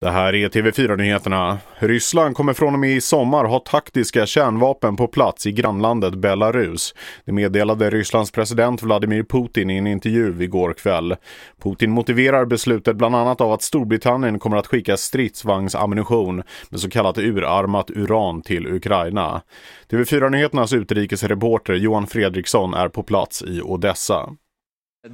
Det här är TV4-nyheterna. Ryssland kommer från och med i sommar ha taktiska kärnvapen på plats i grannlandet Belarus. Det meddelade Rysslands president Vladimir Putin i en intervju igår kväll. Putin motiverar beslutet bland annat av att Storbritannien kommer att skicka stridsvagnsammunition med så kallat urarmat uran till Ukraina. TV4-nyheternas utrikesreporter Johan Fredriksson är på plats i Odessa.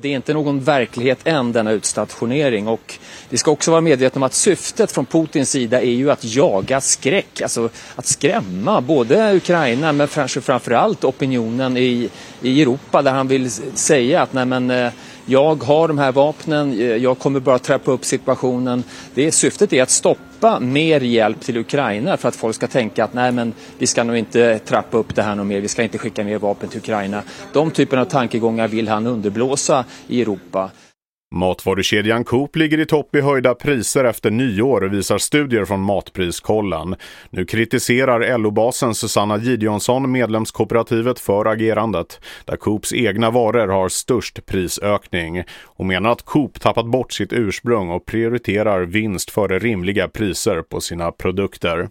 Det är inte någon verklighet än denna utstationering. Och vi ska också vara medvetna om att syftet från Putins sida är ju att jaga skräck, alltså att skrämma både Ukraina men framförallt opinionen i, i Europa där han vill säga att nej men eh, jag har de här vapnen, eh, jag kommer bara trappa upp situationen. Det syftet är att stoppa mer hjälp till Ukraina för att folk ska tänka att nej men vi ska nog inte trappa upp det här något mer, vi ska inte skicka mer vapen till Ukraina. De typerna av tankegångar vill han underblåsa i Europa. Matvarukedjan Coop ligger i topp i höjda priser efter nyår visar studier från Matpriskollen. Nu kritiserar LO-basen Susanna Gideonsson medlemskooperativet för agerandet, där Coops egna varor har störst prisökning och menar att Coop tappat bort sitt ursprung och prioriterar vinst före rimliga priser på sina produkter.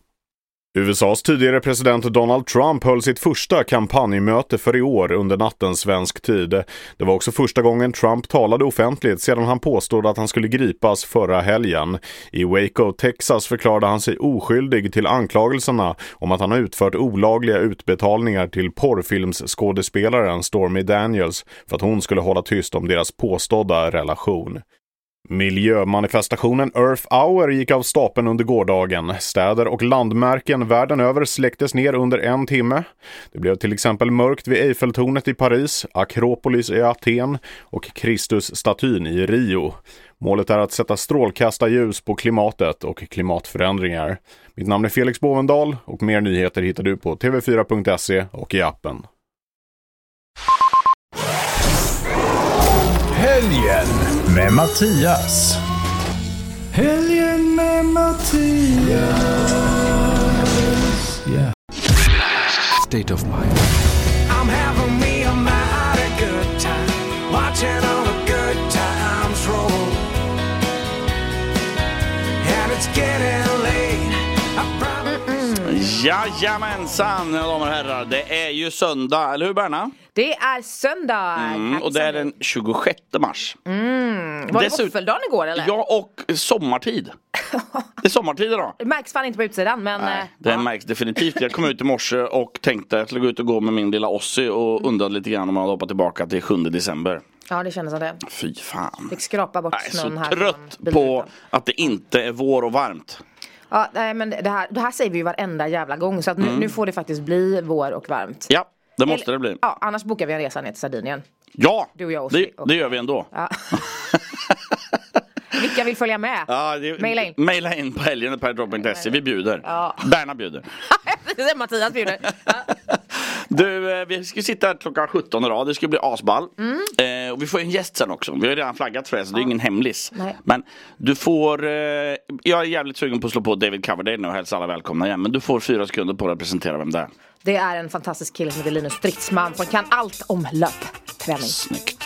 USAs tidigare president Donald Trump höll sitt första kampanjmöte för i år under natten svensk tid. Det var också första gången Trump talade offentligt sedan han påstod att han skulle gripas förra helgen. I Waco, Texas förklarade han sig oskyldig till anklagelserna om att han har utfört olagliga utbetalningar till porrfilmsskådespelaren Stormy Daniels för att hon skulle hålla tyst om deras påstådda relation. Miljömanifestationen Earth Hour gick av stapeln under gårdagen. Städer och landmärken världen över släcktes ner under en timme. Det blev till exempel mörkt vid Eiffeltornet i Paris, Akropolis i Aten och Kristusstatyn i Rio. Målet är att sätta strålkastarljus på klimatet och klimatförändringar. Mitt namn är Felix Bovendal och mer nyheter hittar du på tv4.se och i appen. Helgen med Mattias. Helgen med Mattias. Yeah. State of mind. I'm having me a mighty good time. Watching all the good times roll. And it's getting late. I promise. Jajamensan, mina damer och herrar. Det är ju söndag, eller hur Berna? Det är söndag! Mm, och det är den 26 mars. Var det Dessutom- våffeldagen igår eller? Ja, och sommartid. Det är sommartid idag. Det märks fan inte på utsidan men... Nej, eh, det ja. märks definitivt. Jag kom ut i morse och tänkte att jag skulle gå ut och gå med min lilla Ossi och undrade lite grann om jag hade hoppat tillbaka till 7 december. ja det kändes som det. Fy fan. Fick skrapa bort Jag är snön här så trött på att det inte är vår och varmt. Ja, nej, men det här, det här säger vi ju varenda jävla gång så att nu, nu får det faktiskt bli vår och varmt. Ja, det måste Eller- det bli. Ja, annars bokar vi en resa ner till Sardinien. Ja, Du och jag och det, och- det gör vi ändå. Ja. Vilka vill följa med? Ja, det, Maila in. Maila in på helgen på. Vi bjuder. Ja. Berna bjuder. Mattias bjuder. Ja. Du, eh, vi ska sitta här klockan 17 idag. Det ska bli asball. Mm. Eh, och vi får en gäst sen också. Vi har redan flaggat för det så det är ingen hemlis. Nej. Men du får, eh, jag är jävligt sugen på att slå på David Coverdale nu och hälsa alla välkomna igen. Men du får fyra sekunder på dig att presentera vem det är. Det är en fantastisk kille som heter Linus Stridsman som kan allt om löpträning. Snyggt.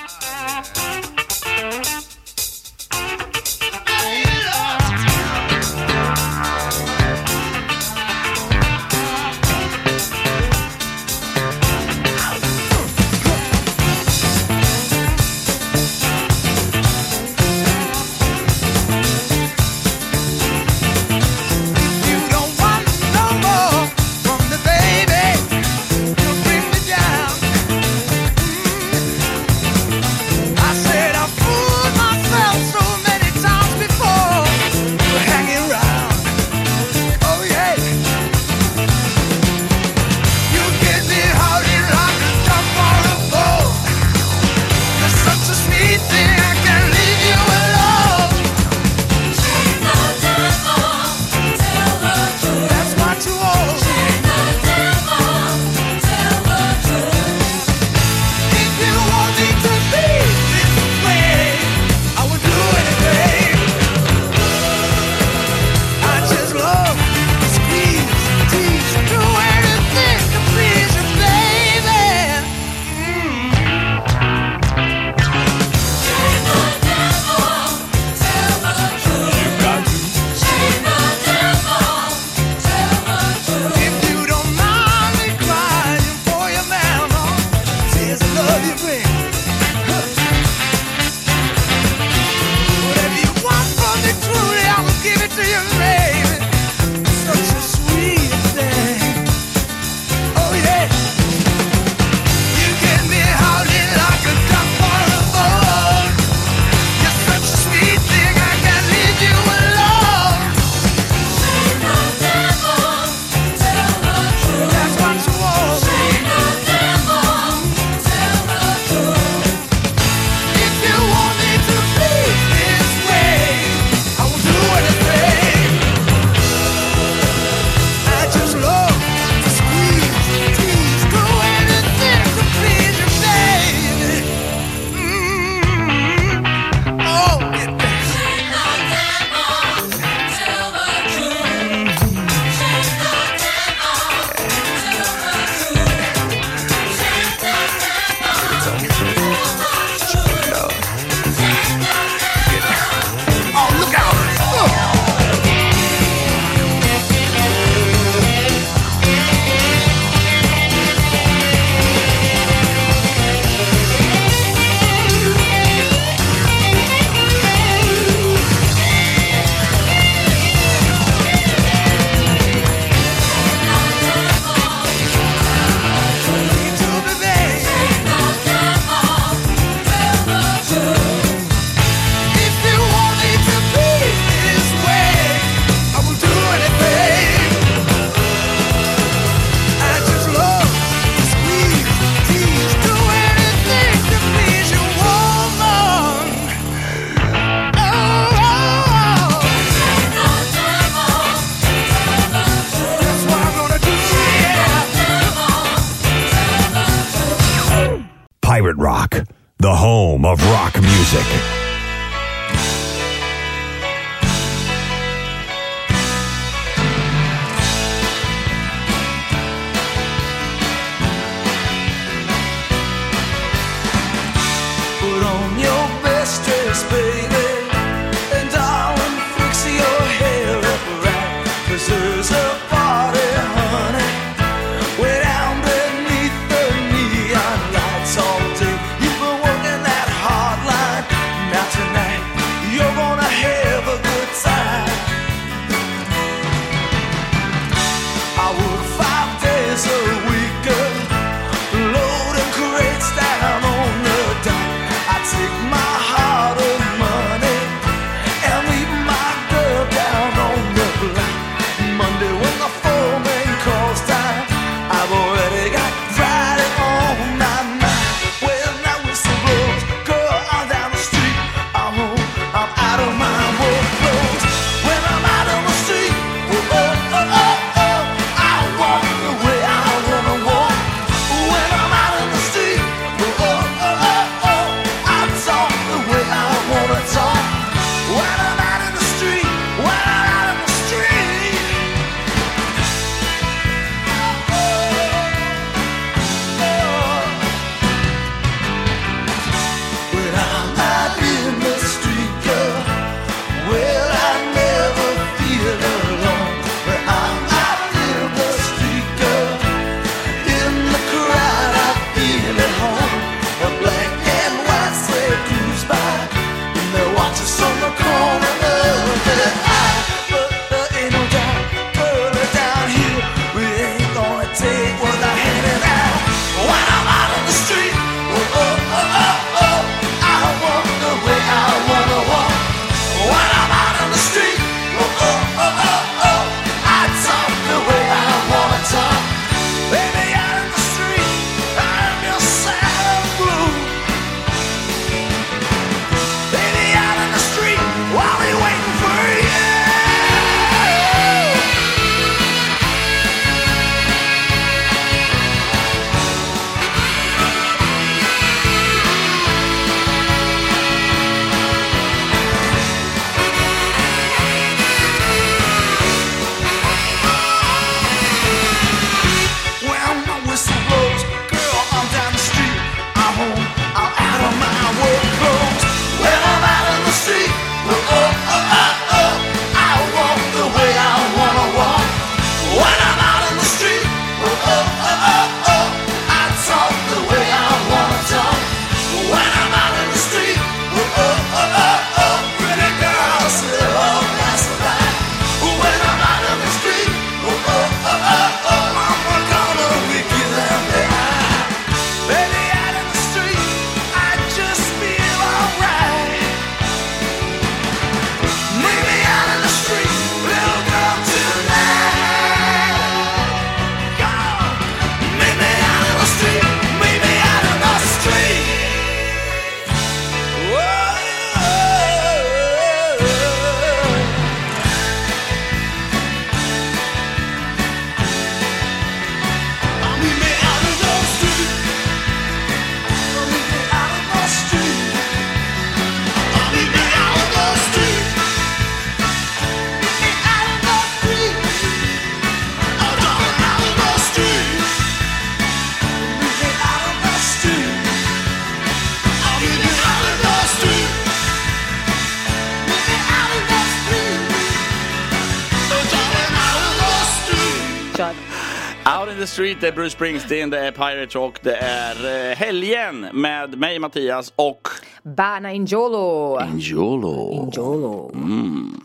Street, det är Bruce Springsteen, det är Pirates Rock, det är eh, helgen med mig Mattias och Bana Injolo. Injolo. Injolo. Mm.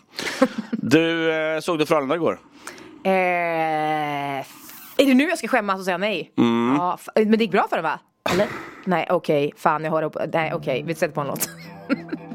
Du, eh, såg du Frölunda igår? Eh, är det nu jag ska skämmas och säga nej? Mm. Ja, men det gick bra för dem va? Eller? nej, okej, okay. fan jag har upp... Nej, okej, okay. vi sätter på en låt.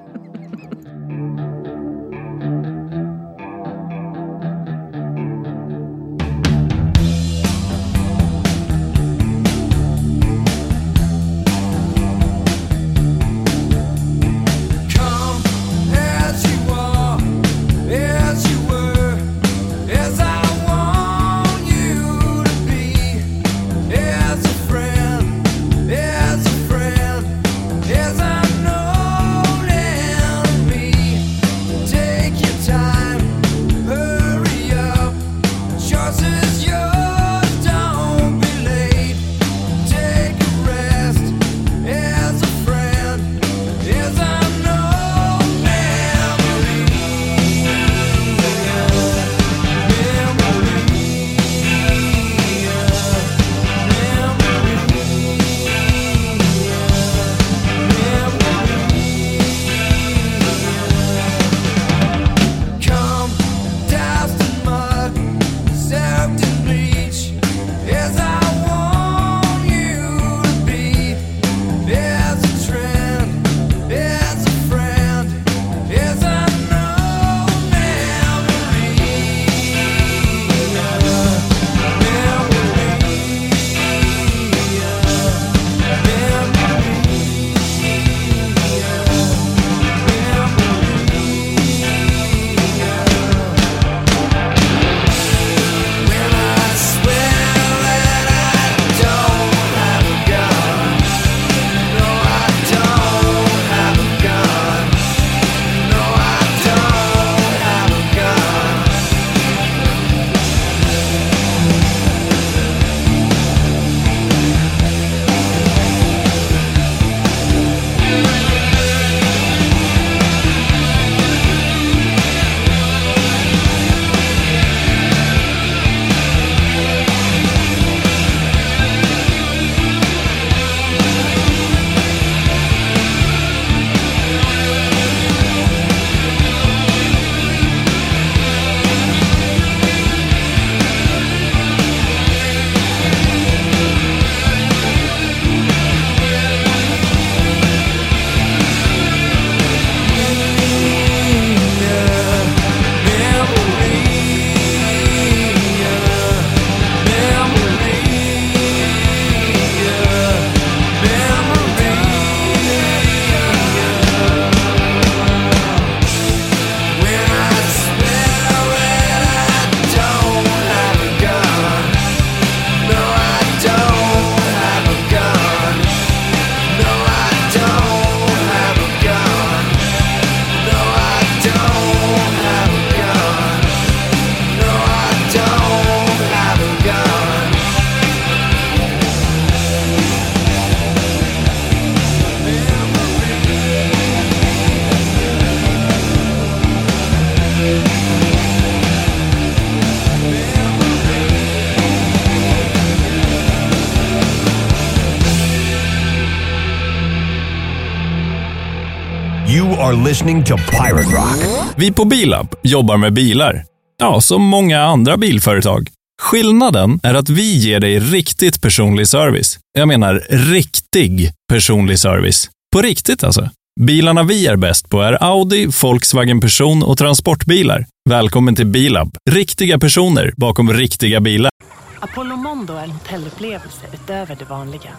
listening to Pirate Rock. Vi på Bilab jobbar med bilar. Ja, som många andra bilföretag. Skillnaden är att vi ger dig riktigt personlig service. Jag menar riktig personlig service. På riktigt alltså. Bilarna vi är bäst på är Audi, Volkswagen Person och transportbilar. Välkommen till Bilab. Riktiga personer bakom riktiga bilar. Apollo Mondo är en hotellupplevelse utöver det vanliga.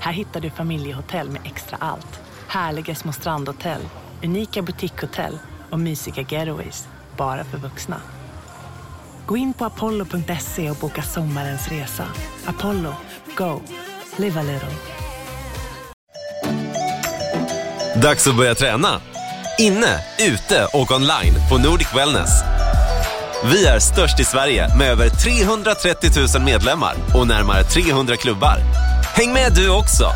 Här hittar du familjehotell med extra allt. Härliga små strandhotell, unika boutiquehotell och mysiga getaways. Bara för vuxna. Gå in på apollo.se och boka sommarens resa. Apollo, go! Live a little. Dags att börja träna. Inne, ute och online på Nordic Wellness. Vi är störst i Sverige med över 330 000 medlemmar och närmare 300 klubbar. Häng med du också!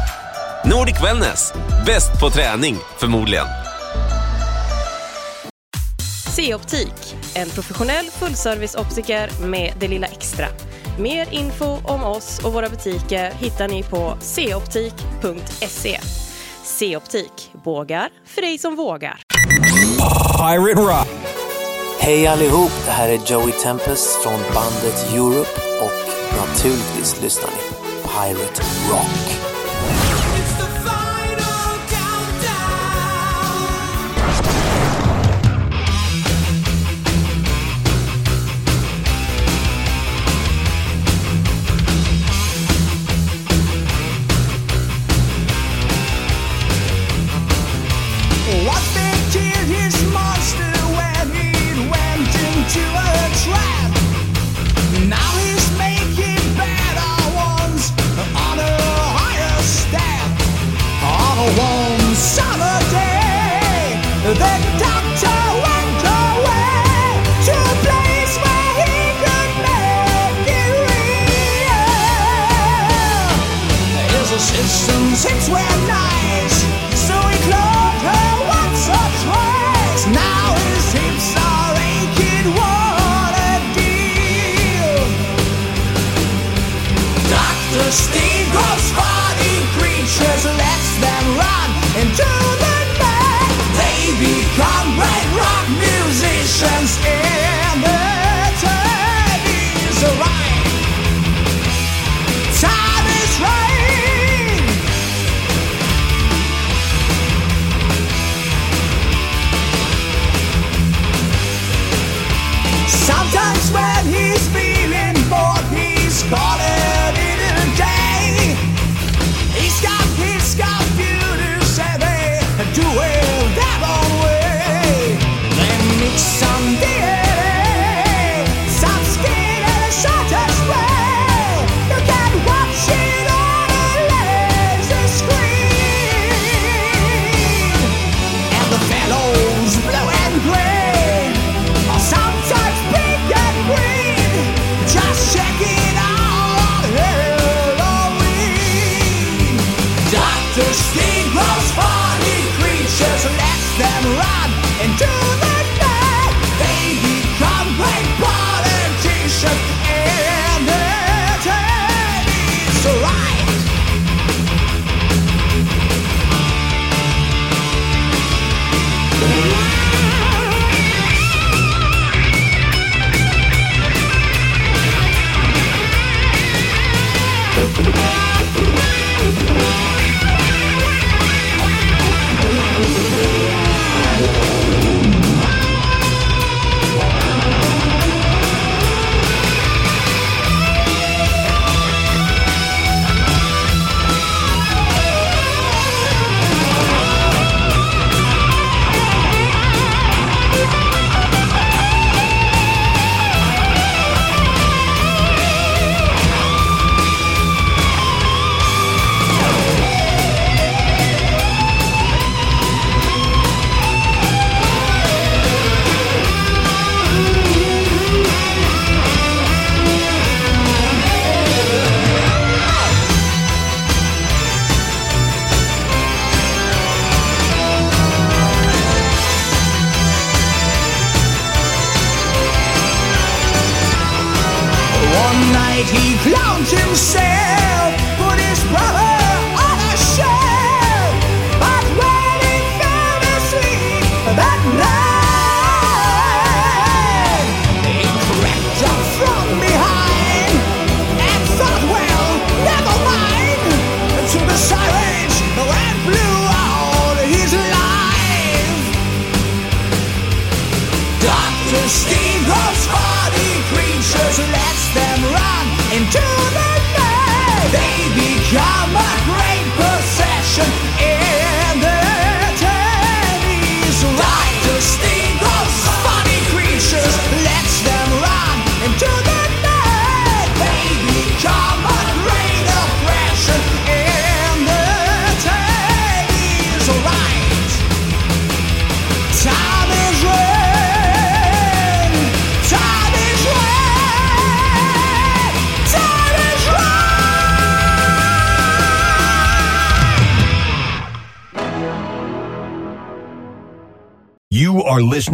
Nordic Wellness, bäst på träning förmodligen. C-optik, en professionell fullserviceoptiker med det lilla extra. Mer info om oss och våra butiker hittar ni på coptik.se. C-optik, bågar för dig som vågar. Pirate Rock. Hej allihop, det här är Joey Tempest från bandet Europe och naturligtvis lyssnar ni på Pirate Rock.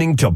Listening to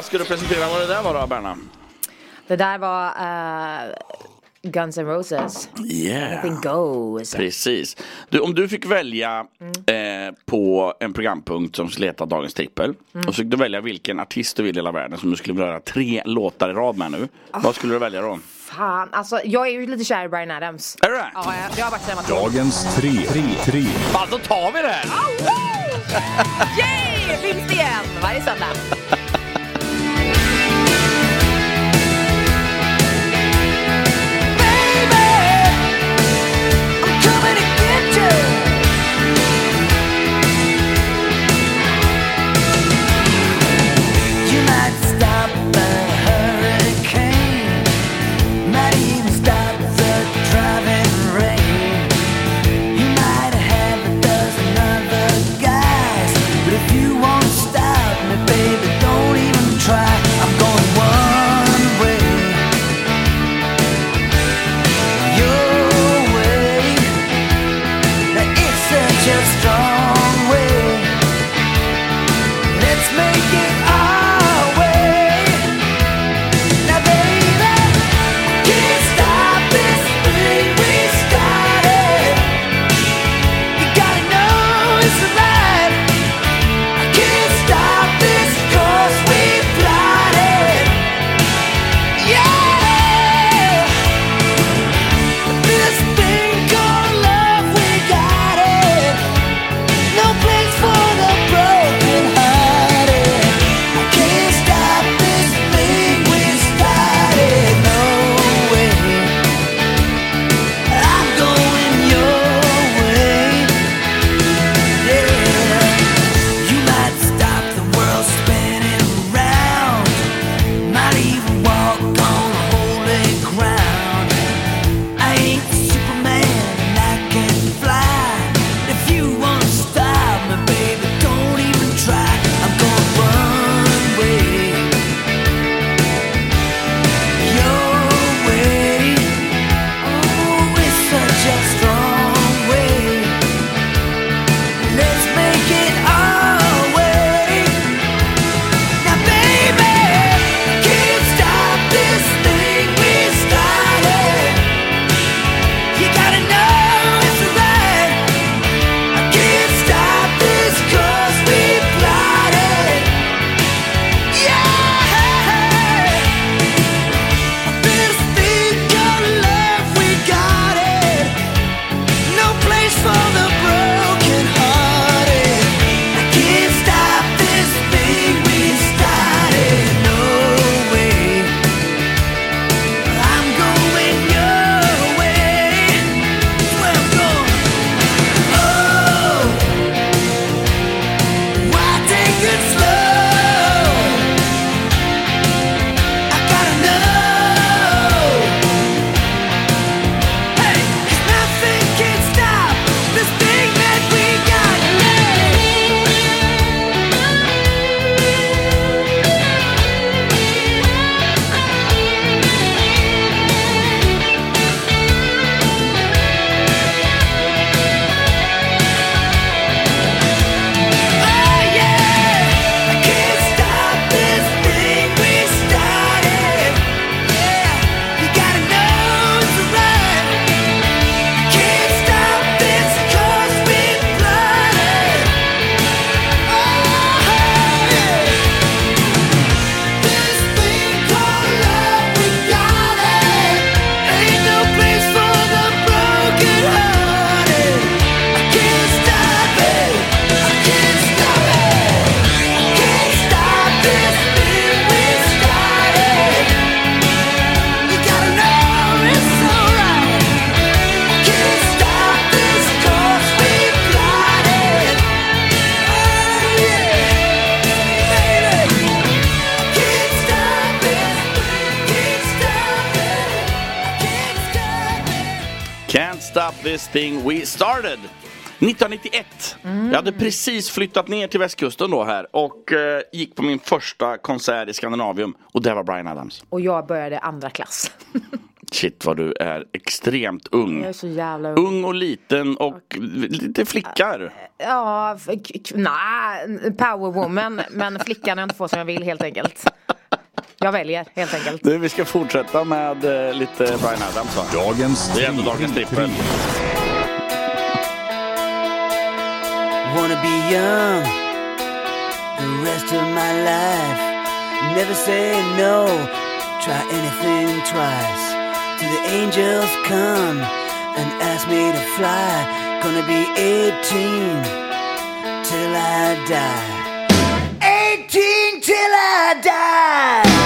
Ja, ska du presentera vad det där var då, Berna? Det där var eh, Guns N' Roses. Yeah. Anything goes. Precis. Du, om du fick välja eh, på en programpunkt som skulle heta Dagens Trippel Mm. och så fick du välja vilken artist du vill i hela världen som du skulle vilja göra tre låtar i rad med nu. Vad skulle du välja då? Fan, alltså jag är ju lite kär i Bryan Adams. Är du det? Ja, jag, jag har varit hemma Dagens tre, tre, tre. Fan, då tar vi det här! Yay! Vinst igen varje söndag. Thing we started. 1991. Jag hade precis flyttat ner till västkusten då här och eh, gick på min första konsert i Skandinavium och det var Brian Adams. Och jag började andra klass. Shit vad du är extremt ung. Jag är så jävla ung. Ung och liten och lite flickar. Ja, nej, powerwoman. Men flickan är inte få som jag vill helt enkelt. Jag väljer helt enkelt. Du, vi ska fortsätta med eh, lite Brian Adams va? Dagens Det är ändå dagens trippel. Wanna be young the rest of my life. Never say no, try anything twice. Till the angels come and ask me to fly. Gonna be 18 till I die. 18 till I die.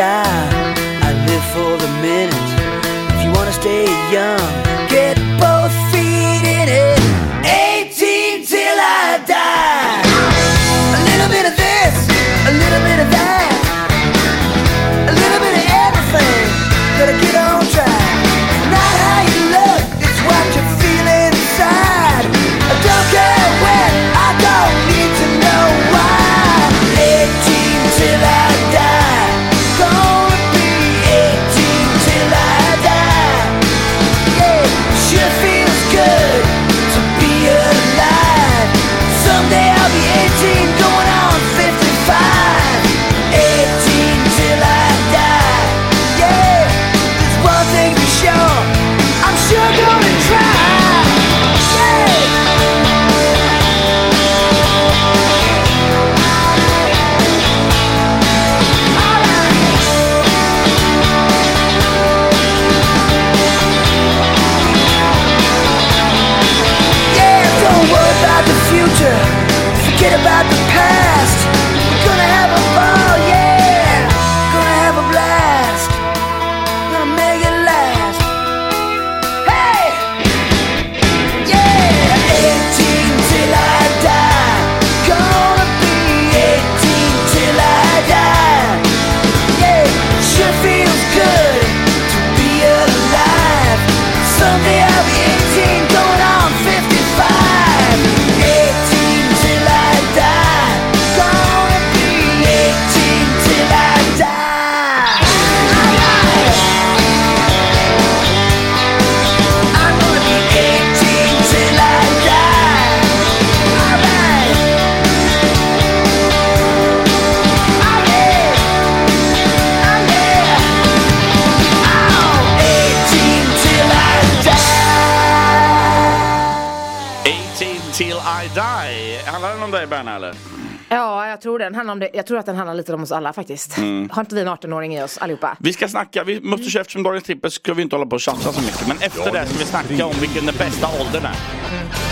I live for the about the tror den handlar om det. Jag tror att den handlar lite om oss alla faktiskt. Mm. Har inte vi en 18-åring i oss allihopa? Vi ska snacka, vi måste köra eftersom dagens trippel ska vi inte hålla på och tjafsa så mycket. Men efter det ska vi snacka om vilken den bästa åldern är. I've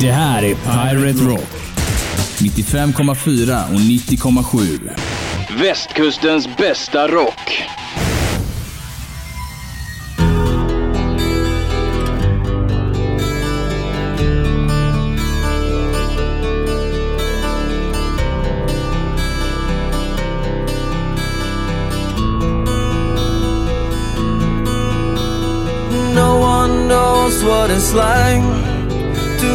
Det här är Pirate Rock. 95,4 och 90,7. Västkustens bästa rock. No one knows what it's like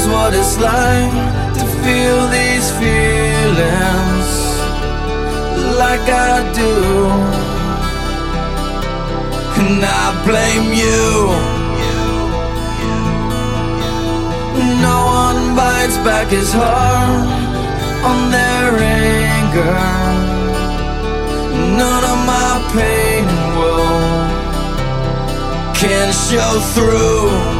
Knows what it's like to feel these feelings like I do. And I blame you. No one bites back his heart on their anger. None of my pain and woe can show through.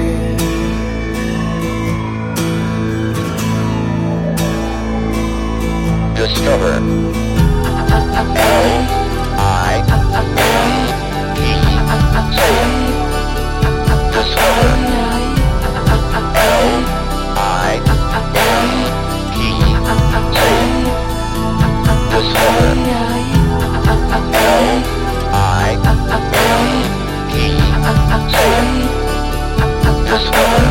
discover. L I D C discover. L I D C discover. L I D C discover.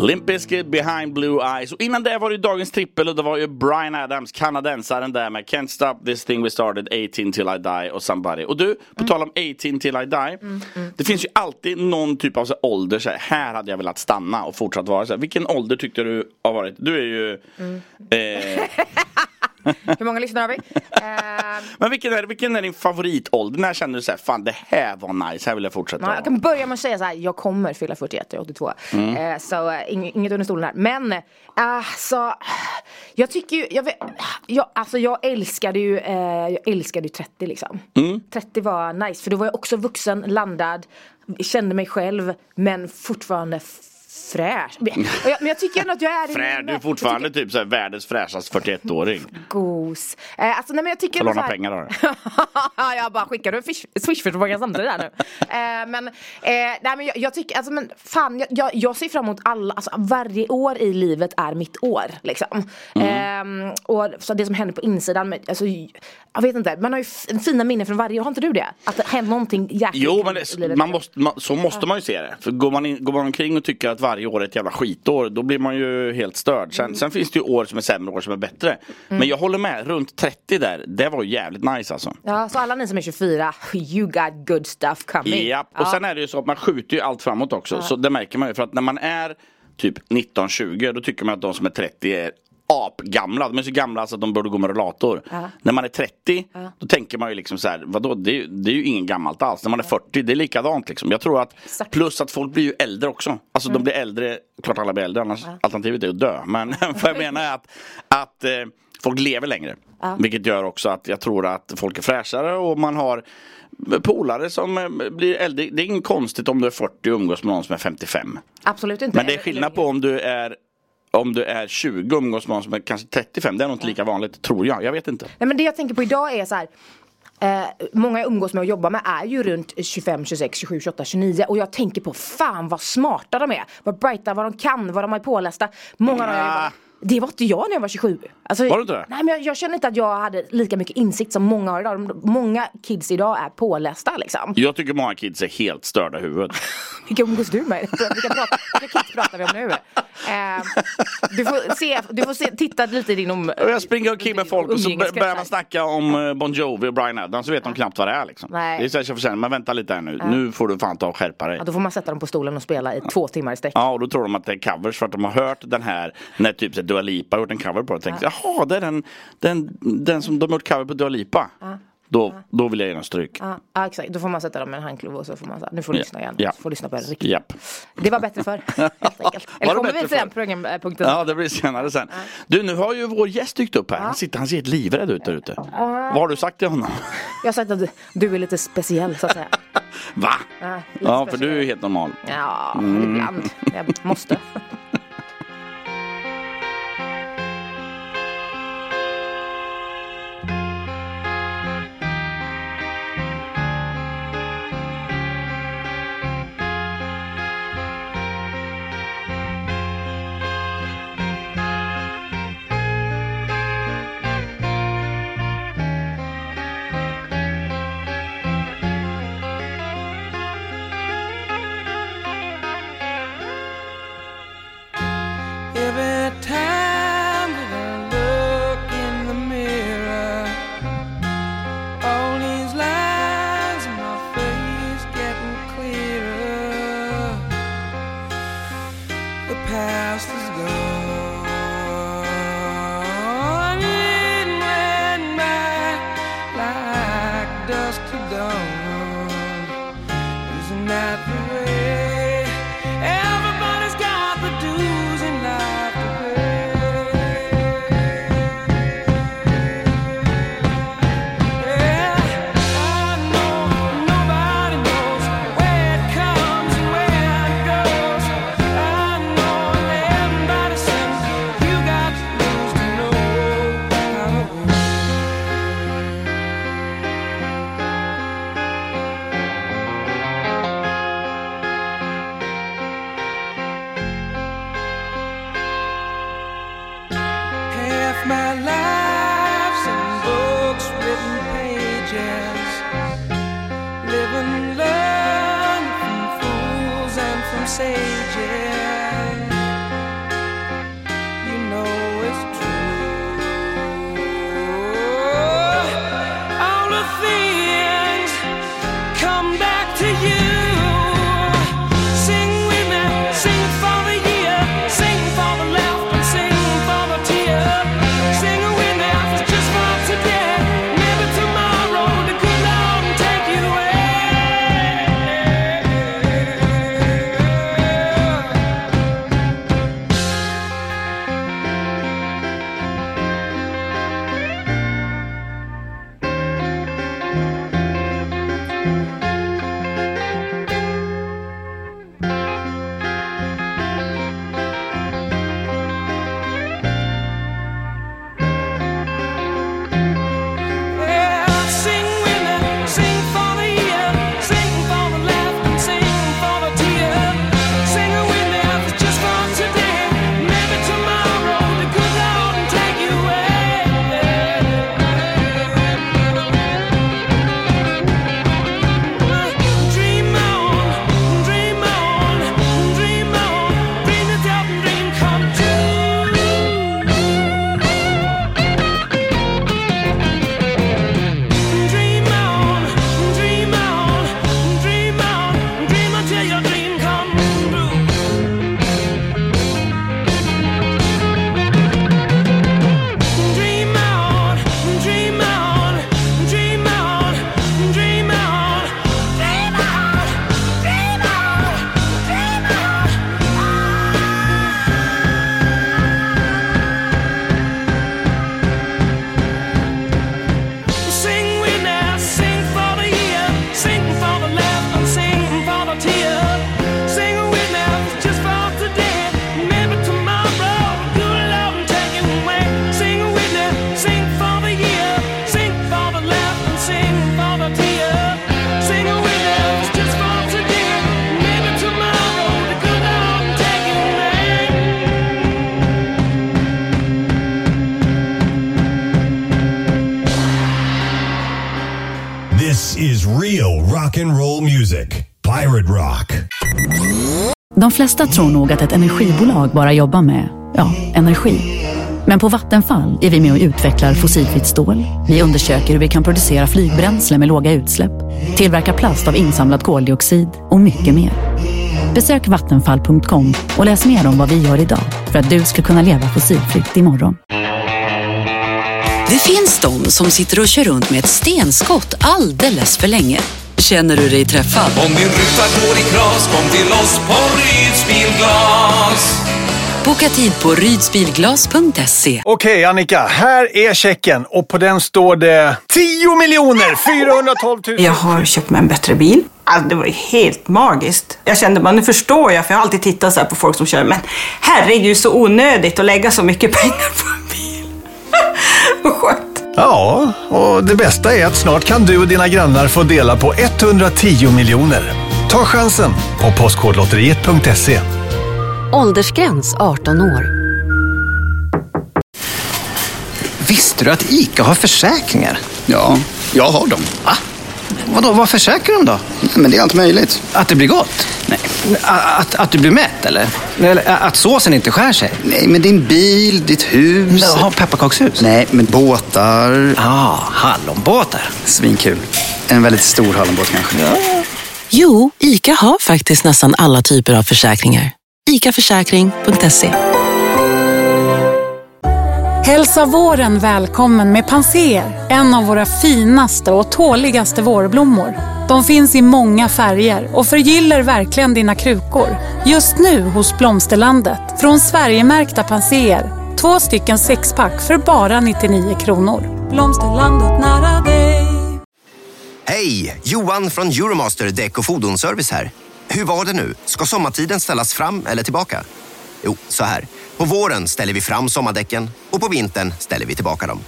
Limp Bizkit behind blue eyes. Och innan det var det ju dagens trippel och det var ju Brian Adams, kanadensaren där med Can't stop this thing we started, 18 till I die och Somebody. Och du, på tal om 18 till I die. Det finns ju alltid någon typ av så här ålder, så här, här hade jag velat stanna och fortsatt vara. Så här, vilken ålder tyckte du har varit? Du är ju... Eh, Hur många lyssnare har vi? Eh, Men vilken är, vilken är din favoritålder? När känner du såhär, fan det här var nice, här vill jag fortsätta? Ja, jag kan börja med att säga så här, jag kommer fylla 41, jag är 82. Mm. Eh, så eh, ing- inget under stolen här. Men, eh, alltså, jag tycker ju, jag, vet, jag, alltså jag älskade ju, eh, jag älskade ju 30 liksom. Mm. 30 var nice, för då var jag också vuxen, landad, kände mig själv, men fortfarande fräsch. Men jag, tycker ändå att jag är i Frä, min- du är fortfarande typ såhär världens fräschaste 41-åring. Gos. Eh, alltså nej men jag tycker Får låna så här- pengar av. Ja, jag bara skickar du en swishförfrågan samtidigt där nu. Eh, men, eh, nej, men jag, jag tycker, alltså men fan, jag, jag, jag ser fram emot alla, alltså varje år i livet är mitt år liksom. Eh, och så det som händer på insidan, men, alltså, jag vet inte, man har ju fina minnen från varje år, har inte du det? Att det händer någonting jäkligt Jo men det, man måste, man, så måste man ju se det. För går man, in, går man omkring och tycker att varje år är ett jävla skitår då blir man ju helt störd. Sen, sen finns det ju år som är sämre och år som är bättre. Men jag håller med, runt 30 där, det var ju jävligt nice alltså. Ja, så alla ni som är 24, you got good stuff coming. Japp, och sen är det ju så att man skjuter ju allt framåt också. Ja. Så det märker man ju. För att när man är typ 19-20 då tycker man att de som är 30 är apgamla. De är så gamla så att de borde gå med rollator. Ja. När man är 30 Ja. då tänker man ju liksom så här, vadå det är, ju- det är ju ingen gammalt alls. När man är 40 det är likadant liksom. Jag tror att plus att folk blir ju äldre också. Alltså Mm. de blir äldre, klart alla blir äldre annars alternativet är att dö. Men vad jag menar är att, att eh, folk lever längre. Vilket gör också att jag tror att folk är fräschare och man har polare som eh, blir äldre. Det är inget konstigt om du är 40 och umgås med någon som är 55. Absolut inte. Men det är skillnad på om du är om du är 20 och umgås med någon som är kanske 35. Det är nog inte lika vanligt, tror jag. Jag vet inte. Nej men det jag tänker på idag är så här. Eh, många jag umgås med och jobbar med är ju runt 25, 26, 27, 28, 29 och jag tänker på fan vad smarta de är. Vad brighta, vad de kan, vad de är pålästa. Många av dem jobbar med. Det var inte jag när jag var 27. Alltså, Var du inte det? Nej men jag, jag känner inte att jag hade lika mycket insikt som många har idag. Många kids idag är pålästa liksom. Jag tycker många kids är helt störda i huvudet. Vilka umgås du med? Vilka, prata, vilka kids pratar vi om nu? Eh, du får, se, du får se, titta lite i din om... Jag springer omkring med folk och så börjar man snacka om eh, Bon Jovi och Brian Adams så vet de knappt vad det är liksom. Nej. Det är så jag får säga, men vänta lite här nu. Ja. Nu får du fan ta och skärpa dig. Ja, då får man sätta dem på stolen och spela i två timmar i sträck. Ja, och då tror de att det är covers för att de har hört den här när typ Dua Lipa har gjort en cover på det. Och tänkt, jaha, det är den, den, den som de har gjort cover på Dua Lipa. Ja. Då, då vill jag ge den stryk. Ja, ja exakt, då får man sätta dem med en handkluv och så får man säga, nu får du Ja. lyssna igen. Ja. Så får du lyssna på det riktigt. Japp. Det var bättre förr, Eller kommer vi till den programpunkten? Ja, det blir senare sen. Du, nu har ju vår gäst dykt upp här. Han, sitter, han ser helt livrädd ut där ute. Vad har du sagt till honom? Jag har sagt att du, du är lite speciell så att säga. Va? Ja, Ja, för du är helt normal. Ja, Mm. ibland. Jag måste. my life. De flesta tror nog att ett energibolag bara jobbar med, ja, energi. Men på Vattenfall är vi med och utvecklar fossilfritt stål. Vi undersöker hur vi kan producera flygbränsle med låga utsläpp, tillverka plast av insamlad koldioxid och mycket mer. Besök vattenfall.com och läs mer om vad vi gör idag för att du ska kunna leva fossilfritt imorgon. Det finns de som sitter och kör runt med ett stenskott alldeles för länge. Känner du dig träffad? Om din ruta går i kras, kom till oss på Ryds Bilglas. Boka tid på rydsbilglas.se. Okej Annika, här är checken och på den står det 10 miljoner 412 000. Jag har köpt mig en bättre bil. Alltså, det var ju helt magiskt. Jag kände bara, nu förstår jag, för jag har alltid tittat så här på folk som kör. Men herregud, så onödigt att lägga så mycket pengar på en bil. Ja, och det bästa är att snart kan du och dina grannar få dela på 110 miljoner. Ta chansen på Postkodlotteriet.se. Åldersgräns 18 år. Visste du att ICA har försäkringar? Ja, jag har dem. Va? Vadå, vad försäkrar de då? Men det är allt möjligt. Att det blir gott? Nej. Att, att du blir mätt eller? Eller att såsen inte skär sig? Nej, men din bil, ditt hus. Jaha, pepparkakshus? Nej, men båtar. Ja, ah, hallonbåtar. Svinkul. En väldigt stor hallonbåt kanske. Ja. Jo, ICA har faktiskt nästan alla typer av försäkringar. ICAförsäkring.se Hälsa våren välkommen med Panser, en av våra finaste och tåligaste vårblommor. De finns i många färger och förgyller verkligen dina krukor. Just nu hos Blomsterlandet, från Sverigemärkta Panser. Två stycken sexpack för bara 99 kronor. Blomsterlandet nära dig. Hej! Johan från Euromaster Däck och Fordonsservice här. Hur var det nu? Ska sommartiden ställas fram eller tillbaka? Jo, så här. På våren ställer vi fram sommardäcken och på vintern ställer vi tillbaka dem.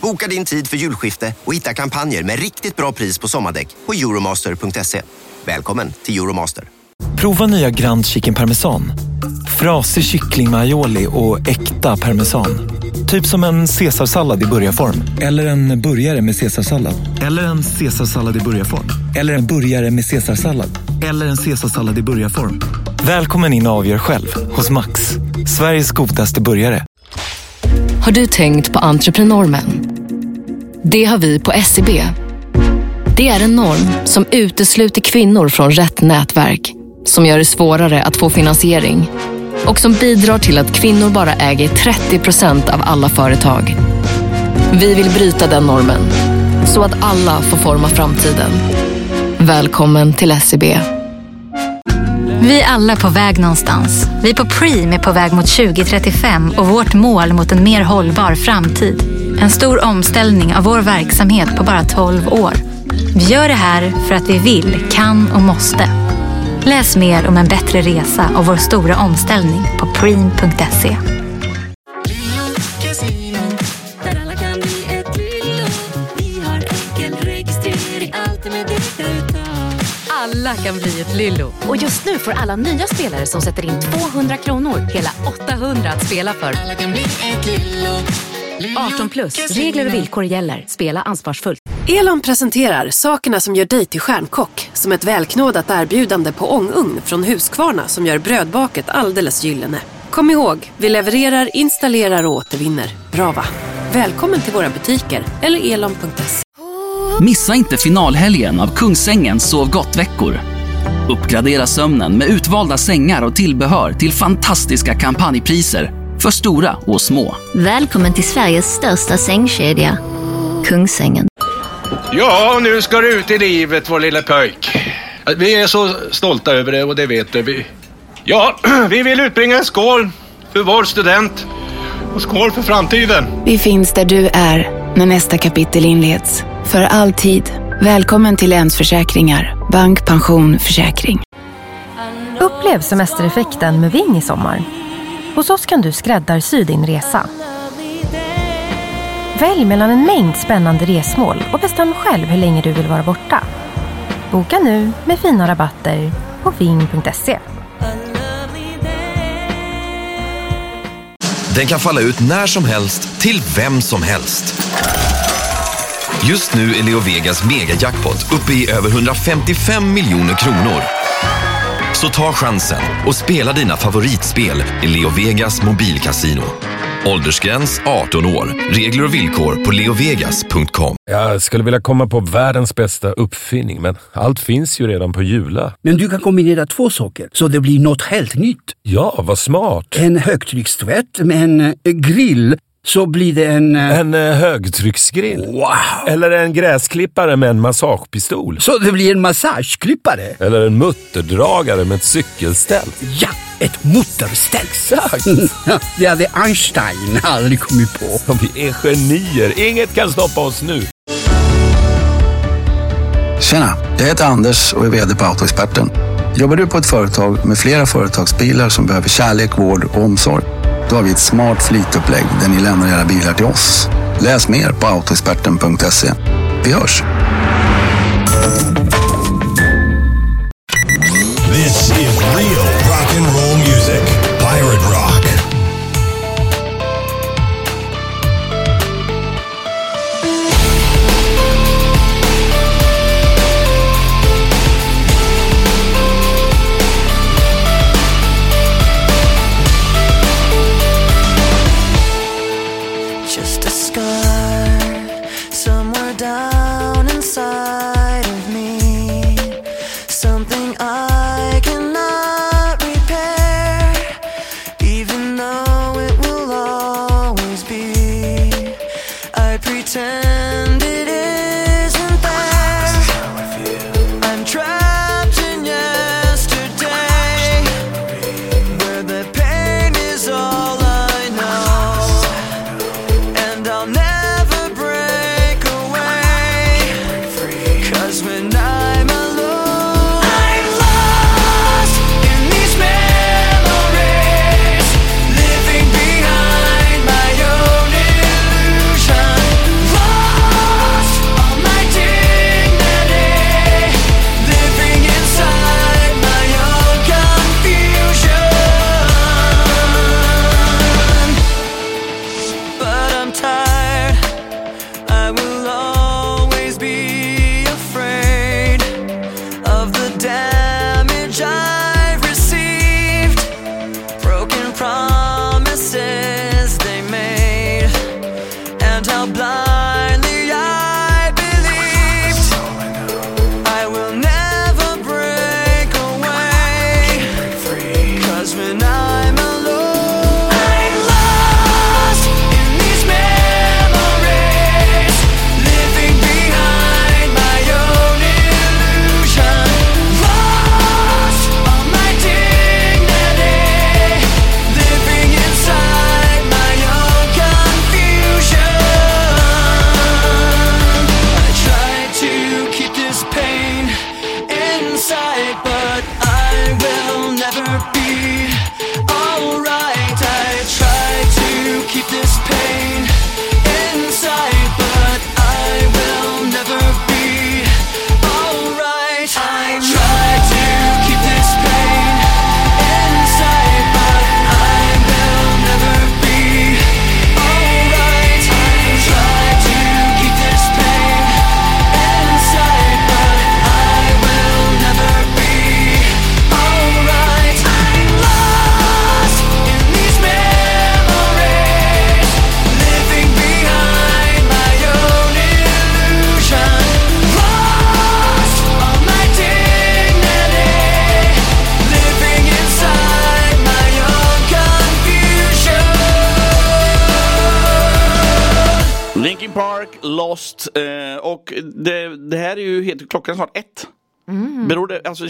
Boka din tid för julskifte och hitta kampanjer med riktigt bra pris på sommardäck på euromaster.se. Välkommen till Euromaster. Prova nya Grand Chicken Parmesan. Frasig kyckling med aioli och äkta parmesan. Typ som en caesarsallad i burgarform. Eller en burgare med caesarsallad. Eller en caesarsallad i burgarform. Eller en burgare med caesarsallad. Eller en caesarsallad i burgarform. Välkommen in och avgör själv hos Max. Sveriges godaste burgare. Har du tänkt på entreprenormen? Det har vi på SEB. Det är en norm som utesluter kvinnor från rätt nätverk, som gör det svårare att få finansiering och som bidrar till att kvinnor bara äger 30 procent av alla företag. Vi vill bryta den normen, så att alla får forma framtiden. Välkommen till SEB. Vi är alla på väg någonstans. Vi på Preem är på väg mot 2035 och vårt mål mot en mer hållbar framtid. En stor omställning av vår verksamhet på bara 12 år. Vi gör det här för att vi vill, kan och måste. Läs mer om en bättre resa och vår stora omställning på preem.se. Alla kan bli ett Lillo. Och just nu får alla nya spelare som sätter in 200 kronor hela 800 att spela för. 18 plus. Regler och villkor gäller. Spela ansvarsfullt. Elon presenterar sakerna som gör dig till stjärnkock. Som ett välknådat erbjudande på ångugn från Husqvarna som gör brödbaket alldeles gyllene. Kom ihåg, vi levererar, installerar och återvinner. Bra va? Välkommen till våra butiker eller elon.se. Missa inte finalhelgen av Kungsängens Sov gott-veckor. Uppgradera sömnen med utvalda sängar och tillbehör till fantastiska kampanjpriser för stora och små. Välkommen till Sveriges största sängkedja, Kungsängen. Ja, nu ska du ut i livet vår lille pöjk. Vi är så stolta över det och det vet du. Vi... Ja, vi vill utbringa en skål för vår student. Och skål för framtiden. Vi finns där du är när nästa kapitel inleds. För alltid. Välkommen till Länsförsäkringar. Bank, pension, försäkring. Upplev semestereffekten med Ving i sommar. Hos oss kan du skräddarsy din resa. Välj mellan en mängd spännande resmål och bestäm själv hur länge du vill vara borta. Boka nu med fina rabatter på ving.se. Den kan falla ut när som helst till vem som helst. Just nu är Leo Vegas megajackpot uppe i över 155 miljoner kronor. Så ta chansen och spela dina favoritspel i Leo Vegas mobilkasino. Åldersgräns 18 år. Regler och villkor på leovegas.com. Jag skulle vilja komma på världens bästa uppfinning, men allt finns ju redan på Jula. Men du kan kombinera två saker så det blir något helt nytt. Ja, vad smart! En högtryckstvätt med en grill så blir det en... eh, En eh, högtrycksgrill. Wow! Eller en gräsklippare med en massagepistol. Så det blir en massageklippare. Eller en mutterdragare med ett cykelställ. Ja, ett motorställ. Ja, det hade Einstein aldrig kommit på. Vi är genier. Inget kan stoppa oss nu. Tjena, jag heter Anders och är VD på Autoexperten. Jobbar du på ett företag med flera företagsbilar som behöver kärlek, vård och omsorg? Då har vi ett smart flytupplägg där ni lämnar era bilar till oss. Läs mer på autoexperten.se. Vi hörs!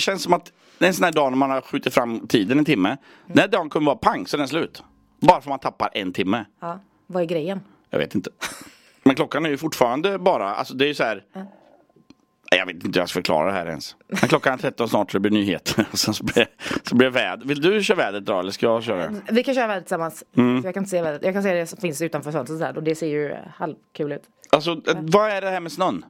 Känns som att det är en sån här dag när man har skjutit fram tiden en timme. Den här dagen kommer vara pang så den är slut. Bara för att man tappar en timme. Ja, vad är grejen? Jag vet inte. Men klockan är ju fortfarande bara, alltså det är ju så här. Nej, Jag vet inte hur jag ska förklara det här ens. Men klockan är 13 snart så det blir nyheter. Och sen så blir, så blir väder. Vill du köra vädret då eller ska jag köra? Vi kan köra vädret tillsammans. Mm. För jag kan inte se vädret. Jag kan se det som finns utanför fönstret där och det ser ju halvkul ut. Alltså eh, vad är det här med snön?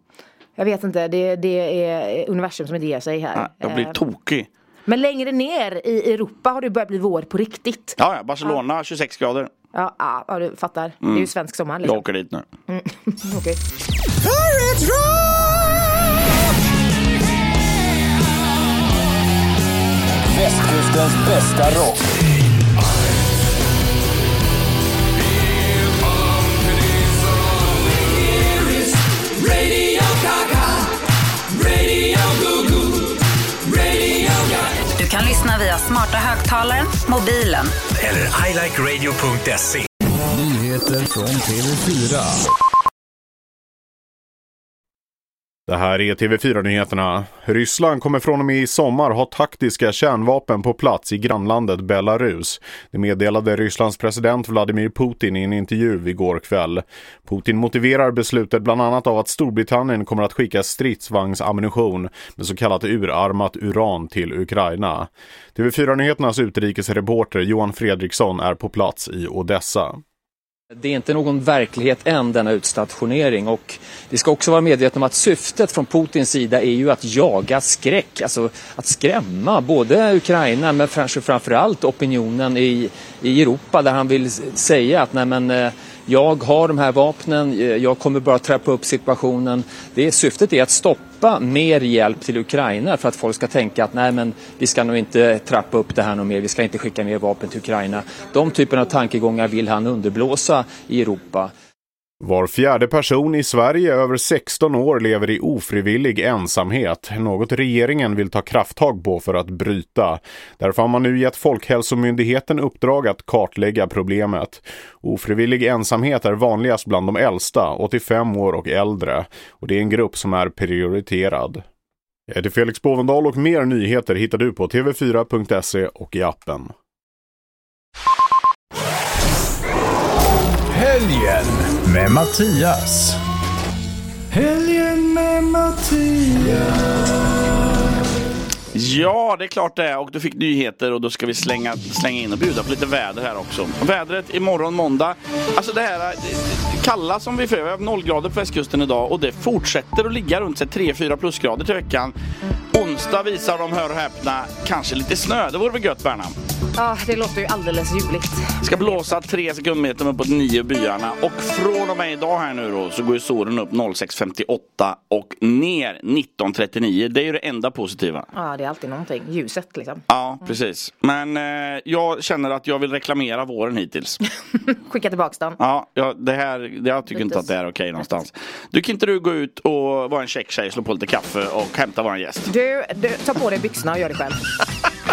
Jag vet inte, det, det är universum som inte ger sig här. Jag blir Eh, tokig. Men längre ner i Europa har det börjat bli vår på riktigt. Ja, ja, Barcelona 26 grader. Ja, ja, ja, du fattar. Det är Mm. ju svensk sommar Jag liksom. åker dit nu. Mm. Okej. Västkustens bästa rock. Du kan lyssna via smarta högtalaren, mobilen Eller ilikeradio.se. Nyheter från TV4. Det här är TV4-nyheterna. Ryssland kommer från och med i sommar ha taktiska kärnvapen på plats i grannlandet Belarus. Det meddelade Rysslands president Vladimir Putin i en intervju igår kväll. Putin motiverar beslutet bland annat av att Storbritannien kommer att skicka stridsvagnsammunition med så kallat urarmat uran till Ukraina. TV4-nyheternas utrikesreporter Johan Fredriksson är på plats i Odessa. Det är inte någon verklighet än denna utstationering. Och vi ska också vara medvetna om att syftet från Putins sida är ju att jaga skräck, alltså att skrämma både Ukraina men kanske framförallt opinionen i, i Europa där han vill säga att nej men eh, jag har de här vapnen, eh, jag kommer bara trappa upp situationen. Det syftet är att stoppa mer hjälp till Ukraina för att folk ska tänka att nej men vi ska nog inte trappa upp det här något mer, vi ska inte skicka mer vapen till Ukraina. De typen av tankegångar vill han underblåsa i Europa. Var fjärde person i Sverige över 16 år lever i ofrivillig ensamhet, något regeringen vill ta krafttag på för att bryta. Därför har man nu gett Folkhälsomyndigheten uppdrag att kartlägga problemet. Ofrivillig ensamhet är vanligast bland de äldsta, 85 år och äldre, och det är en grupp som är prioriterad. Jag heter Felix Bovendal och mer nyheter hittar du på tv4.se och i appen. Helgen med Mattias. Helgen med Mattias. Ja, det är klart det. Och du fick nyheter och då ska vi slänga, slänga in och bjuda på lite väder här också. Vädret imorgon måndag. Alltså det här det- det kalla som vi får. Vi har noll grader på västkusten idag och det fortsätter att ligga runt sig 3-4 plusgrader till veckan. Onsdag visar de, hör och häpna, kanske lite snö. Det vore väl gött Berna? Ja, det låter ju alldeles ljuvligt. Ska blåsa 3 sekundmeter uppåt 9 byarna och från och med idag här nu då så går ju solen upp 06.58 och ner 19.39. Det är ju det enda positiva. Ja, det är alltid någonting. Ljuset liksom. Ja, precis. Men eh, jag känner att jag vill reklamera våren hittills. Skicka tillbaks den. Ja, ja det här, jag tycker inte att det är okej någonstans. Du kan inte du gå ut och vara en check tjej, slå på lite kaffe och hämta våran gäst? Du, du, ta på dig byxorna och gör det själv.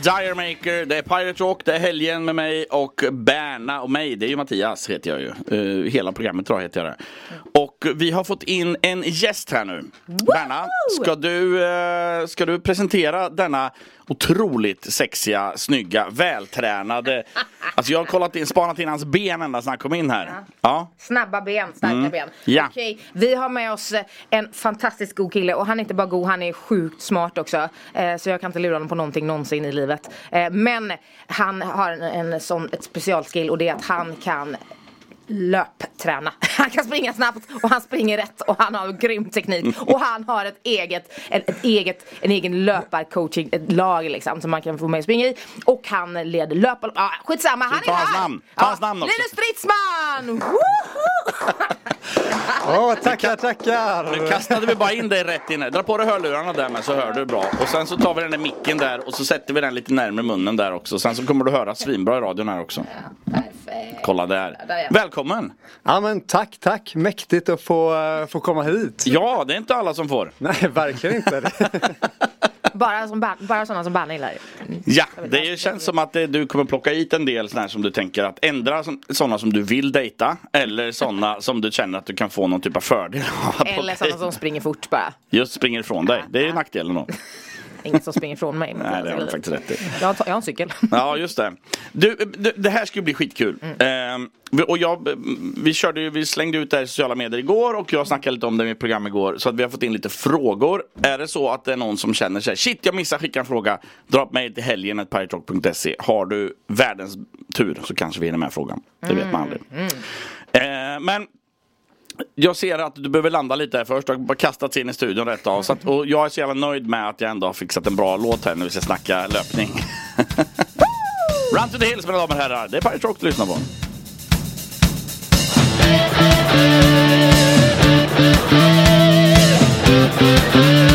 Dire Maker, det är Pirate Rock, det är Helgen med mig och Berna och mig. Det är ju Mattias heter jag ju. Uh, hela programmet tror jag heter jag det. Och vi har fått in en gäst här nu. Berna, ska du, uh, ska du presentera denna otroligt sexiga, snygga, vältränade. Alltså jag har kollat in, spanat in hans ben ända sedan han kom in här. Ja. Snabba ben, starka Mm. ben. Ja. Okej, vi har med oss eh, en fantastiskt god kille och han är inte bara god, han är sjukt smart också. Eh, så jag kan inte lura honom på någonting någonsin i livet. Eh, men han har en, en sån, ett specialskill och det är att han kan löpträna. Han kan springa snabbt och han springer rätt och han har grym teknik och han har ett eget, ett, ett eget, en egen löparcoaching, ett lag liksom som man kan få med och springa i. Och han leder löpar... Ah, skitsamma, han Ta är hans här! namn. Ta hans namn också. Linus Stridsman! Åh, tackar, tackar! Nu kastade vi bara in dig rätt in här. Dra på dig hörlurarna där med så hör du bra. Och sen så tar vi den där micken där och så sätter vi den lite närmare munnen där också. Sen så kommer du höra svinbra i radion här också. Kolla där. Välkommen! Ja men tack, tack! Mäktigt att få, eh, få komma hit. Ja, det är inte alla som får. Nej, verkligen inte. Bara, som bara sådana som Berna gillar. Ja, det känns som att du kommer plocka hit en del sådana som du tänker att ändra sådana som du vill dejta eller sådana som du känner att du kan få någon typ av fördel av Eller sådana som springer fort bara. Just springer ifrån dig. Det är ju nackdelen då. Ingen som springer ifrån mig. Nej, det har du faktiskt rätt i. Jag jag har en cykel. Ja, just det. Du, det, det här ska ju bli skitkul. Ehm, vi- och jag, vi, körde, vi slängde ut det här i sociala medier igår och jag snackade lite om det i mitt program igår. Så att vi har fått in lite frågor. Är det så att det är någon som känner sig shit jag missade skicka en fråga. Dra upp mig till helgen piratrock.se. Har du världens tur så kanske vi hinner med frågan. Det vet man aldrig. Eh, men jag ser att du behöver landa lite här först. Du har bara kastat sig in i studion rätt av. Så att, och jag är så jävla nöjd med att jag ändå har fixat en bra låt här när vi ska snacka löpning. Run to the hills mina damer och herrar. Det är Pirate Rock du lyssnar på. White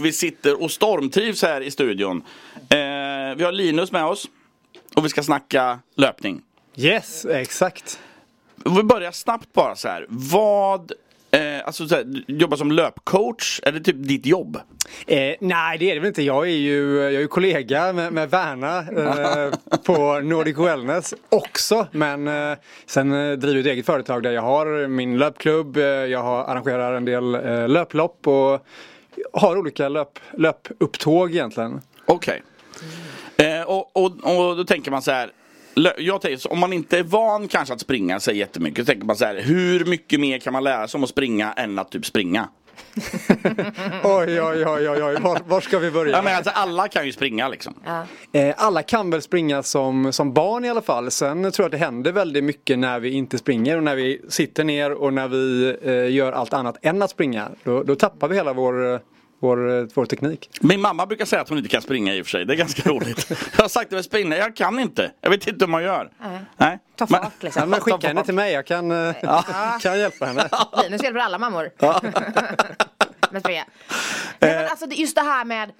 och vi sitter och stormtrivs här i studion. Eh, vi har Linus med oss och vi ska snacka löpning. Yes, exakt. Vi börjar snabbt bara så här. Vad, eh, alltså så här, jobbar som löpcoach, är det typ ditt jobb? Eh, nej, det är det väl inte. Jag är ju, jag är ju kollega med, med Verna eh, på Nordic Wellness också. Men eh, sen eh, driver jag ett eget företag där jag har min löpklubb, eh, jag har, arrangerar en del eh, löplopp och har olika löp, löpupptåg egentligen. Okej. Eh, och, och, och då tänker man så här. Jag tänker, om man inte är van kanske att springa sig jättemycket, så tänker man så här. Hur mycket mer kan man lära sig om att springa än att typ springa? Oj, oj, oj, oj, oj. Var, var ska vi börja? Ja, men alltså, alla kan ju springa liksom. Eh, alla kan väl springa som, som barn i alla fall. Sen tror jag att det händer väldigt mycket när vi inte springer och när vi sitter ner och när vi eh, gör allt annat än att springa. Då, då tappar vi hela vår, eh, vår, eh, vår teknik. Min mamma brukar säga att hon inte kan springa i och för sig. Det är ganska roligt. Jag har sagt med springa, jag kan inte. Jag vet inte hur man gör. Nej. Ta Men- fart liksom. Ja, men skicka henne till mig, jag kan, eh, kan hjälpa henne. Linus hjälper alla mammor. springa. Nej, men alltså, det- just det här med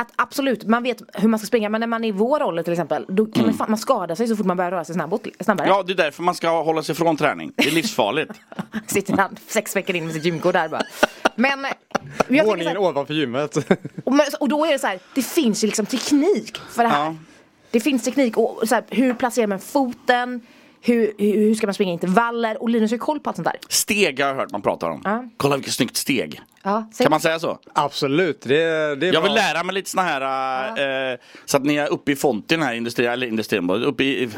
att absolut, man vet hur man ska springa men när man är i vår ålder till exempel Då kan man, fan, man skada sig så fort man börjar röra sig snabbare, snabbare. Ja, det är därför man ska hålla sig från träning. Det är livsfarligt. Sitter han sex veckor in med sitt gymkort där bara Men jag Våningen här, ovanför gymmet. och, men- och då är det så här, det finns ju liksom teknik för det här Det finns teknik och så här, hur placerar man foten hur, hur, hur ska man springa intervaller? Och Linus har koll på allt sånt där. Steg har jag hört man pratar om. Ja. Kolla vilket snyggt steg. Ja, Kan man säga så? Absolut. Det, det är Jag vill bra. lära mig lite såna här, eh, så att ni är uppe i fonten här, industri, eller industrin, uppe i...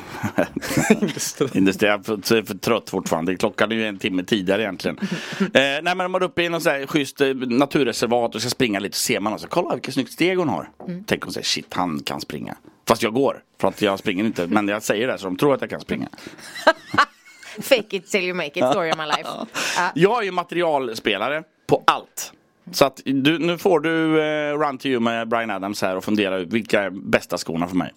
industri, jag är för, för trött fortfarande, klockan är ju en timme tidigare egentligen. eh, nej men om man är uppe i någon sån här schysst eh, naturreservat och ska springa lite så ser man alltså, kolla vilket snyggt steg hon har. Mm. Tänk hon säger, shit han kan springa. Fast jag går, för att jag springer inte, men jag säger det så de tror att jag kan springa. Fake it till you make it, story of my life. Ja. Jag är ju materialspelare på allt. Så att du, nu får du eh, Run to you med Brian Adams här och fundera ut vilka är bästa skorna för mig.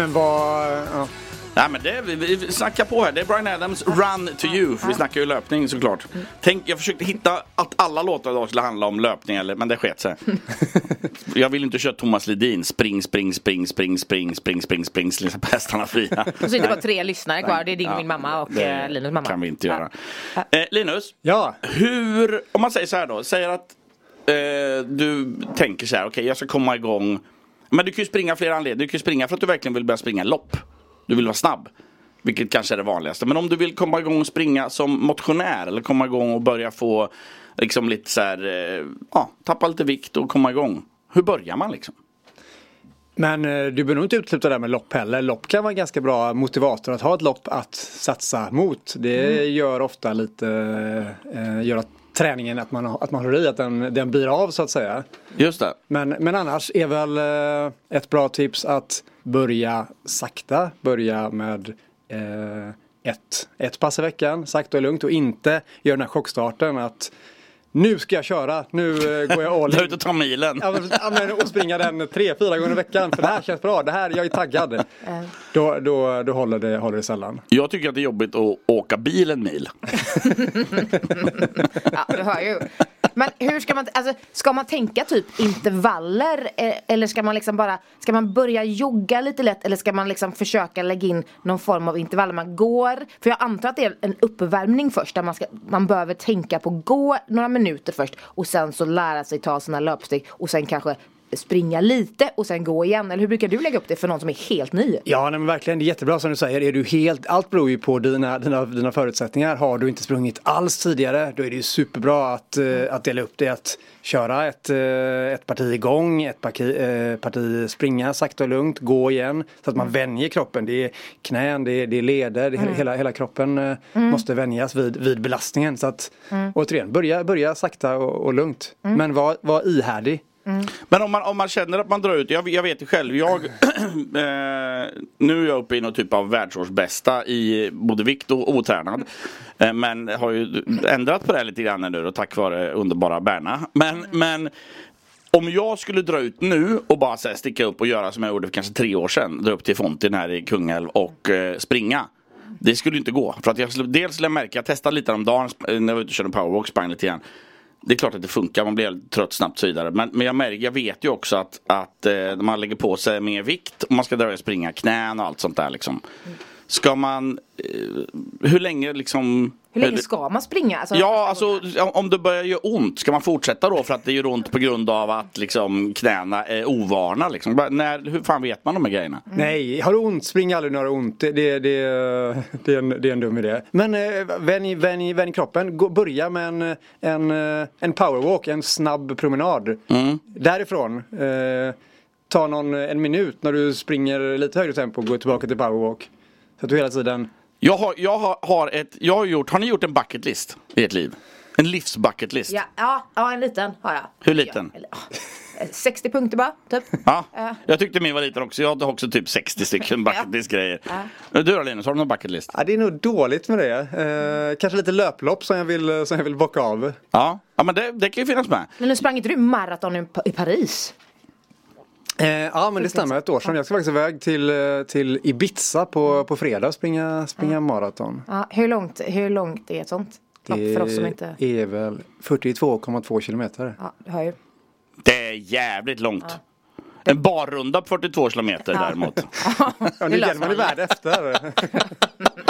Men vad... Ja. Nej men det, vi, vi snackar på här. Det är Brian Adams Run to you. För vi snackar ju löpning såklart. Tänk, jag försökte hitta att alla låtar idag skulle handla om löpning, eller, men det sket sig. jag vill inte köra Thomas Ledin. Spring, spring, spring, spring, spring, spring, spring, spring, spring på hästarna fria. Och så är det bara tre lyssnare kvar. Det är din, Ja, min mamma och det eh, Linus mamma. kan vi inte göra. Eh, Linus, ja. hur, om man säger så här då, säger att eh, du tänker så här, okej jag ska komma igång. Men du kan ju springa flera anledningar. Du kan ju springa för att du verkligen vill börja springa lopp. Du vill vara snabb. Vilket kanske är det vanligaste. Men om du vill komma igång och springa som motionär eller komma igång och börja få liksom lite så här, eh, ja, tappa lite vikt och komma igång. Hur börjar man liksom? Men eh, du behöver nog inte utesluta det där med lopp heller. Lopp kan vara en ganska bra motivator att ha ett lopp att satsa mot. Det Mm. gör ofta lite, eh, gör att träningen, att man, att man håller i, att den, den blir av så att säga. Just det. Men, men annars är väl eh, ett bra tips att börja sakta, börja med eh, ett, ett pass i veckan, sakta och lugnt och inte göra den här chockstarten att nu ska jag köra, nu eh, går jag all in. ut och ta milen. Ja, men, ja, men, och springa den tre, fyra gånger i veckan för det här känns bra, det här, jag är taggad. Då, då, då håller, det, håller det sällan. Jag tycker att det är jobbigt att åka bil en mil. Ja, du hör ju. Men hur ska man, alltså, ska man tänka typ intervaller eh, eller ska man liksom bara, ska man börja jogga lite lätt eller ska man liksom försöka lägga in någon form av intervall man går? För jag antar att det är en uppvärmning först där man, ska, man behöver tänka på gå några minuter först och sen så lära sig ta sina löpsteg och sen kanske springa lite och sen gå igen. Eller hur brukar du lägga upp det för någon som är helt ny? Ja, nej, men verkligen. Det är jättebra som du säger. Är du helt, allt beror ju på dina, dina, dina förutsättningar. Har du inte sprungit alls tidigare, då är det ju superbra att, eh, att dela upp det. Att köra ett, eh, ett parti igång, ett parti, eh, parti springa sakta och lugnt, gå igen. Så att man vänjer kroppen. Det är knän, det är, det är leder, det är, Mm. hela, hela kroppen Mm. måste vänjas vid, vid belastningen. Så att Mm. återigen, börja, börja sakta och, och lugnt. Mm. Men var, var ihärdig. Men om man, om man känner att man drar ut, jag, jag vet ju själv, jag, eh, nu är jag uppe i någon typ av världsårsbästa i både vikt och otränad. Eh, men har ju ändrat på det lite grann nu då, tack vare underbara Berna. Men, men om jag skulle dra ut nu och bara så här, sticka upp och göra som jag gjorde för kanske tre år sedan, dra upp till Fontin här i Kungälv och eh, springa. Det skulle inte gå. För att jag skulle, dels skulle jag märka, jag testade lite om dagen när jag var ute och körde powerwalk, sprang lite grann. Det är klart att det funkar, man blir trött snabbt och så vidare. Men, men jag, märker, jag vet ju också att, att eh, man lägger på sig mer vikt och man ska dra springa knän och allt sånt där liksom. Ska man, eh, hur länge liksom Hur länge ska man springa? Alltså, Ja, alltså om- det börjar göra ont, ska man fortsätta då för att det gör ont på grund av att liksom knäna är ovana? Liksom? När, hur fan vet man de här grejerna? Nej, har du ont, spring aldrig när du har ont. Det, det, det, det, är, en, det är en dum idé. Men eh, vänj, vänj, vänj kroppen. Gå, börja med en, en, eh, en powerwalk, en snabb promenad. Därifrån. Eh, ta någon, en minut när du springer lite högre tempo och går tillbaka till powerwalk. Så att du hela tiden... Jag har, jag har, har ett, jag har gjort, har ni gjort en bucket list i ert liv? En livsbucketlist? Ja, ja, ja, en liten har jag. Hur liten? Ja, 60 punkter bara, typ. Ja, Ja. jag tyckte min var liten också. Jag har också typ 60 stycken bucketlist grejer. Du då Linus, har du någon bucketlist? Ja, det är nog dåligt med det. Eh, kanske lite löplopp som jag vill, som jag vill bocka av. Ja, ja men det, det kan ju finnas med. Men nu sprang inte du maraton i Paris? Eh, ja men det stämmer, ett år sedan. Jag ska faktiskt iväg till, eh, till Ibiza på, på fredag och springa, springa maraton. Ja, hur, långt, hur långt är ett sånt lopp för oss som inte... är väl 42,2 kilometer. Ja, du hör ju. Det är jävligt långt. En barrunda på 42 kilometer Ja. däremot. Ja, Det nu gäller man man ju värd efter.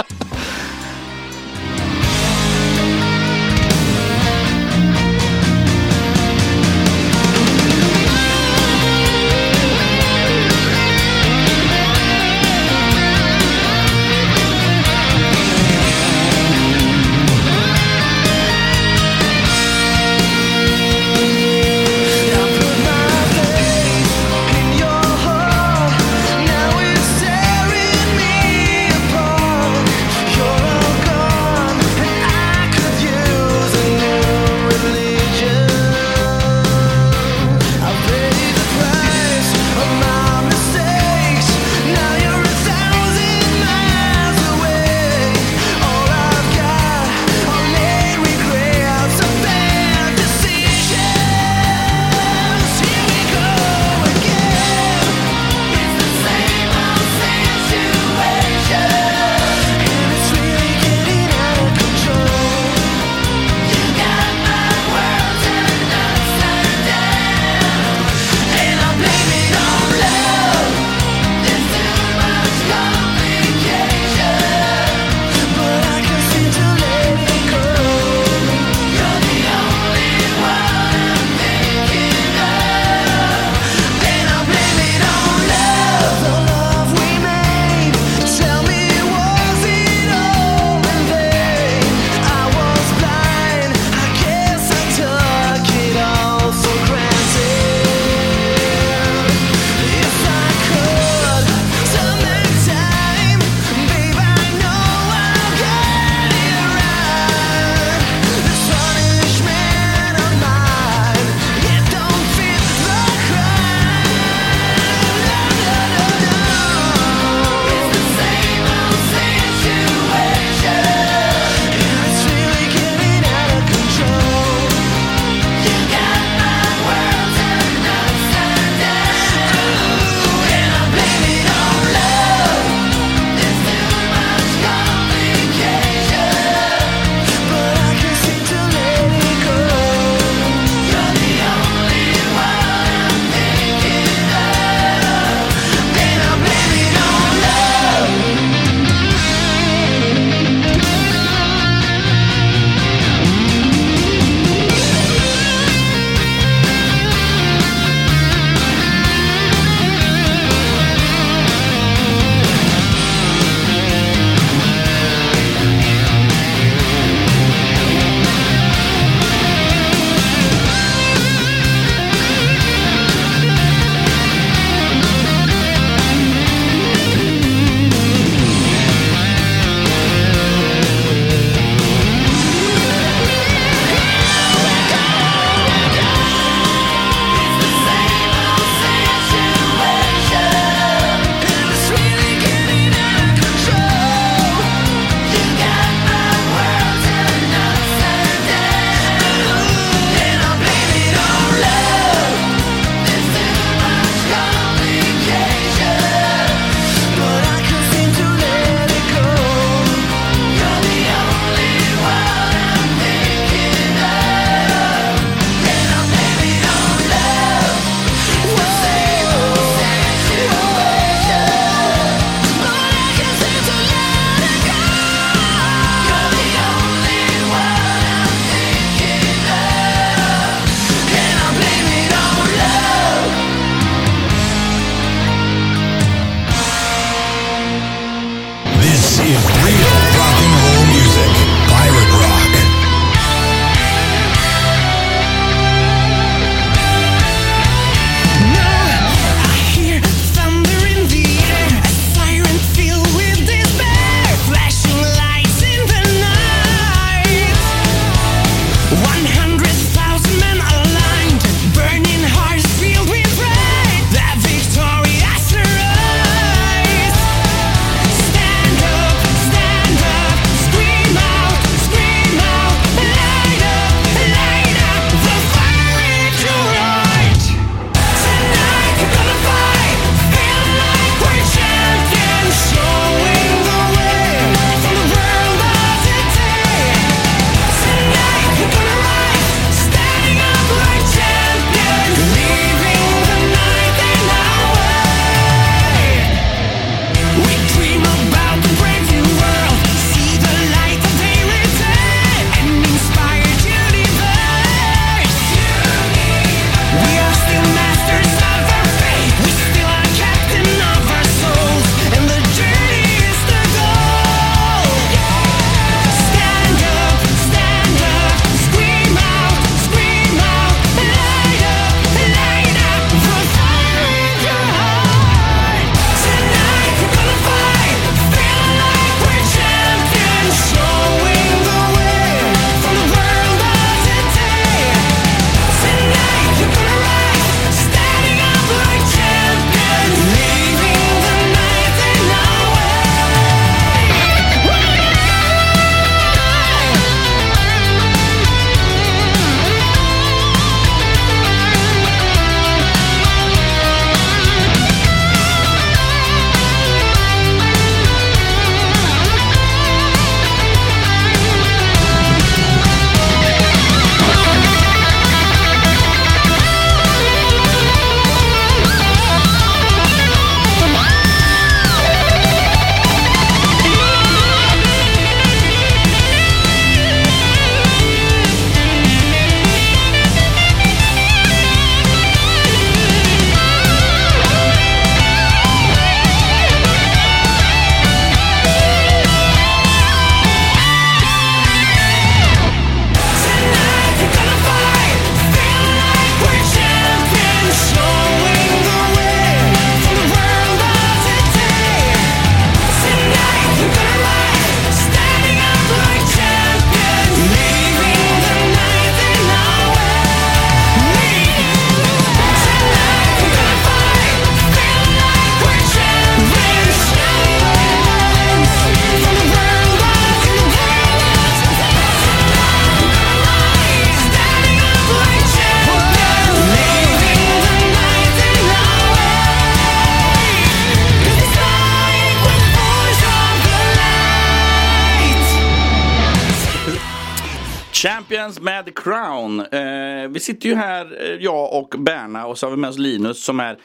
sitter ju här, eh, jag och Berna och så har vi med oss Linus som är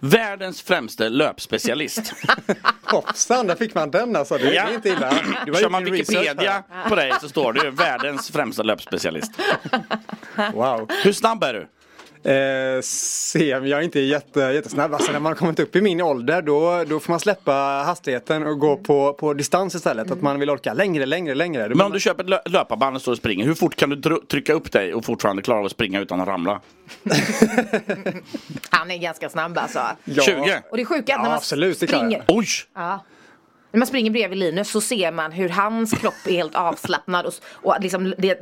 världens främste löpspecialist. Hoppsan, där fick man den alltså. Det är inte illa. Du Kör man Wikipedia på dig så står det ju världens främsta löpspecialist. Wow. Hur snabb är du? Eh, jag är inte jätte, jättesnabb. Alltså, när man har kommit upp i min ålder då, då får man släppa hastigheten och gå på, på distans istället. Att man vill orka längre, längre, längre. Men om du köper ett lö- löparband och står och springer, hur fort kan du trycka upp dig och fortfarande klara av att springa utan att ramla? Han är ganska snabb alltså. Ja. 20? Och det sjuka är att när man absolut, springer. Oj! Ja. När man springer bredvid Linus så ser man hur hans kropp är helt avslappnad och, och liksom det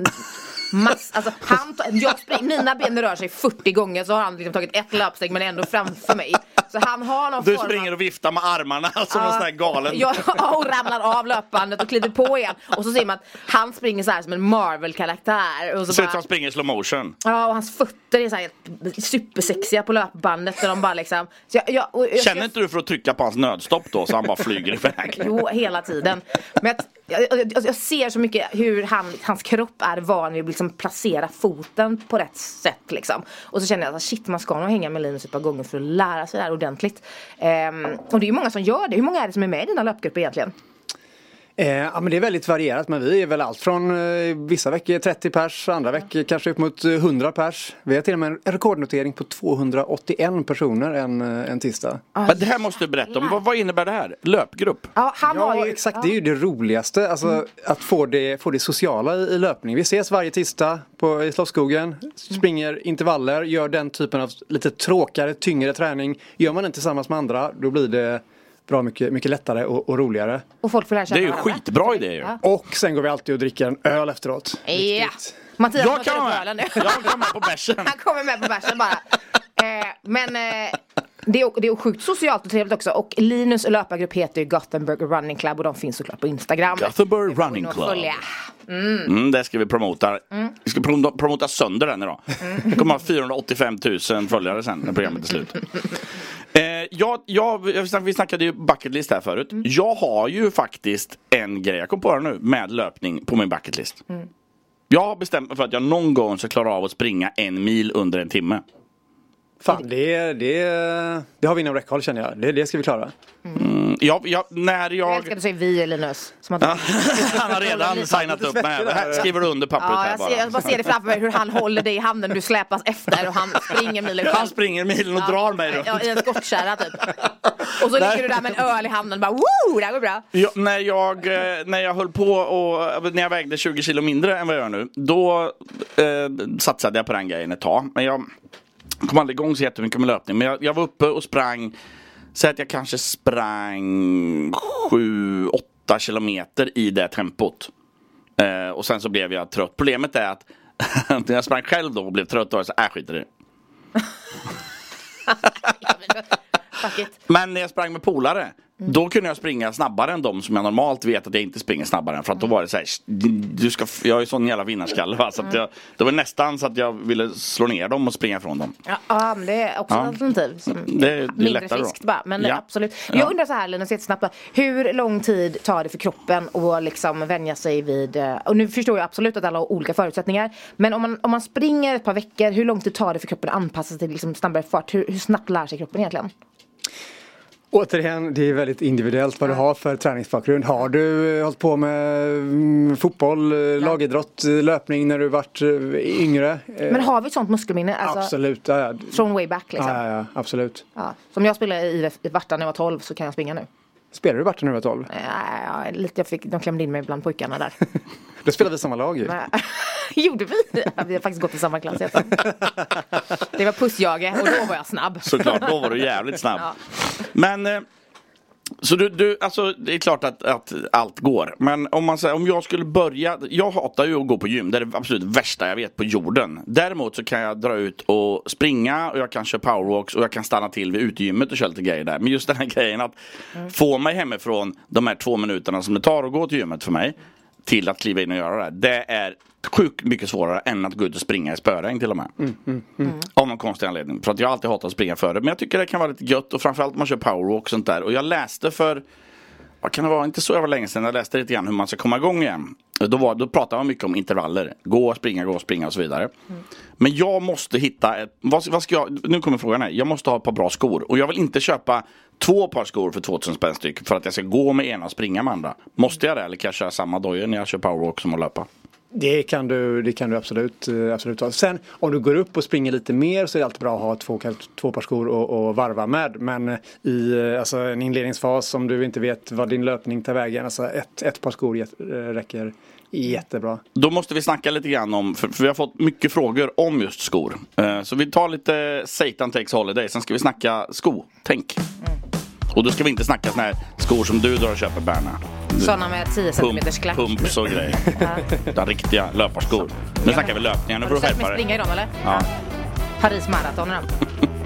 Mass, alltså han, jag spring, mina ben rör sig 40 gånger så har han liksom tagit ett löpsteg men ändå framför mig. Så han har någon Du form springer och viftar med armarna som en sån här galen. Ja, och ramlar av löpbandet och kliver på igen. Och så ser man att han springer så här som en Marvel-karaktär. Och så Ser ut som han springer i slow motion. Ja, och hans fötter är så här supersexiga på löpbandet. Och de bara liksom, jag, jag, jag, Känner inte du för att trycka på hans nödstopp då så han bara flyger iväg? Jo, hela tiden. Men jag, jag, jag, ser så mycket hur han, hans kropp är van vid att liksom placera foten på rätt sätt. Liksom. Och så känner jag att shit, man ska nog hänga med Linus ett par gånger för att lära sig det här ordentligt. Um, och det är ju många som gör det. Hur många är det som är med i dina löpgrupper egentligen? Eh, ja, men det är väldigt varierat men vi är väl allt från eh, vissa veckor 30 pers, andra veckor kanske upp mot eh, 100 pers. Vi har till och med en rekordnotering på 281 personer en, eh, en tisdag. Men det här måste du berätta om. Vad, vad innebär det här? Löpgrupp? Ja, han ja, har ju, exakt. Det är ju det roligaste. Alltså, Mm. Att få det, få det sociala i, i löpning. Vi ses varje tisdag på, i Slottsskogen. Springer intervaller, gör den typen av lite tråkigare, tyngre träning. Gör man den tillsammans med andra, då blir det bra mycket, mycket lättare och, och roligare. Och folk får lära känna varandra. skitbra idé ju. Ja. Och sen går vi alltid och dricker en öl efteråt. Ja. Mattias Jag kan upp vara med. ölen nu. Jag kan med på bärsen. Han kommer med på bärsen bara. Eh, men eh, det, är, det är sjukt socialt och trevligt också. Och Linus löpargrupp heter ju Gothenburg Running Club och de finns såklart på Instagram. Gothenburg Running Club. följa. Mm. Mm, det ska vi promota. Mm. Vi ska prom- promota sönder den idag. Det kommer ha 485 000 följare sen när programmet är slut. Eh, jag, jag, vi snackade ju bucket list här förut. Mm. Jag har ju faktiskt en grej, jag kom på det nu, med löpning på min bucket list. Mm. Jag har bestämt mig för att jag någon gång ska klara av att springa en mil under en timme. Fan, det, det, det har vi inom räckhåll känner jag. Det, det ska vi klara. Mm, jag, jag, när Jag jag... älskar att du säger vi Linus. Som att... Han har redan signat upp med. Här skriver du under pappret Ja, här jag, bara. ser, jag bara ser det framför mig hur han håller dig i handen, du släpas efter och han springer milen själv. Han springer milen och drar mig runt. Ja, i en skottkärra typ. Och så ligger du där med en öl i handen bara woo, det här går bra. Ja, när, jag, eh, när jag höll på och när jag vägde 20 kilo mindre än vad jag gör nu. Då eh, satsade jag på den grejen ett tag. Men jag kom aldrig igång så jättemycket med löpning. Men jag, jag var uppe och sprang. Säg att jag kanske sprang 7-8 kilometer i det tempot. Eh, och sen så blev jag trött. Problemet är att när jag sprang själv då och blev trött då var jag så äh skit i det. Men när jag sprang med polare Då kunde jag springa snabbare än de som jag normalt vet att jag inte springer snabbare än. För att då var det så här, du ska, jag är ju sån jävla vinnarskalle va? Så att jag, det var nästan så att jag ville slå ner dem och springa ifrån dem. Ja, ja, men det är också Ja. ett alternativ. Som Det, är- det är mindre friskt bara. Men Ja. absolut. Ja. Jag undrar så här Linus, jättesnabbt. Hur lång tid tar det för kroppen att liksom vänja sig vid, eh, och nu förstår jag absolut att alla har olika förutsättningar. Men om man, om man springer ett par veckor, hur lång tid tar det för kroppen att anpassa sig till liksom snabbare fart? Hur, hur snabbt lär sig kroppen egentligen? Återigen, det är väldigt individuellt vad du har för träningsbakgrund. Har du eh, hållit på med mm, fotboll, eh, lagidrott, eh, löpning när du varit yngre? Men har vi ett sånt muskelminne? Alltså, Absolut, ja, ja. Från way back liksom? Ja, ja, ja, absolut. Ja. Som jag spelade i Varta när jag var 12 så kan jag springa nu. Spelar du Varta när du var 12? Ja, ja, lite, jag fick, de klämde in mig bland pojkarna där. Då spelar vi samma lag ju. Gjorde vi? Ja, vi har faktiskt gått i samma klass. Det var pussjage och då var jag snabb. Såklart, då var du jävligt snabb. Ja. Men eh, så du, du, alltså det är klart att, att allt går. Men om man säger, om jag skulle börja, jag hatar ju att gå på gym, det är det absolut värsta jag vet på jorden. Däremot så kan jag dra ut och springa och jag kan köra powerwalks och jag kan stanna till vid utegymmet och köra lite grejer där. Men just den här grejen att få mig hemifrån de här två minuterna som det tar att gå till gymmet för mig till att kliva in och göra det. Det är sjukt mycket svårare än att gå ut och springa i spöregn till och med. Mm, mm, mm. Av någon konstig anledning. För att jag har alltid hatat att springa före. Men jag tycker det kan vara lite gött och framförallt om man kör powerwalk och sånt där. Och jag läste för vad kan det vara, inte så jävla länge sedan jag läste lite grann hur man ska komma igång igen. Då, var, då pratade man mycket om intervaller. Gå, springa, gå, springa och så vidare. Men jag måste hitta ett, vad, vad ska jag, nu kommer frågan här. Jag måste ha ett par bra skor. Och jag vill inte köpa två par skor för 2000 spänn styck för att jag ska gå med ena och springa med andra. Måste jag det eller kan jag köra samma dojor när jag kör powerwalk som att löpa? Det kan du, det kan du absolut, eh, absolut ha. Sen om du går upp och springer lite mer så är det alltid bra att ha två, två par skor och, och varva med. Men eh, i eh, alltså, en inledningsfas om du inte vet vad din löpning tar vägen, alltså ett, ett par skor räcker jättebra. Då måste vi snacka lite grann om, för, för vi har fått mycket frågor om just skor. Eh, så vi tar lite Satan takes holiday, sen ska vi snacka sko. Tänk. Och då ska vi inte snacka såna här skor som du drar och köper Berna. Sådana med 10 cm klack. Pumps och grejer. Utan riktiga löparskor. Nu snackar vi löpningar, nu Har får du du sett mig skärpa springa i dig. dem eller? Ja. Paris Marathon är de.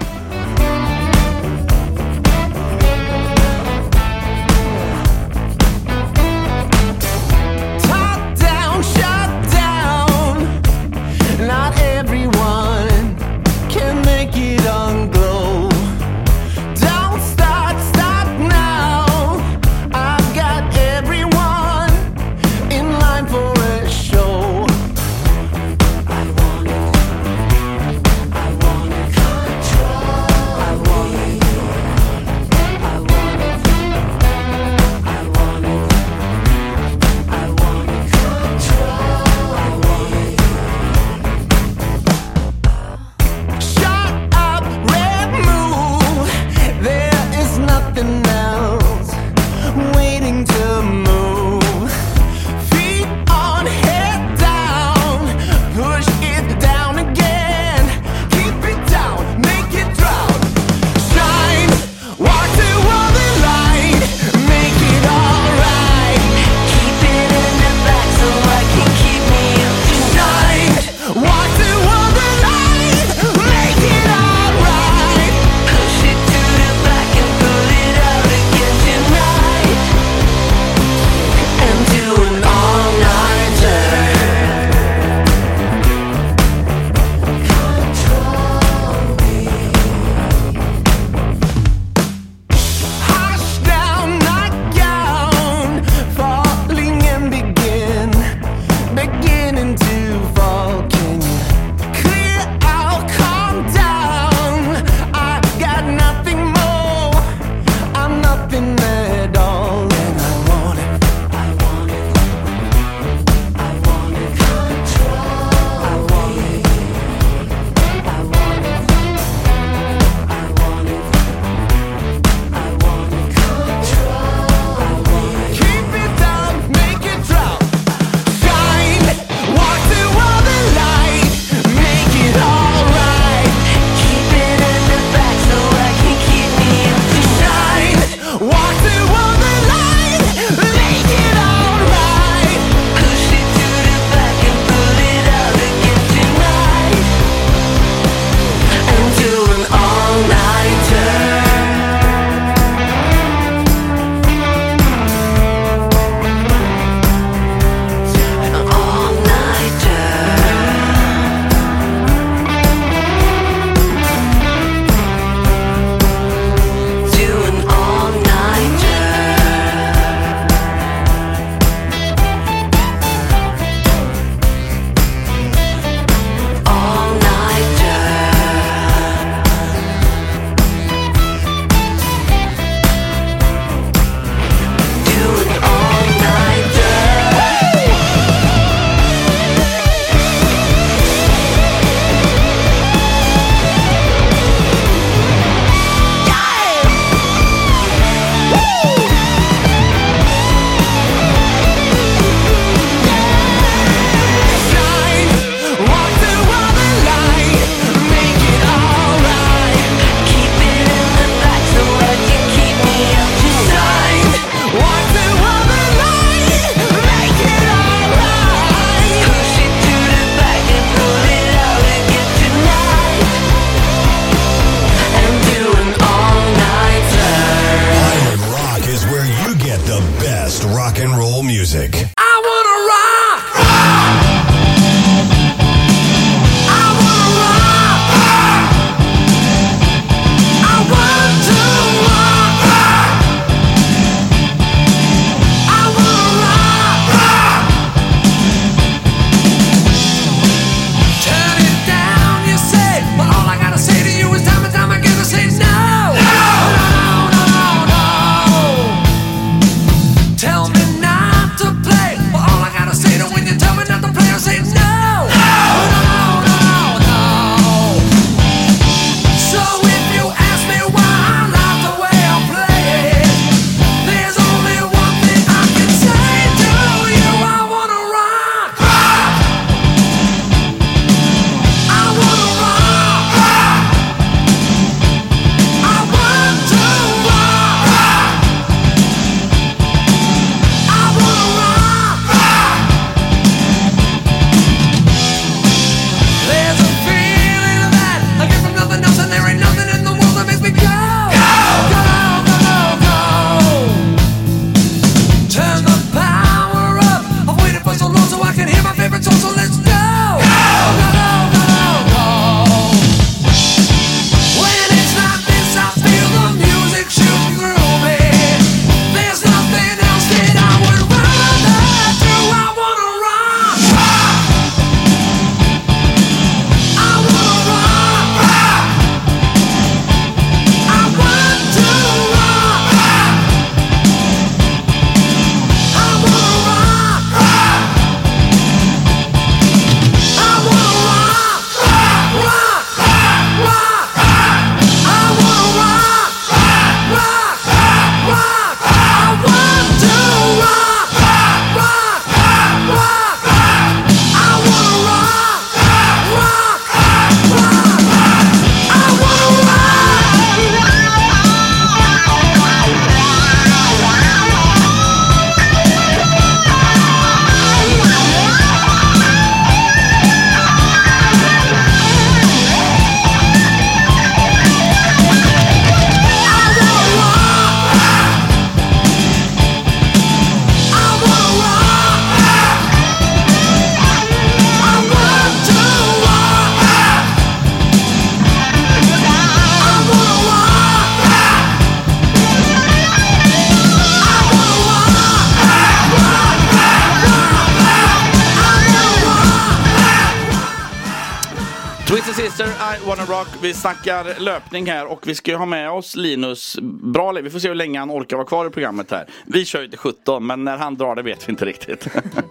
snackar löpning här och vi ska ju ha med oss Linus bra Vi får se hur länge han orkar vara kvar i programmet här. Vi kör ju till 17 men när han drar det vet vi inte riktigt.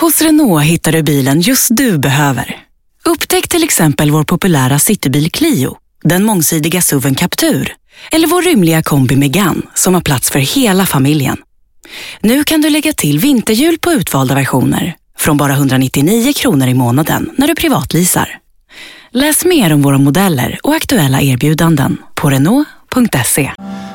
Hos Renault hittar du bilen just du behöver. Upptäck till exempel vår populära citybil Clio, den mångsidiga SUVen Captur eller vår rymliga kombi Megane som har plats för hela familjen. Nu kan du lägga till vinterhjul på utvalda versioner från bara 199 kronor i månaden när du privatlisar. Läs mer om våra modeller och aktuella erbjudanden på Renault.se.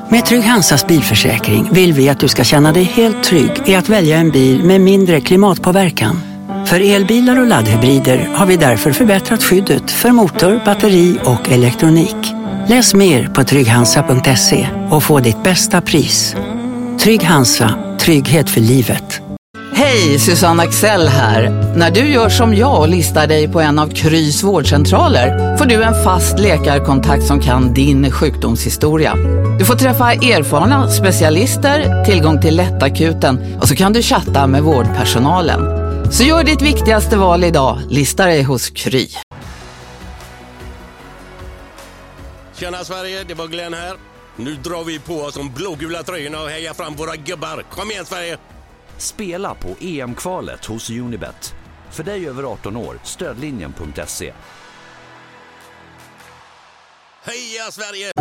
Med Trygg Hansas bilförsäkring vill vi att du ska känna dig helt trygg i att välja en bil med mindre klimatpåverkan. För elbilar och laddhybrider har vi därför förbättrat skyddet för motor, batteri och elektronik. Läs mer på trygghansa.se och få ditt bästa pris. Trygg Hansa, trygghet för livet. Hej! Susanne Axel här. När du gör som jag och listar dig på en av Krys vårdcentraler får du en fast läkarkontakt som kan din sjukdomshistoria. Du får träffa erfarna specialister, tillgång till lättakuten och så kan du chatta med vårdpersonalen. Så gör ditt viktigaste val idag, lista dig hos Kry. Tjena Sverige, det var Glenn här. Nu drar vi på oss de blågula tröjorna och hejar fram våra gubbar. Kom igen Sverige! Spela på EM-kvalet hos Unibet. För dig över 18 år, stödlinjen.se. Heja Sverige!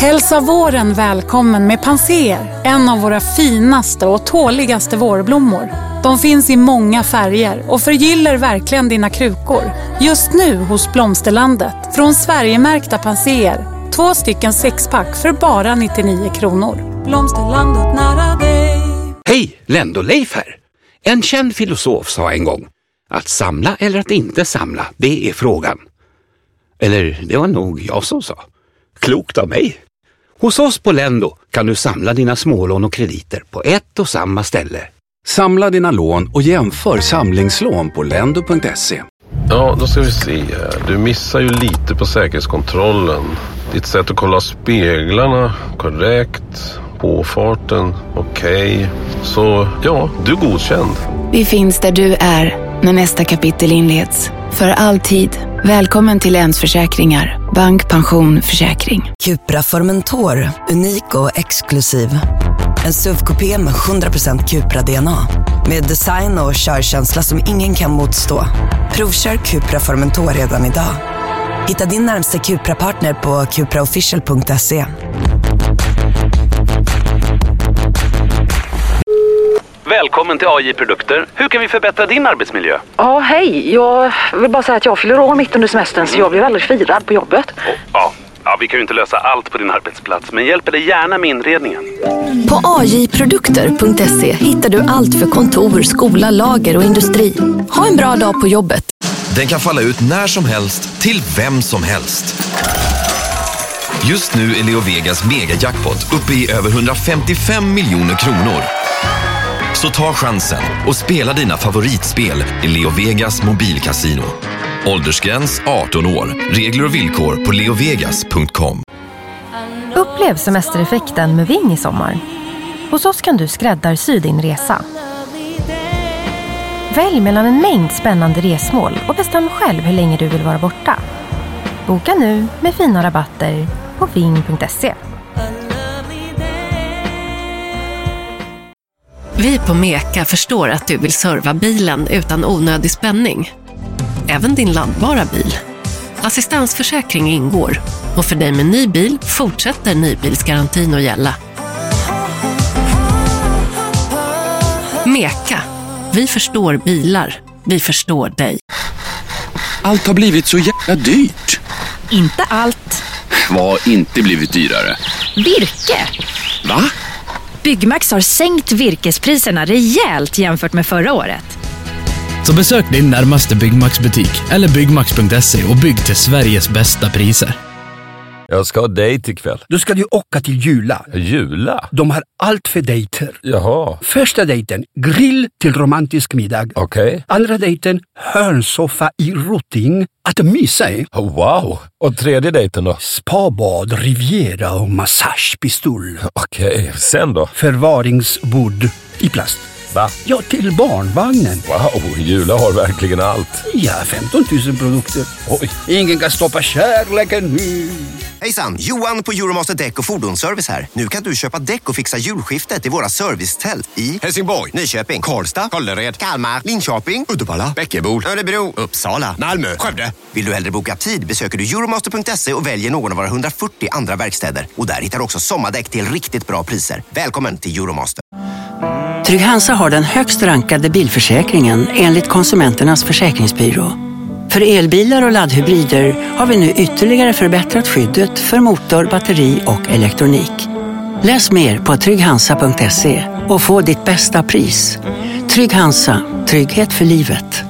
Hälsa våren välkommen med Panser, en av våra finaste och tåligaste vårblommor. De finns i många färger och förgyller verkligen dina krukor. Just nu hos Blomsterlandet, från Sverigemärkta Panser. Två stycken sexpack för bara 99 kronor. Blomsterlandet nära dig. Hej, Lendo-Leif här. En känd filosof sa en gång att samla eller att inte samla, det är frågan. Eller det var nog jag som sa. Klokt av mig. Hos oss på Lendo kan du samla dina smålån och krediter på ett och samma ställe. Samla dina lån och jämför samlingslån på lendo.se. Ja, då ska vi se här. Du missar ju lite på säkerhetskontrollen. Ditt sätt att kolla speglarna, korrekt. Påfarten, okej. Så ja, du är godkänd. Vi finns där du är när nästa kapitel inleds. För alltid. Välkommen till Länsförsäkringar. Bank, pension, försäkring. Cupra Formentor, unik och exklusiv. En SUV-kupé med 100% Cupra-DNA. Med design och körkänsla som ingen kan motstå. Provkör Cupra Formentor redan idag. Hitta din närmsta Cupra-partner på cupraofficial.se. Välkommen till AJ Produkter. Hur kan vi förbättra din arbetsmiljö? Ja, hej. Jag vill bara säga att jag fyller år mitt under semestern så jag blev väldigt firad på jobbet. Ja, ja, vi kan ju inte lösa allt på din arbetsplats, men hjälper dig gärna med inredningen. På ajprodukter.se hittar du allt för kontor, skola, lager och industri. Ha en bra dag på jobbet. Den kan falla ut när som helst till vem som helst. Just nu är Leo Vegas megajackpot uppe i över 155 miljoner kronor. Så ta chansen och spela dina favoritspel i Leo Vegas mobilkasino. Åldersgräns 18 år. Regler och villkor på leovegas.com. Upplev semestereffekten med Ving i sommar. Hos oss kan du skräddarsy din resa. Välj mellan en mängd spännande resmål och bestäm själv hur länge du vill vara borta. Boka nu med fina rabatter på ving.se. Vi på Meka förstår att du vill serva bilen utan onödig spänning. Även din laddbara bil. Assistansförsäkring ingår och för dig med ny bil fortsätter nybilsgarantin att gälla. Meka. Vi förstår bilar. Vi förstår dig. Allt har blivit så jävla dyrt. Inte allt. Vad har inte blivit dyrare? Virke. Va? Byggmax har sänkt virkespriserna rejält jämfört med förra året. Så besök din närmaste Byggmax-butik eller byggmax.se och bygg till Sveriges bästa priser. Jag ska ha dejt ikväll. Då ska du åka till Jula. Jula? De har allt för dejter. Jaha. Första dejten, grill till romantisk middag. Okej. Andra dejten, hörnsoffa i rotting. Att mysa i. Oh, wow. Och tredje dejten då? Spabad, riviera och massagepistol. Okej, sen då? Förvaringsbord i plast. Va? Ja, till barnvagnen. Wow, Jula har verkligen allt. Ja, 15 000 produkter. Oj. Ingen kan stoppa kärleken nu. Hejsan! Johan på Euromaster Däck och Fordonsservice här. Nu kan du köpa däck och fixa julskiftet i våra servicetält i Helsingborg, Nyköping, Karlstad, Kållered, Kalmar, Linköping, Uddevalla, Bäckebol, Örebro, Uppsala, Malmö, Skövde. Vill du hellre boka tid besöker du euromaster.se och väljer någon av våra 140 andra verkstäder. Och där hittar du också sommardäck till riktigt bra priser. Välkommen till Euromaster. Trygg Hansa har den högst rankade bilförsäkringen enligt Konsumenternas försäkringsbyrå. För elbilar och laddhybrider har vi nu ytterligare förbättrat skyddet för motor, batteri och elektronik. Läs mer på trygghansa.se och få ditt bästa pris. Trygg Hansa, trygghet för livet.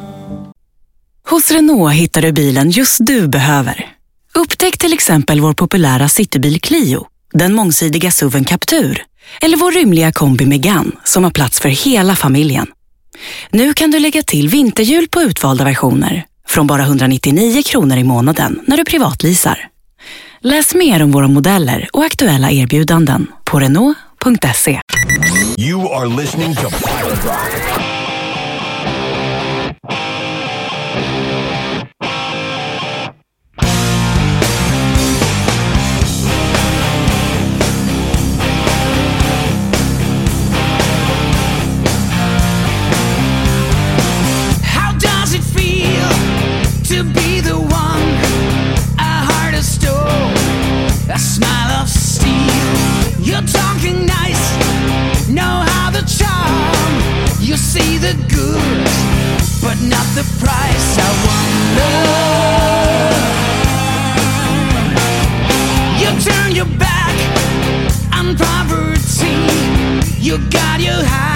Hos Renault hittar du bilen just du behöver. Upptäck till exempel vår populära citybil Clio, den mångsidiga SUVen Captur eller vår rymliga kombi Megane som har plats för hela familjen. Nu kan du lägga till vinterhjul på utvalda versioner från bara 199 kronor i månaden när du privatleasar. Läs mer om våra modeller och aktuella erbjudanden på Renault.se. You are listening to Pirate Rock. A smile of steel. You're talking nice, know how the charm. You see the good, but not the price. I wonder. You turn your back on poverty. You got your high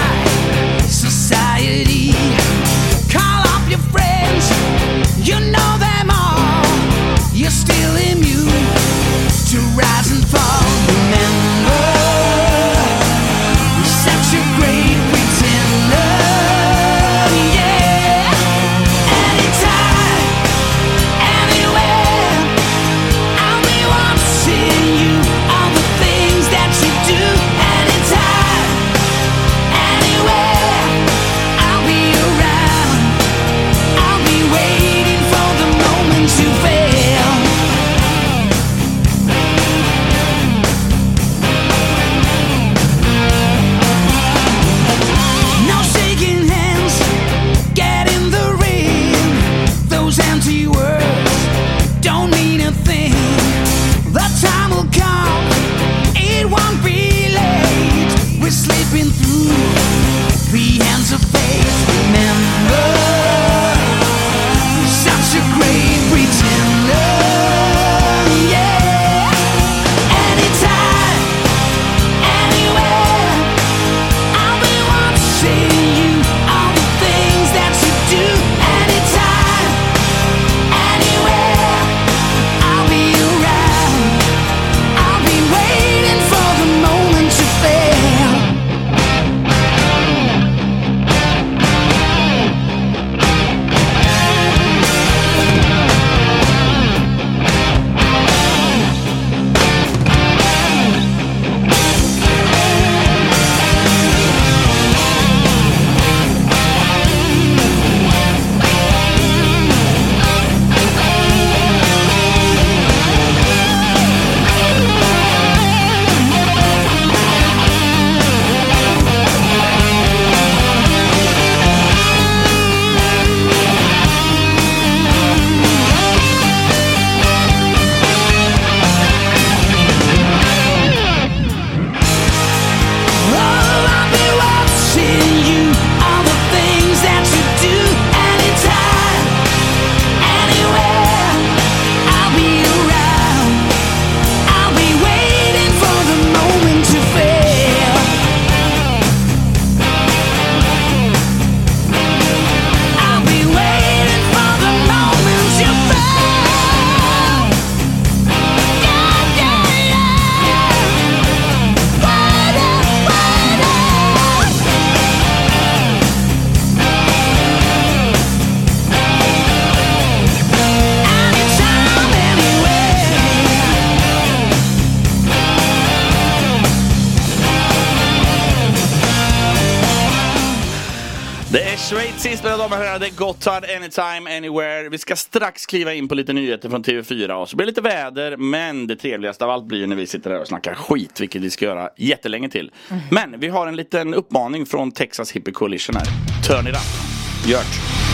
Gotthard Anytime Anywhere. Vi ska strax kliva in på lite nyheter från TV4 och så blir det lite väder. Men det trevligaste av allt blir när vi sitter här och snackar skit, vilket vi ska göra jättelänge till. Men vi har en liten uppmaning från Texas Hippie Coalition här. Turn it up. Gjort.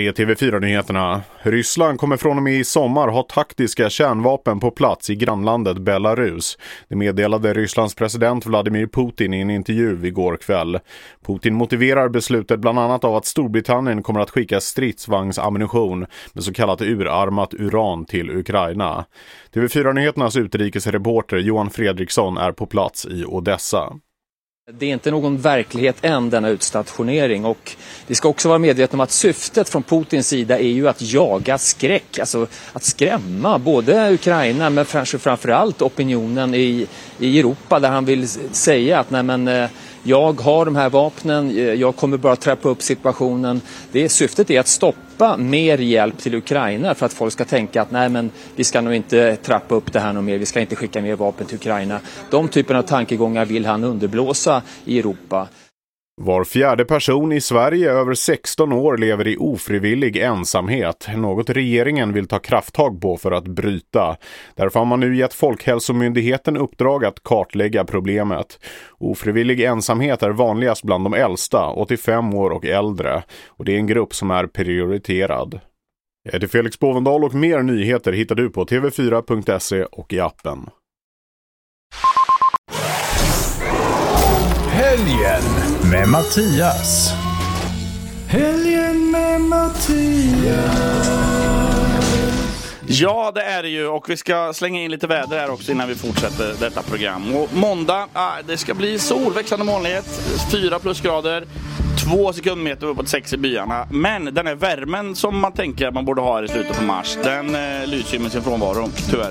Det här är TV4-nyheterna. Ryssland kommer från och med i sommar ha taktiska kärnvapen på plats i grannlandet Belarus. Det meddelade Rysslands president Vladimir Putin i en intervju igår kväll. Putin motiverar beslutet bland annat av att Storbritannien kommer att skicka stridsvagnsammunition med så kallat urarmat uran till Ukraina. TV4-nyheternas utrikesreporter Johan Fredriksson är på plats i Odessa. Det är inte någon verklighet än denna utstationering. Och vi ska också vara medvetna om att syftet från Putins sida är ju att jaga skräck, alltså att skrämma både Ukraina men framförallt opinionen i, i Europa där han vill säga att nej men eh, jag har de här vapnen, eh, jag kommer bara trappa upp situationen. Det syftet är att stoppa mer hjälp till Ukraina för att folk ska tänka att nej men vi ska nog inte trappa upp det här något mer, vi ska inte skicka mer vapen till Ukraina. De typen av tankegångar vill han underblåsa i Europa. Var fjärde person i Sverige över 16 år lever i ofrivillig ensamhet, något regeringen vill ta krafttag på för att bryta. Därför har man nu gett Folkhälsomyndigheten uppdrag att kartlägga problemet. Ofrivillig ensamhet är vanligast bland de äldsta, 85 år och äldre, och det är en grupp som är prioriterad. Jag heter Felix Bovendal och mer nyheter hittar du på tv4.se och i appen. Helgen med Mattias. Helgen med Mattias. Ja, det är det ju och vi ska slänga in lite väder här också innan vi fortsätter detta program. Och måndag, ah, det ska bli sol, växlande molnighet, 4 plusgrader. Två sekundmeter uppåt sex i byarna. Men den här värmen som man tänker att man borde ha i slutet på mars, den eh, lyser ju med sin frånvaro, tyvärr.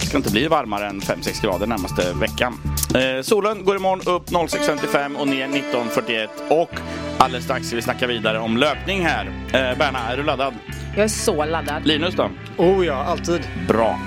Det ska inte bli varmare än 5-6 grader närmaste veckan. Eh, solen går imorgon upp 06.55 och ner 19.41. Och alldeles strax ska vi snacka vidare om löpning här. Eh, Berna, är du laddad? Jag är så laddad. Linus då? Oh ja, alltid. Bra.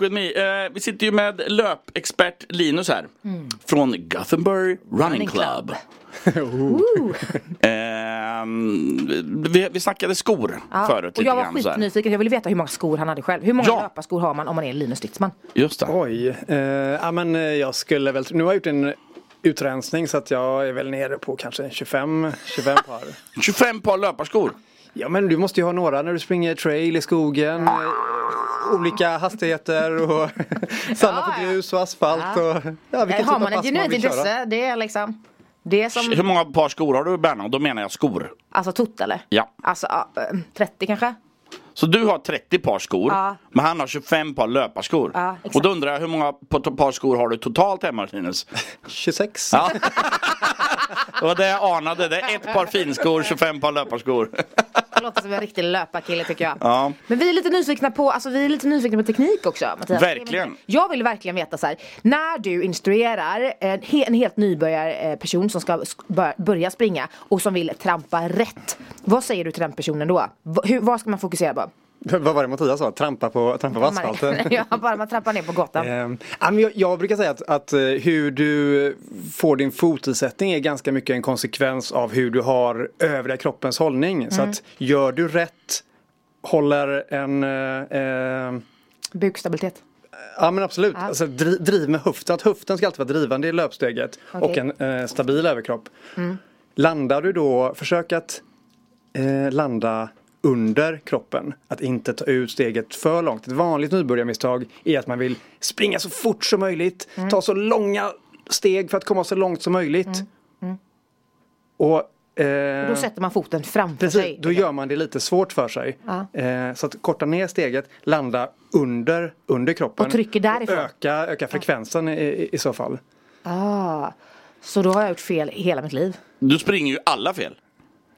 With Me. Eh, vi sitter ju med löpexpert Linus här. Mm. Från Gothenburg Running, Running Club. Ooh. Ehm, vi, vi snackade skor Ja, förut och jag var skitnyfiken, jag ville veta hur många skor han hade själv. Hur många Ja. löparskor har man om man är Linus Stridsman? Just det. Oj, eh, ja men eh, jag skulle väl, nu har jag gjort en utrensning så att jag är väl nere på kanske 25, 25 par. 25 par löparskor? Ja men du måste ju ha några när du springer trail i skogen. Olika hastigheter och samma på grus och asfalt och ja, vilken typ har av man ett genuint intresse. Det är liksom det är Hur som, många par skor har du Berna? Då menar jag skor. alltså tot eller? Ja. Alltså ja, eh, 30 kanske? Så du har 30 par skor, Ja. men han har 25 par löparskor. Ja, och då undrar jag hur många pa- par skor har du totalt hemma Linus? 26. Ja. det var det jag anade. Det är ett par finskor, 25 par löparskor. Låter som en riktig löparkille tycker jag. Ja. Men vi är lite nyfikna på, alltså vi är lite nyfikna på teknik också Mattias. Verkligen. Jag vill verkligen veta så här, när du instruerar en, en helt nybörjarperson som ska sk- bör- börja springa och som vill trampa rätt. Vad säger du till den personen då? Hur, vad ska man fokusera på? Vad var det Mattias sa? Trampa på, trampa på asfalten? ja, bara man trampar ner på gatan. Men jag, jag brukar säga att, att eh, hur du får din fotisättning är ganska mycket en konsekvens av hur du har övriga kroppens hållning. Så Mm. att gör du rätt, håller en eh, eh, Bukstabilitet. Ja men absolut. Ja. Alltså, dri, driv med höften. Att höften ska alltid vara drivande i löpsteget. Okej. Och en eh, stabil överkropp. Mm. Landar du då, försök att eh, landa under kroppen. Att inte ta ut steget för långt. Ett vanligt nybörjarmisstag är att man vill springa så fort som möjligt. Mm. Ta så långa steg för att komma så långt som möjligt. Mm. Och, Och eh, då sätter man foten framför Precis, sig. då gör man det lite svårt för sig. Ja. Eh, så att korta ner steget, landa under, under kroppen. Och trycker därifrån. Öka, öka frekvensen i, i, i så fall. Ah, så då har jag gjort fel hela mitt liv. Du springer ju alla fel.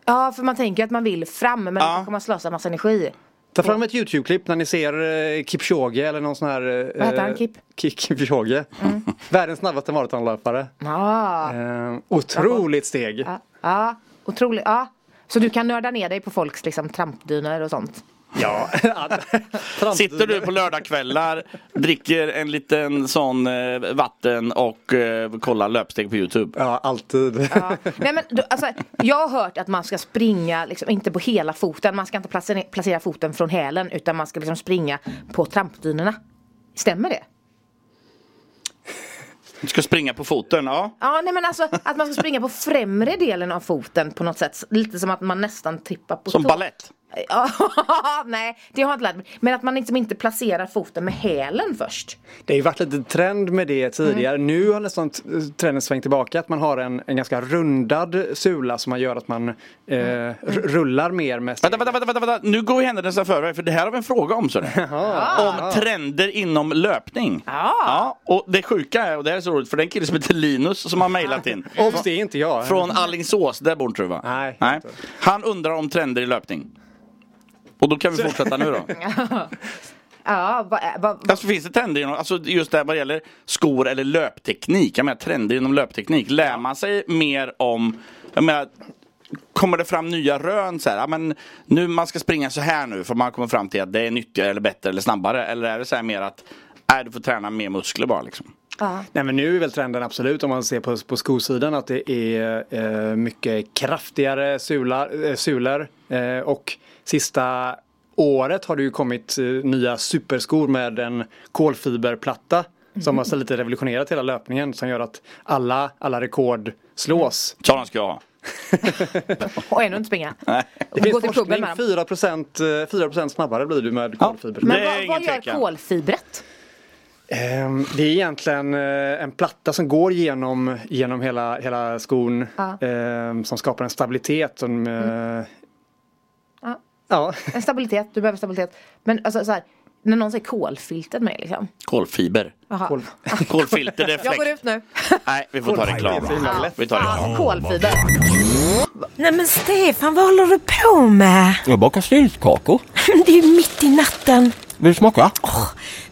Ja, för man tänker att man vill fram men då kommer man slösa massa energi. Ta fram ett YouTube-klipp när ni ser eh, Kipchoge eller någon sån här... Eh, Vad heter han, Kip? Ki- Kipchoge. Världens snabbaste maratonlöpare. Ah. Eh, otroligt steg. Ja, ja, otroligt. Ja. Så du kan nörda ner dig på folks liksom, trampdyner och sånt? Ja. Sitter du på lördagskvällar, dricker en liten sån eh, vatten och eh, kollar löpsteg på Youtube? Ja, alltid. Ja. Nej, men, du, alltså, jag har hört att man ska springa, liksom, inte på hela foten. Man ska inte placera, placera foten från hälen utan man ska liksom springa på trampdynorna. Stämmer det? Du ska springa på foten, ja. Ja, nej men alltså att man ska springa på främre delen av foten på något sätt. Lite som att man nästan trippar på Som tå. ballett. Ja, nej, det har jag inte lärt mig. Men att man liksom inte placerar foten med hälen först. Det har ju varit lite trend med det tidigare. Nu har nästan trenden svängt tillbaka. Att man har en, en ganska rundad sula som man gör att man eh, r- rullar mer med Vänta, vänta, vänta, vänta, vänta. nu går vi händelserna förväg för det här har vi en fråga om. Så det. Om trender inom löpning. Ja. Och det sjuka är, och det här är så roligt, för det är en kille som heter Linus som har mejlat in. Obs, det är inte jag. Från Allingsås, där bor du va? Nej. Nej. Han undrar om trender i löpning. Och då kan vi fortsätta nu då. Ja, vad är- vad- Alltså finns det trender inom, alltså just det här vad gäller skor eller löpteknik, jag menar trender inom löpteknik, lär man sig mer om, jag menar, kommer det fram nya rön så här, ja, men nu man ska springa så här nu för man kommer fram till att det är nyttigare eller bättre eller snabbare eller är det så här mer att, nej du får träna mer muskler bara liksom. Nej men nu är väl trenden absolut om man ser på, på skosidan att det är eh, mycket kraftigare sular, eh, sulor. Eh, och sista året har det ju kommit eh, nya superskor med en kolfiberplatta. Som har så lite revolutionerat hela löpningen som gör att alla, alla rekord slås. Sådana ska jag ha. Och ändå inte springa. Det finns forskning, med dem. 4%, eh, 4 snabbare blir du med kolfiber. Men vad, vad gör kolfibret? Ehm, Det är egentligen eh, en platta som går genom, genom hela, hela skon. Ja. ehm, Som skapar en stabilitet som... eh, Ja. En stabilitet, du behöver stabilitet. Men alltså så här, när någon säger kolfilter med liksom. Kolfiber. Jaha. Kolfilter, det är Jag går fläkt. ut nu. Nej, vi får ta reklam. Vi tar reklam. Kolfiber. Nej men Stefan, vad håller du på med? Jag bakar syltkakor. Det är ju mitt i natten. Vill du smaka?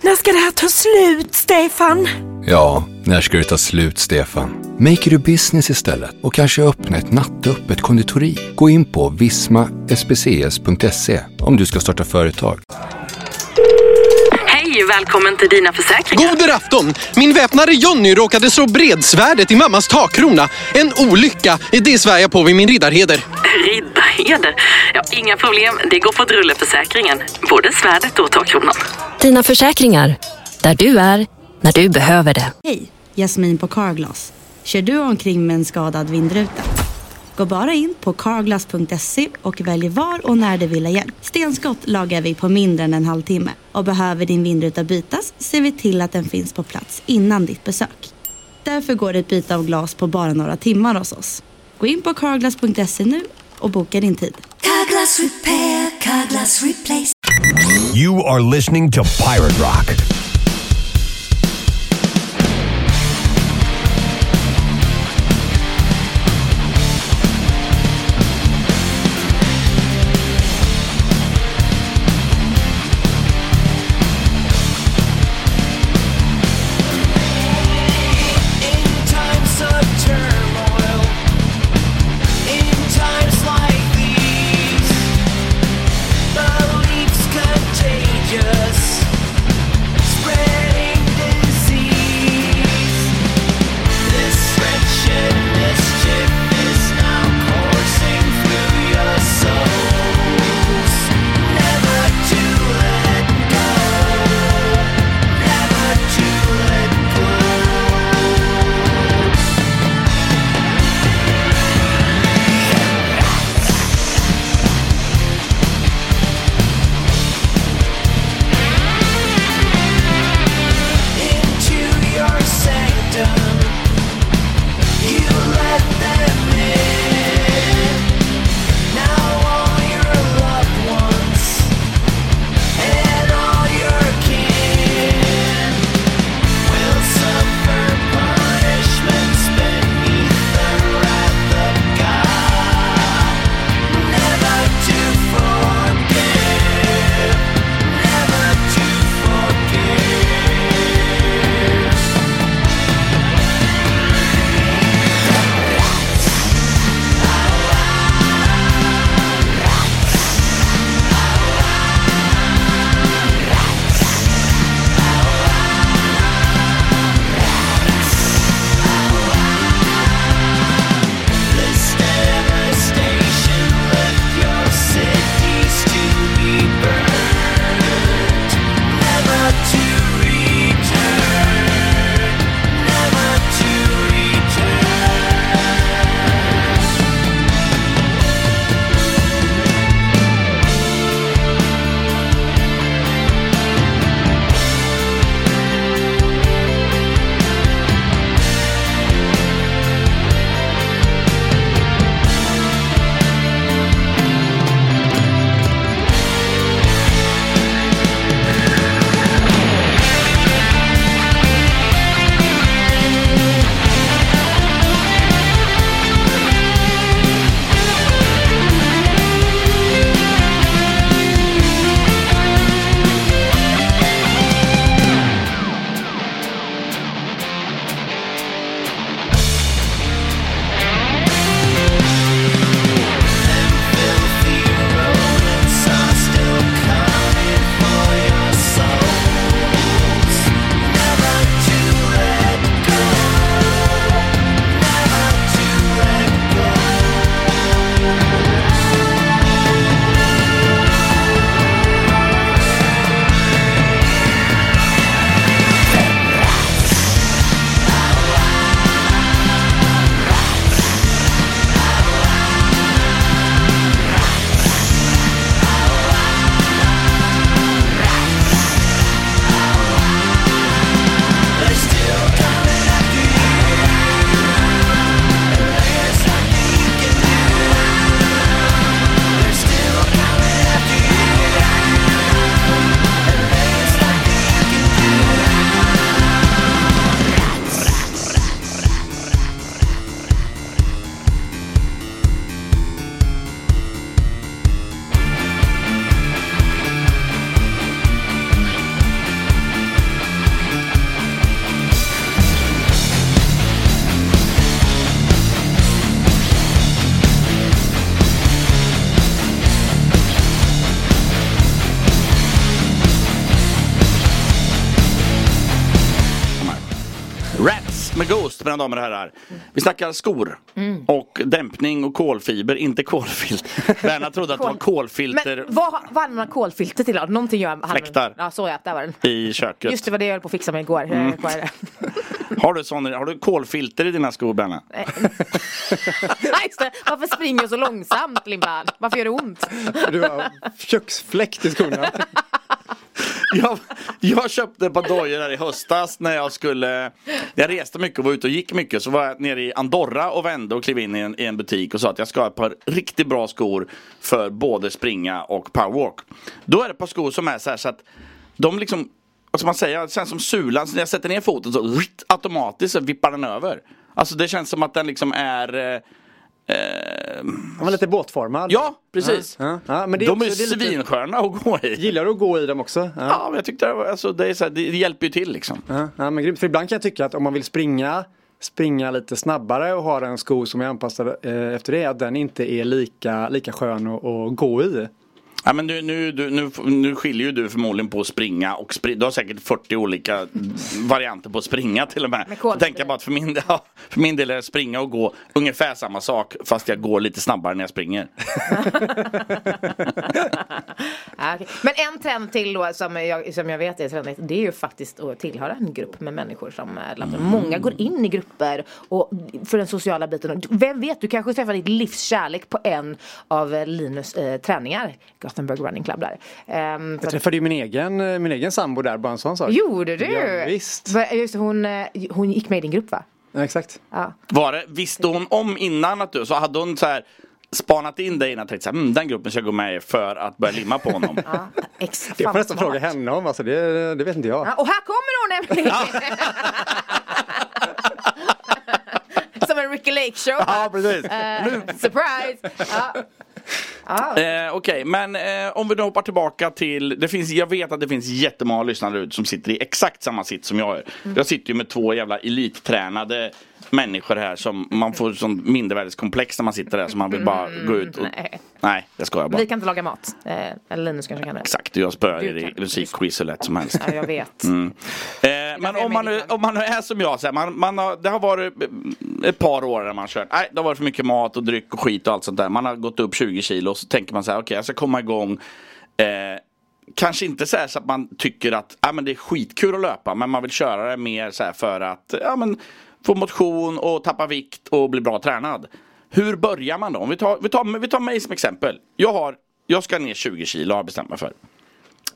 När ska det här ta slut, Stefan? Ja, när ska det ta slut, Stefan? Make it a business istället och kanske öppna ett nattöppet konditori. Gå in på vismaspcs.se om du ska starta företag. Hej, välkommen till Dina Försäkringar. God afton! Min väpnare Jonny råkade slå bredsvärdet i mammas takkrona. En olycka, det svär jag på vid min riddarheder. Riddarheder. Ja, inga problem, det går på drulleförsäkringen. Både svärdet och takkronan. Dina försäkringar, där du är när du behöver det. Hej, Jasmin på Carglass. Kör du omkring med en skadad vindruta? Gå bara in på carglass.se och välj var och när du vill ha hjälp. Stenskott lagar vi på mindre än en halvtimme. Och behöver din vindruta bytas ser vi till att den finns på plats innan ditt besök. Därför går det ett byte av glas på bara några timmar hos oss. Gå in på carglass.se nu och boka din tid. Carglass repair, Carglass replace. You are listening to Pirate Rock. Mina damer och herrar. Vi snackar skor. Mm. Och dämpning och kolfiber, inte kolfilt. Berna trodde att det var kolfilter Men vad, vad använder man kolfilter till då? Någonting gör han. Fläktar. Ja, så ja, där var den. i köket. Just det var det jag höll på att fixa med igår. Mm. Har, du sån, har du kolfilter i dina skor Berna? Nej. Varför springer du så långsamt Limpan? Varför gör det ont? Du har köksfläkt i skorna. Jag, jag köpte ett par dojor här i höstas när jag skulle Jag reste mycket och var ute och gick mycket. Så var jag nere i Andorra och vände och klev in i en, i en butik och sa att jag ska ha ett par riktigt bra skor För både springa och powerwalk. Då är det ett par skor som är så här så att De liksom Vad ska man säga? Det känns som sulan. Så när jag sätter ner foten så automatiskt så vippar den över. Alltså det känns som att den liksom är eh, eh, Den var lite båtformad. Ja, precis. Ja, ja. Ja, men det är De är svinsköna att gå i. Gillar du att gå i dem också? Ja, men jag tyckte det, var, alltså, det, är så här, det, det hjälper ju till liksom. Ja, ja, men grymt. För ibland kan jag tycka att om man vill springa springa lite snabbare och ha en sko som är anpassad eh, efter det, att den inte är lika, lika skön att, att gå i. Ja, men nu, nu, nu, nu skiljer ju du förmodligen på att springa och springa. Du har säkert 40 olika varianter på att springa till och med. Med Jag tänker bara att för min, del, för min del är springa och gå ungefär samma sak fast jag går lite snabbare när jag springer. Ja, okej. Men en trend till då som jag, som jag vet är trendigt det är ju faktiskt att tillhöra en grupp med människor som är löpare. Många går in i grupper och för den sociala biten. Vem vet, du kanske träffar ditt livs kärlek på en av eh, Linus eh, träningar. Gothenburg Running Club där. Så Jag att- träffade ju min egen, min egen sambo där, bara en sån sak. Gjorde du? Ja, visst. Just hon, eh, hon gick med i din grupp va? Ja, exakt. Ja. Var det, visste hon om innan att du, så hade hon så här spanat in dig innan och tänkt så här, mm, den gruppen ska gå med för att börja limma på honom. Ex, Det får nästan fråga henne om, alltså, det, det vet inte jag. Ja, och här kommer hon nämligen! Som en Ricky Lake show. Ja, precis. Eh, surprise! Ja. Ja. Eh, Okej, men eh, om vi då hoppar tillbaka till, det finns, jag vet att det finns jättemånga lyssnare ut som sitter i exakt samma sitt som jag är. Mm. Jag sitter ju med två jävla elittränade människor här som man får sån mindervärdeskomplex när man sitter där så man vill bara gå ut och... Mm, Nej. Nej, jag skojar bara. Vi kan inte laga mat. Eh, eller Linus kanske kan det. Exakt, jag spöar er i musikquiz hur lätt som helst. Ja, jag vet. Mm. Eh, men om man, nu, om man nu är som jag, så här, man, man har, det har varit ett par år där man har kört, nej det har varit för mycket mat och dryck och skit och allt sånt där. Man har gått upp 20 kilo och så tänker man så här, okej jag ska komma igång. Eh, kanske inte så, så att man tycker att ah, men det är skitkul att löpa men man vill köra det mer så för att ja, men, få motion och tappa vikt och bli bra tränad. Hur börjar man då? Om vi tar, vi tar, vi tar mig som exempel. Jag, har, jag ska ner 20 kilo har jag bestämt mig för.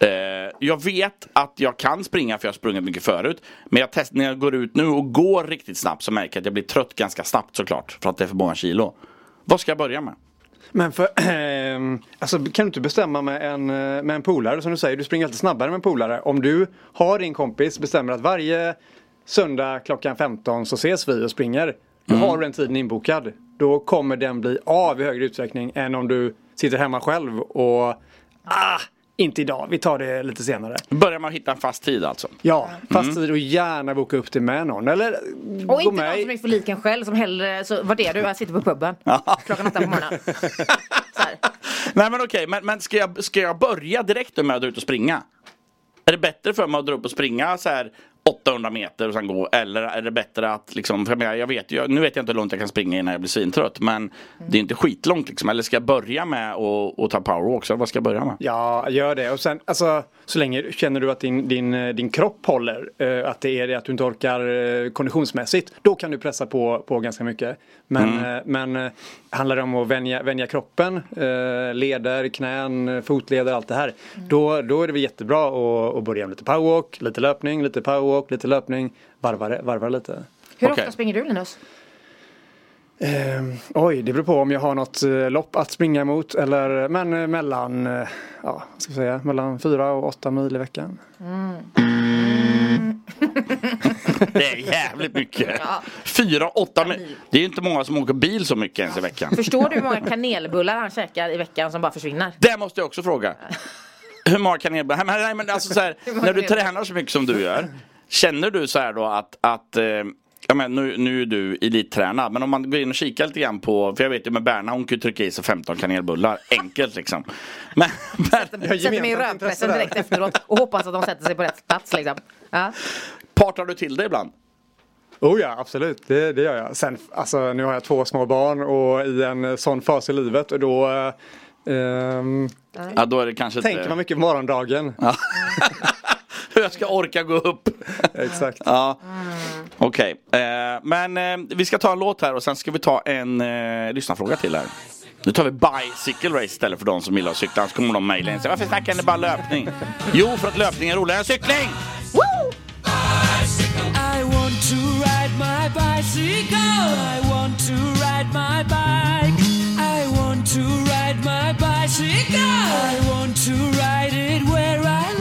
Eh, jag vet att jag kan springa för jag har sprungit mycket förut. Men jag test, när jag går ut nu och går riktigt snabbt så märker jag att jag blir trött ganska snabbt såklart. För att det är för många kilo. Vad ska jag börja med? Men för, eh, alltså, kan du inte bestämma med en, eh, med en polare som du säger, du springer alltid snabbare med en polare. Om du har din kompis, bestämmer att varje söndag klockan 15 så ses vi och springer. Då har du den tiden inbokad. Då kommer den bli av i högre utsträckning än om du sitter hemma själv och ah, inte idag, vi tar det lite senare. Börjar man hitta en fast tid alltså? Ja, fast Mm. tid och gärna boka upp det med någon. Eller Och gå inte med någon som är för lik en själv som hellre, så vad det är du, jag sitter på puben klockan åtta på morgonen. Nej men okej, men, men ska, jag, ska jag börja direkt med att dra ut och springa? Är det bättre för mig att dra upp och springa så här 800 meter och sen gå? Eller är det bättre att liksom, för jag, jag vet ju, nu vet jag inte hur långt jag kan springa innan jag blir svintrött. Men det är inte skitlångt liksom. Eller ska jag börja med att ta powerwalks? Eller vad ska jag börja med? Ja, gör det. Och sen, alltså, så länge känner du att din, din, din kropp håller, eh, att det är det att du inte orkar eh, konditionsmässigt, då kan du pressa på, på ganska mycket. Men, Mm. eh, men handlar det om att vänja, vänja kroppen, leder, knän, fotleder, allt det här, då, då är det väl jättebra att, att börja med lite powerwalk, lite löpning, lite powerwalk, lite löpning, varva, det- varva lite. Hur ofta springer du Linus? Eh, oj, det beror på om jag har något eh, lopp att springa emot eller men eh, mellan, eh, ja, vad ska jag säga, mellan fyra och åtta mil i veckan. Det är jävligt mycket. Fyra, åtta mil. Det är ju inte många som åker bil så mycket ens i veckan. Förstår du hur många kanelbullar han käkar i veckan som bara försvinner? Det måste jag också fråga. Hur många kanelbullar? Nej, men- alltså så här, när du tränar så mycket som du gör. Känner du så här då att, att eh, ja, men nu, nu är du elittränad men om man går in och kikar lite grann på, för jag vet ju med Berna hon kan ju trycka i sig 15 kanelbullar, enkelt liksom. Men, men, Sätter mig i rövpressen direkt efteråt och hoppas att de sätter sig på rätt plats liksom. Ja. Partar du till det ibland? Oh ja, absolut. Det, det gör jag. Sen, alltså, nu har jag två små barn och i en sån fas i livet och då eh, ehm, Ja, då är det kanske tänker inte... man mycket på morgondagen. Ja. Hur jag ska orka gå upp. Exakt. Ja. Okej, eh, men eh, vi ska ta en låt här och sen ska vi ta en eh, lyssnarfråga till här. Nu tar vi bicycle race istället för de som gillar att cykla. Annars kommer de mejla in sig. Varför snackar ni bara löpning? Jo, för att löpning är roligare än cykling! I want to ride my bicycle. I want to ride my bike. I want to ride my bicycle. I want to ride it where I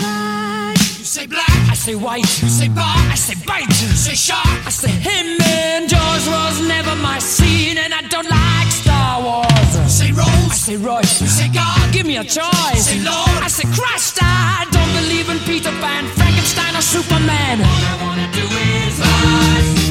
say black, I say white. You say bar, I say bite. You say shark, I say him. And Jaws was never my scene, and I don't like Star Wars. You say Rose, I say Royce. You say God, give me a choice. Say Lord, I say Christ. I don't believe in Peter Pan, Frankenstein, or Superman. All I wanna do is rise,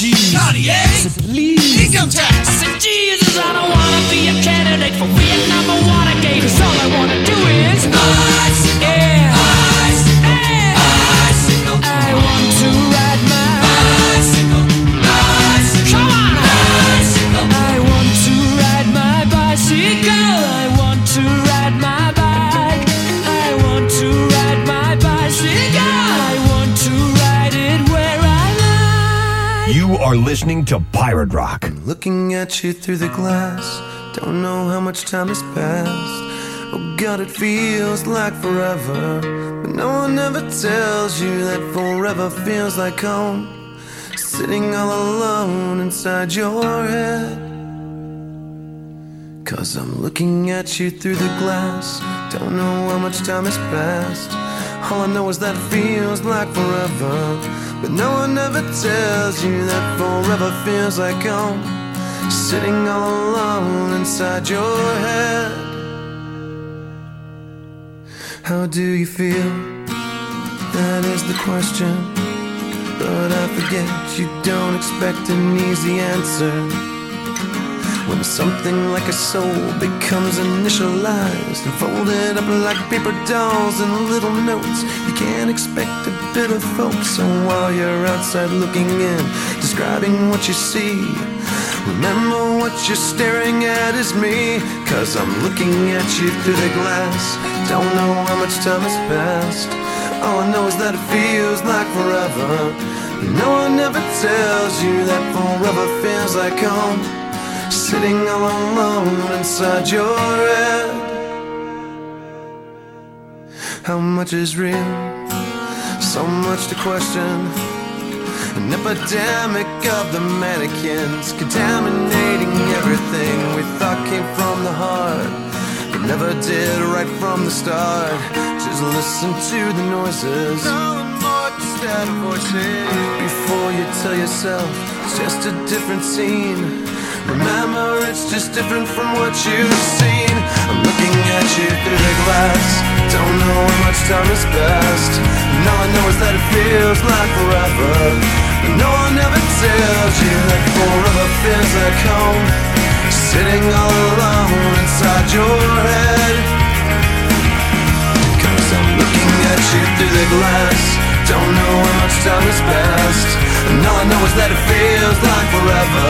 Cheese. Cartier, I Please. Income tax, I say Jesus. I don't want to be a candidate for Vietnam or Watergate. 'Cause all I want to do is bicycle, yeah. Are listening to Pirate Rock. Looking at you through the glass, don't know how much time has passed. Oh God, it feels like forever. But no one ever tells you that forever feels like home. Sitting all alone inside your head. Cause I'm looking at you through the glass. Don't know how much time has passed. All I know is that it feels like forever. But no one ever tells you that forever feels like home. Sitting all alone inside your head. How do you feel? That is the question. But I forget you don't expect an easy answer. When something like a soul becomes initialized and folded up like paper dolls and little notes, you can't expect a bit of hope. So while you're outside looking in, describing what you see, remember what you're staring at is me. Cause I'm looking at you through the glass. Don't know how much time has passed. All I know is that it feels like forever. No one ever tells you that forever feels like home. Sitting all alone inside your head. How much is real? So much to question. An epidemic of the mannequins contaminating everything we thought came from the heart. But never did right from the start. Just listen to the noises. Before you tell yourself it's just a different scene. Remember, it's just different from what you've seen. I'm looking at you through the glass. Don't know how much time has passed. And all I know is that it feels like forever. But no one ever tells you that forever feels like home. Sitting all alone inside your head. Cause I'm looking at you through the glass. Don't know how much time has passed. And all I know is that it feels like forever.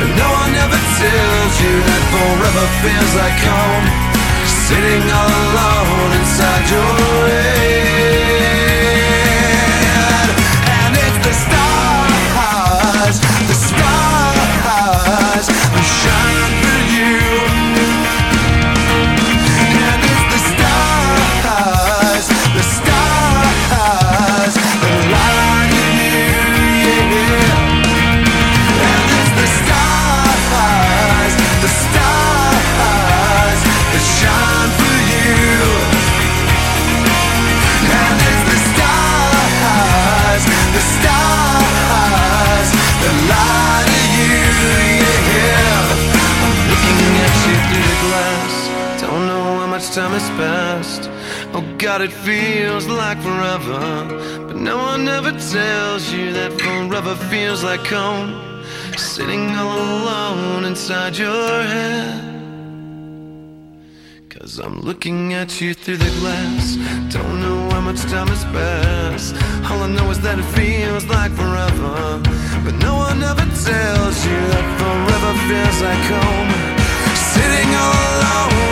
But no one ever tells you that forever feels like home. Sitting all alone inside your head. Time has passed. Oh God, it feels like forever. But no one ever tells you that forever feels like home. Sitting all alone inside your head. Cause I'm looking at you through the glass. Don't know how much time has passed. All I know is that it feels like forever. But no one ever tells you that forever feels like home. Sitting all alone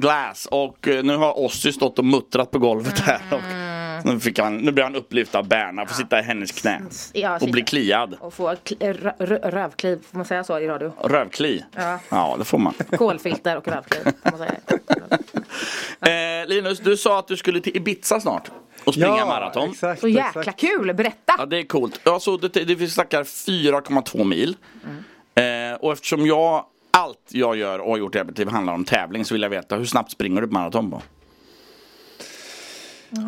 Through Glass. Och eh, nu har Ossi stått och muttrat på golvet här. Och nu, fick han, nu blir han upplyft av Berna, får sitta i hennes knä. Ja, Och bli kliad. Och få kl- rö- rö- rövkliv, får man säga så i radio? Rövkli. Ja. Ja, det får man. Kolfilter och rövkliv, får man säga. Eh, Linus, du sa att du skulle till Ibiza snart och springa Ja, maraton. exakt, Så jäkla kul, berätta! Ja, det är coolt. Alltså, det, det, vi snackar 4,2 mil. Mm. Eh, och eftersom jag, allt jag gör och har gjort i mitt liv handlar om tävling så vill jag veta hur snabbt springer du på maraton på?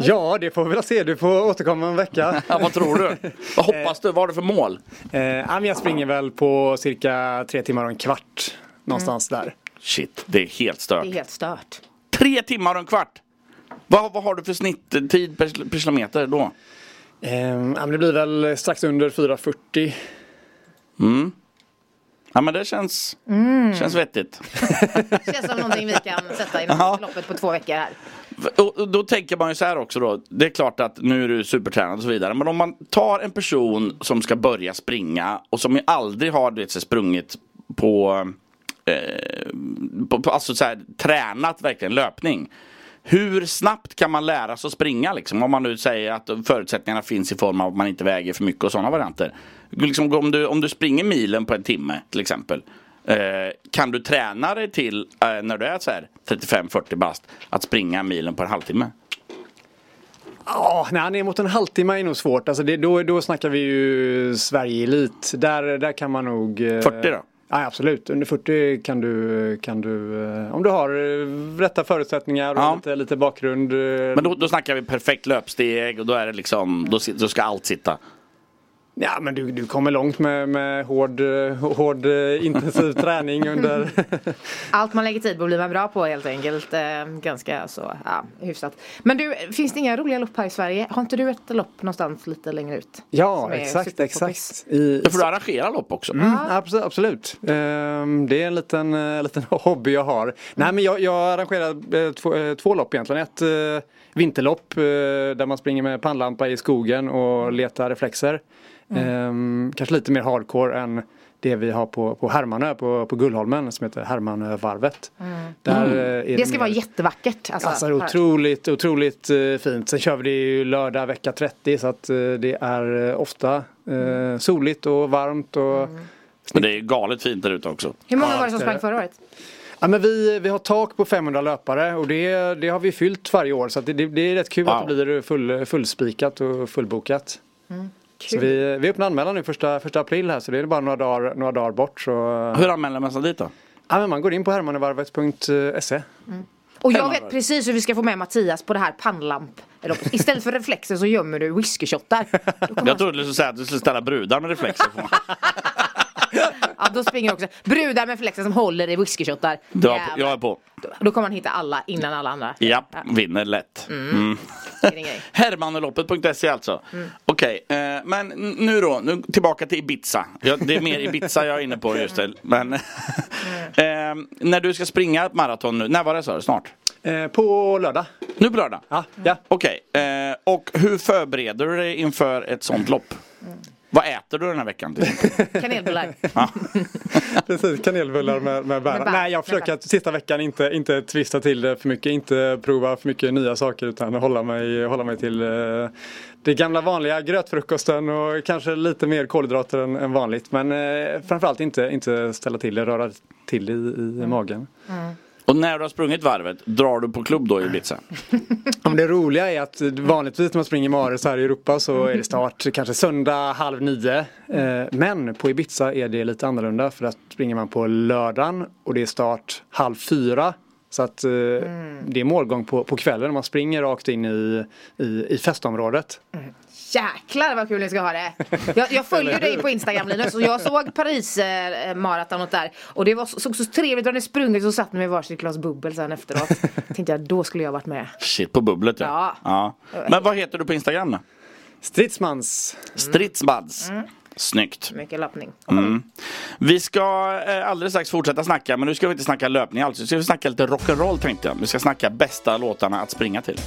Ja, det får vi väl se. Du får återkomma om en vecka. Ja, vad tror du? Vad hoppas du? Vad har du för mål? Eh, jag springer väl på cirka tre timmar och en kvart. Någonstans där. Shit, det är helt stört. Det är helt stört. Tre timmar och en kvart! Vad, vad har du för snitttid per, per kilometer då? Eh, det blir väl strax under 4.40. Mm. Ja men det känns, Mm. känns vettigt. Känns som någonting vi kan sätta inom Ja. loppet på två veckor här. Och då tänker man ju så här också då. Det är klart att nu är du supertränad och så vidare. Men om man tar en person som ska börja springa och som ju aldrig har du vet, sprungit på, eh, på, på alltså så här, tränat verkligen löpning. Hur snabbt kan man lära sig att springa liksom? Om man nu säger att förutsättningarna finns i form av att man inte väger för mycket och sådana varianter. Liksom, om, du, om du springer milen på en timme till exempel. Eh, kan du träna dig till eh, när du är så här 35-40 bast att springa milen på en halvtimme? Ja, nej, ner mot en halvtimme är nog svårt. Alltså det, då, då snackar vi ju Sverige-elit. Där, där kan man nog... eh, 40 då? Ja, absolut. Under 40 kan du, kan du eh, om du har eh, rätta förutsättningar och Ja. lite, lite bakgrund. eh, Men då, då snackar vi perfekt löpsteg och då är det liksom, då, då ska allt sitta. Ja, men du, du kommer långt med, med hård, eh, hård eh, intensiv träning under... Allt man lägger tid på blir man bra på helt enkelt. Eh, ganska så, ja, hyfsat. Men du, finns det inga roliga lopp här i Sverige? Har inte du ett lopp någonstans lite längre ut? Ja, exakt, exakt. I, Då får du arrangera lopp också. Mm, absolut. absolut. Ehm, det är en liten, eh, liten hobby jag har. Nej men jag, jag arrangerar två, två lopp egentligen. Ett vinterlopp där man springer med pannlampa i skogen och letar reflexer. Ehm, kanske lite mer hardcore än det vi har på, på Hermanö på, på Gullholmen som heter Hermanövarvet. Där, eh, är Mm. Det ska mer- vara jättevackert. Alltså, Alltså det är otroligt, otroligt eh, fint. Sen kör vi det ju lördag vecka 30 så att eh, det är eh, ofta eh, soligt och varmt. Och, Men det är galet fint där ute också. Hur många var det som sprang det. förra året? Ja, men vi, vi har tak på 500 löpare och det, det har vi fyllt varje år så att det, det, är rätt kul att det blir full, fullspikat och fullbokat. Mm. Så vi, vi öppnar anmälan nu första, första april här så det är bara några dagar, några dagar bort. Så... Hur anmäler man sig dit då? Ja, men man går in på hermanevarvet.se. Och jag vet precis hur vi ska få med Mattias på det här pannlamp. Istället för reflexer så gömmer du whiskyshottar. Jag trodde du skulle säga att du skulle ställa brudar med reflexer på. Ja, då springer också brudar med reflexer som håller i Jävlar. Jag är på. Då kommer man hitta alla innan alla andra. Ja, vinner lätt. Mm. Mm. Hermaneloppet.se alltså. Mm. Okej, eh, men nu då, nu tillbaka till Ibiza. Ja, det är mer Ibiza jag är inne på just det. Men, eh, när du ska springa ett maraton nu, när var det sa du? Snart? Eh, på lördag. Nu på lördag? Ja. ja. Okej, eh, och hur förbereder du dig inför ett sånt lopp? Vad äter du den här veckan? Kanelbullar. Precis, kanelbullar med, med bär. Med bär, Nej, jag försöker att sista veckan inte, inte twista till det för mycket, inte prova för mycket nya saker utan hålla mig, hålla mig till eh, det gamla vanliga grötfrukosten och kanske lite mer kolhydrater än, än vanligt. Men eh, framförallt inte, inte ställa till det, röra till det i, i magen. Och när du har sprungit varvet, drar du på klubb då i Ibiza? Ja, det roliga är att vanligtvis när man springer mare så här i Europa så är det start kanske söndag halv nio. Eh, Men på Ibiza är det lite annorlunda för att springer man på lördagen och det är start halv fyra. Så att eh, det är målgång på, på kvällen. Man springer rakt in i, i, i festområdet. Jäklar vad kul ni ska ha det. Jag, jag följer dig på Instagram Linus och jag såg Paris eh, maratonot där. Och det var, så- såg så trevligt ut. Ni sprungit och satt med varsitt glas bubbel sen efteråt. Tänkte jag, då skulle jag varit med. Shit, på bubblet ja. ja. Men vad heter du på Instagram då? Stridsmans. Stridsmads. Mm. Snyggt. Mycket löpning. Mm. Vi ska eh, alldeles strax fortsätta snacka, men nu ska vi inte snacka löpning alls. Vi ska snacka lite rock'n'roll tänkte jag. Vi ska snacka bästa låtarna att springa till.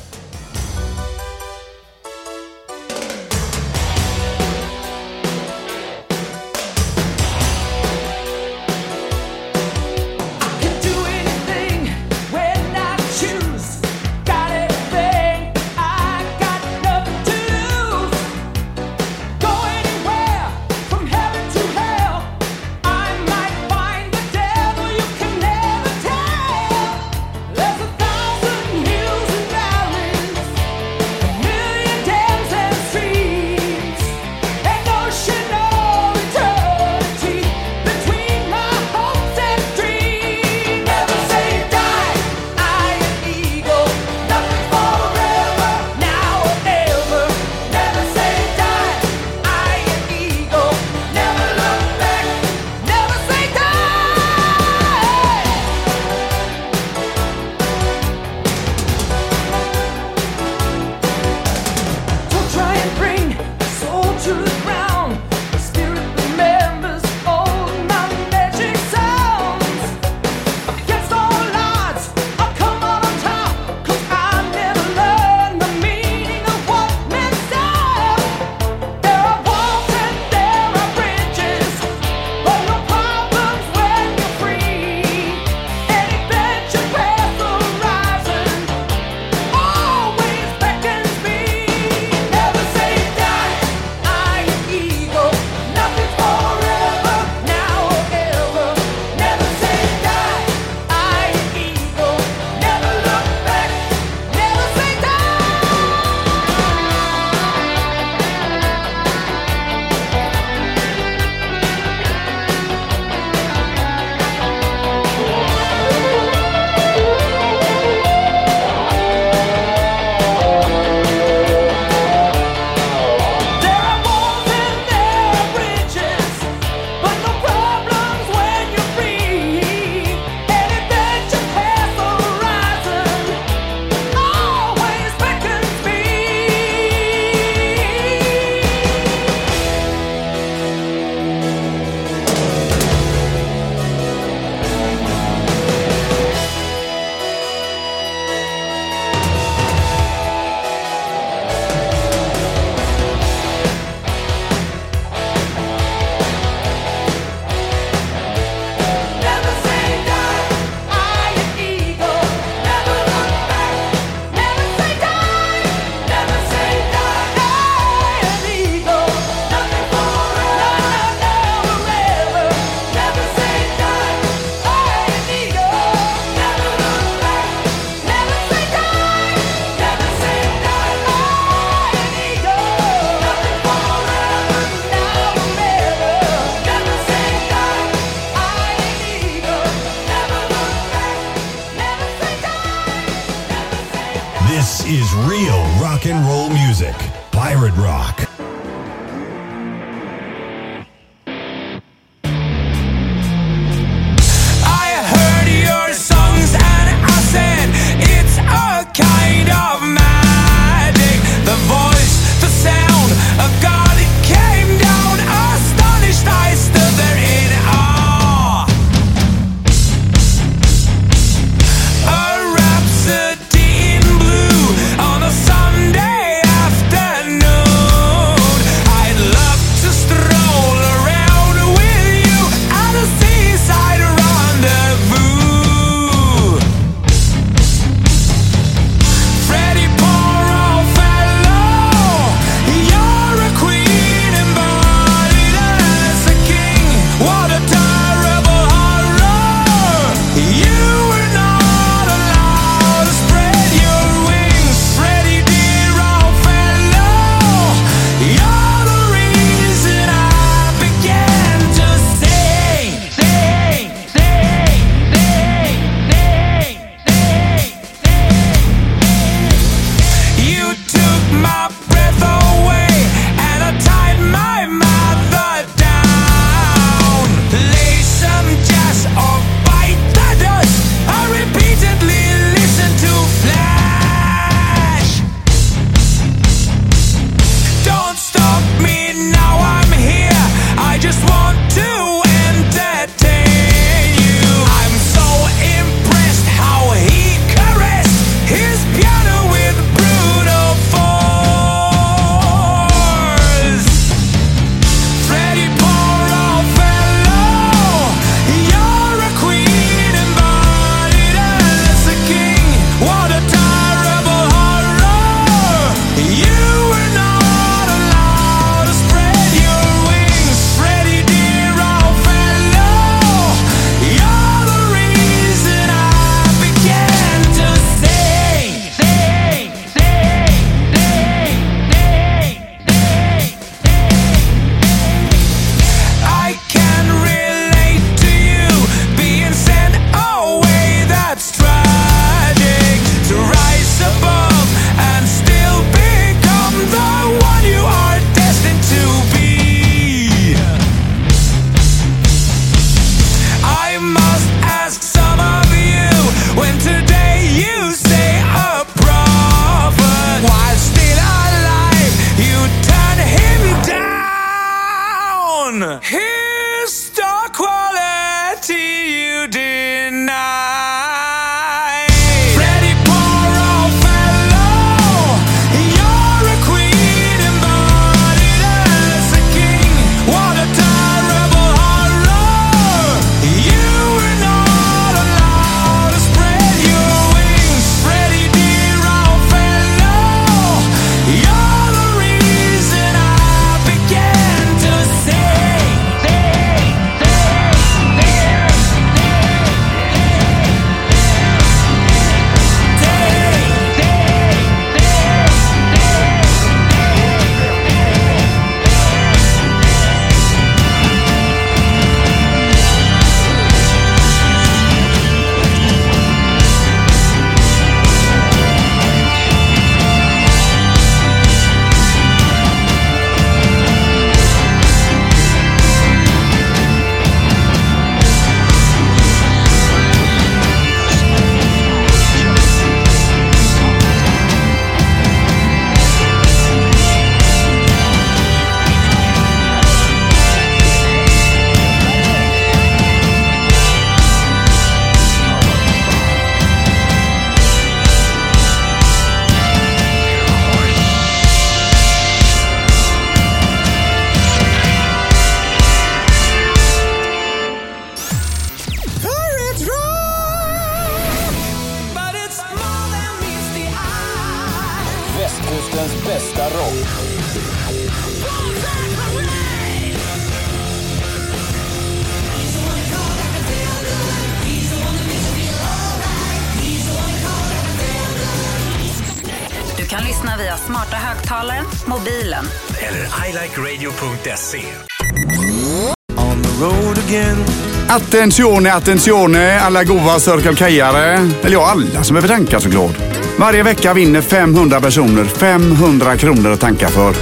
Attenzione, attenzione alla goa Circle K-are. Eller ja, alla som behöver tanka såklart. Varje vecka vinner 500 personer 500 kronor att tanka för.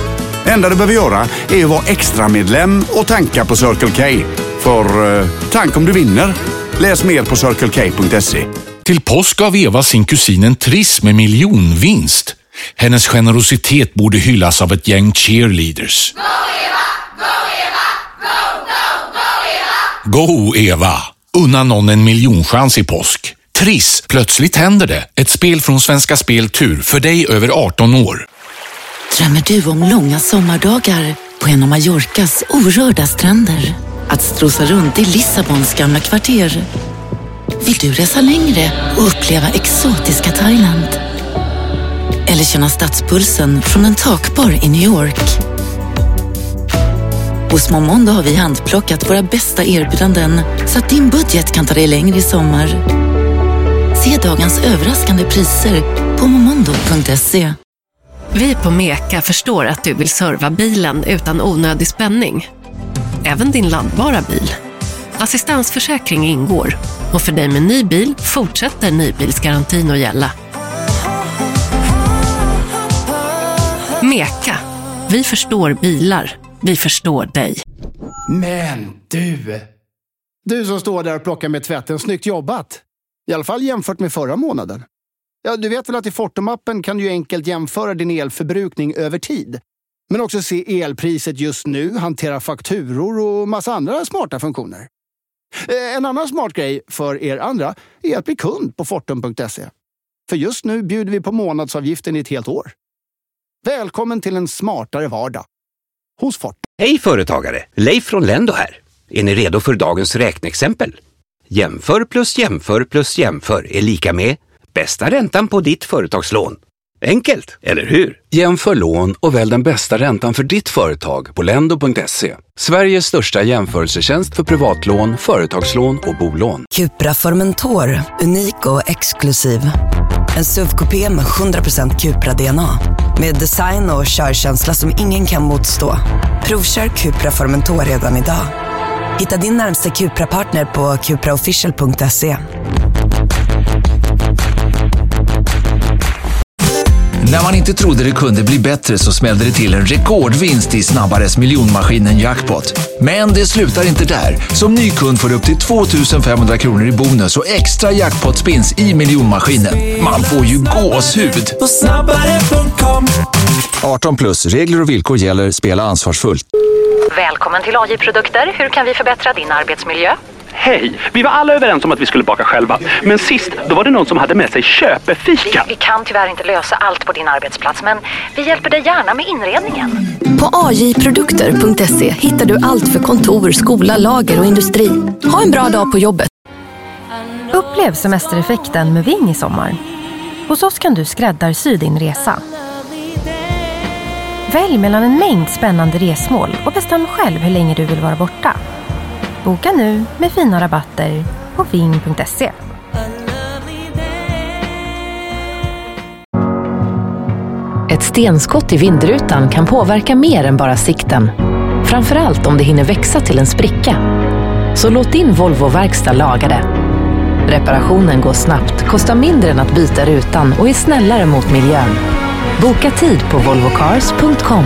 Det enda du behöver göra är att vara extra medlem och tanka på Circle K. För eh, tank om du vinner. Läs mer på circlek.se. Till påsk gav Eva sin kusin en triss med miljonvinst. Hennes generositet borde hyllas av ett gäng cheerleaders. Go Eva! Unna någon en miljonchans i påsk. Triss, plötsligt händer det. Ett spel från Svenska Spel Tur för dig över 18 år. Drömmer du om långa sommardagar på en av Mallorcas orörda stränder? Att strosa runt i Lissabons gamla kvarter? Vill du resa längre och uppleva exotiska Thailand? Eller känna stadspulsen från en takbar i New York? Hos Momondo har vi handplockat våra bästa erbjudanden så att din budget kan ta dig längre i sommar. Se dagens överraskande priser på momondo.se. Vi på Meka förstår att du vill serva bilen utan onödig spänning. Även din laddbara bil. Assistansförsäkring ingår och för dig med ny bil fortsätter nybilsgarantin att gälla. Meka. Vi förstår bilar. Vi förstår dig. Men du! Du som står där och plockar med tvätten, snyggt jobbat! I alla fall jämfört med förra månaden. Ja, du vet väl att i Fortum-appen kan du enkelt jämföra din elförbrukning över tid. Men också se elpriset just nu, hantera fakturor och massa andra smarta funktioner. Eh, en annan smart grej för er andra är att bli kund på Fortum.se. För just nu bjuder vi på månadsavgiften i ett helt år. Välkommen till en smartare vardag. Hos Fortum. Hej företagare! Leif från Lendo här. Är ni redo för dagens räkneexempel? Jämför plus jämför plus jämför är lika med bästa räntan på ditt företagslån. Enkelt, eller hur? Jämför lån och välj den bästa räntan för ditt företag på lendo.se. Sveriges största jämförelsetjänst för privatlån, företagslån och bolån. Cupra Formentor, unik och exklusiv. En SUV-kupé med 100% Cupra-DNA. Med design och körkänsla som ingen kan motstå. Provkör Cupra Formentor redan idag. Hitta din närmsta Cupra-partner på cupraofficial.se. När man inte trodde det kunde bli bättre så smällde det till en rekordvinst i Snabbares miljonmaskinen Jackpot. Men det slutar inte där. Som ny kund får du upp till 2500 kronor i bonus och extra jackpot-spins i miljonmaskinen. Man får ju gåshud! 18 plus, regler och villkor gäller. Spela ansvarsfullt. Välkommen till AJ Produkter. Hur kan vi förbättra din arbetsmiljö? Hej! Vi var alla överens om att vi skulle baka själva. Men sist, då var det någon som hade med sig köpefika. Vi kan tyvärr inte lösa allt på din arbetsplats, men vi hjälper dig gärna med inredningen. På ajprodukter.se hittar du allt för kontor, skola, lager och industri. Ha en bra dag på jobbet. Upplev semestereffekten med Ving i sommar. Hos oss kan du skräddarsy din resa. Välj mellan en mängd spännande resmål och bestäm själv hur länge du vill vara borta. Boka nu med fina rabatter på ving.se. Ett stenskott i vindrutan kan påverka mer än bara sikten. Framförallt om det hinner växa till en spricka. Så låt din Volvo-verkstad laga det. Reparationen går snabbt, kostar mindre än att byta rutan och är snällare mot miljön. Boka tid på volvocars.com.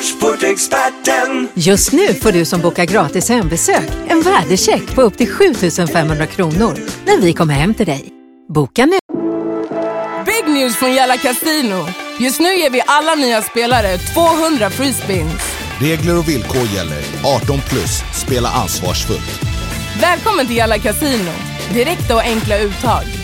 Garageportexperten. Just nu får du som bokar gratis hembesök en värdecheck på upp till 7500 kronor när vi kommer hem till dig. Boka nu! Big news från Jalla Casino! Just nu ger vi alla nya spelare 200 free spins. Regler och villkor gäller. 18 plus. Spela ansvarsfullt. Välkommen till Jalla Casino! Direkta och enkla uttag.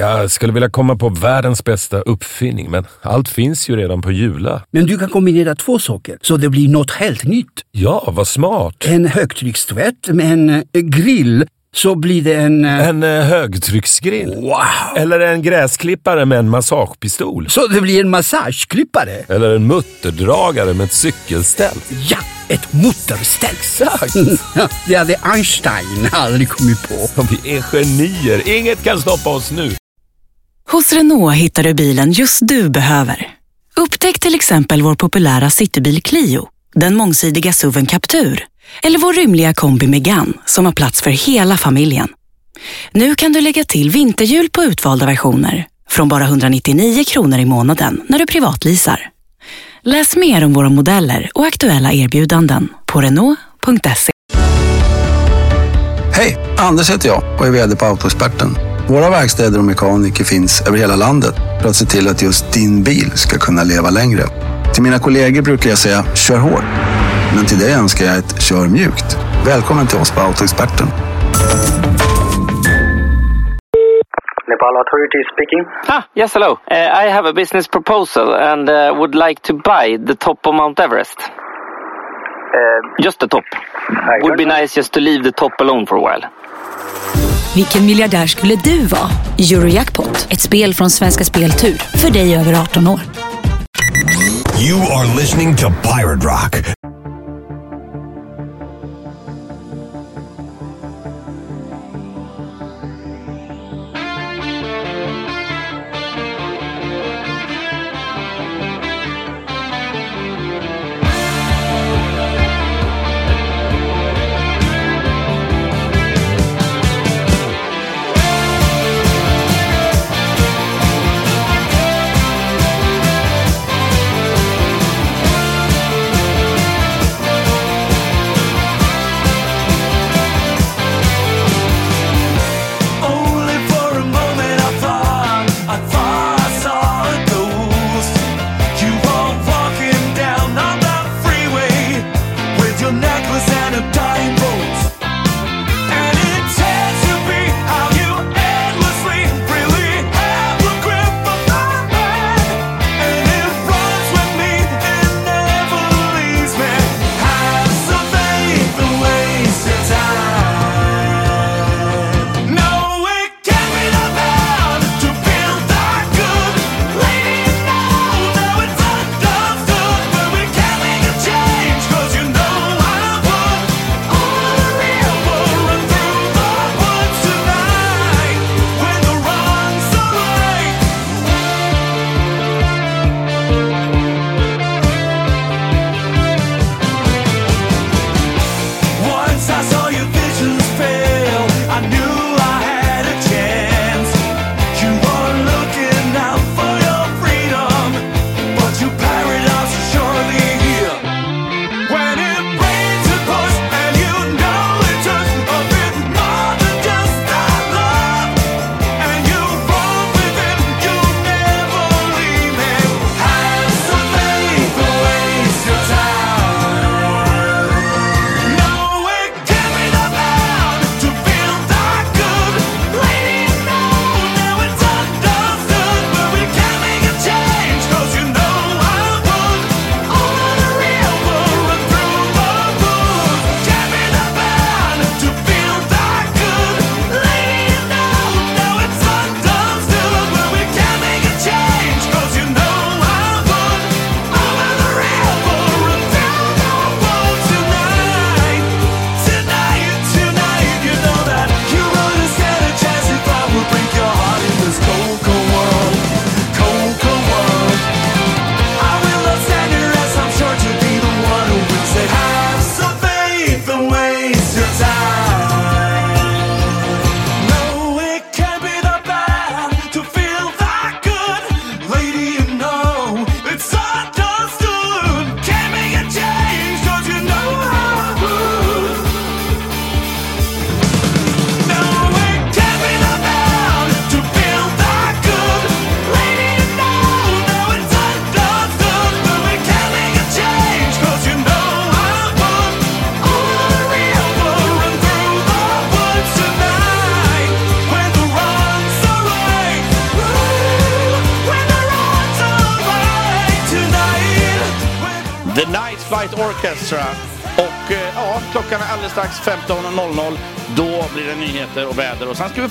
Jag skulle vilja komma på världens bästa uppfinning, men allt finns ju redan på Jula. Men du kan kombinera två saker så det blir något helt nytt. Ja, vad smart! En högtryckstvätt med en eh, grill så blir det en... eh, En eh, högtrycksgrill. Wow! Eller en gräsklippare med en massagepistol. Så det blir en massageklippare. Eller en mutterdragare med ett cykelställ. Ja, ett mutterställ. Exakt! Det hade Einstein aldrig kommit på. Vi är genier. Inget kan stoppa oss nu. Hos Renault hittar du bilen just du behöver. Upptäck till exempel vår populära citybil Clio, den mångsidiga SUVen Captur eller vår rymliga kombi Megane som har plats för hela familjen. Nu kan du lägga till vinterhjul på utvalda versioner från bara 199 kronor i månaden när du privatleasar. Läs mer om våra modeller och aktuella erbjudanden på renault.se. Hej, Anders heter jag och är vd på Autoexperten. Våra verkstäder och mekaniker finns över hela landet för att se till att just din bil ska kunna leva längre. Till mina kollegor brukar jag säga, kör hårt. Men till dig önskar jag ett kör mjukt. Välkommen till oss på Autoexperten. Nepal Authority speaking. Ah, yes, hello. Uh, I have a business proposal and uh, would like to buy the top of Mount Everest. just the top. Would be nice just to leave the top alone for a while. Vilken miljardär skulle du vara? Eurojackpot, ett spel från Svenska Speltur. För dig över 18 år. You are listening to Pirate Rock.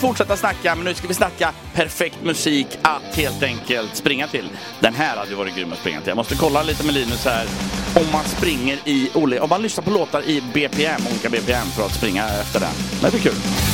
Fortsätta snacka, men nu ska vi snacka perfekt musik att helt enkelt springa till. Den här hade ju varit grym att springa till. Jag måste kolla lite med Linus här. Om man springer i, olika... om man lyssnar på låtar i BPM, olika BPM för att springa efter den. Det blir kul.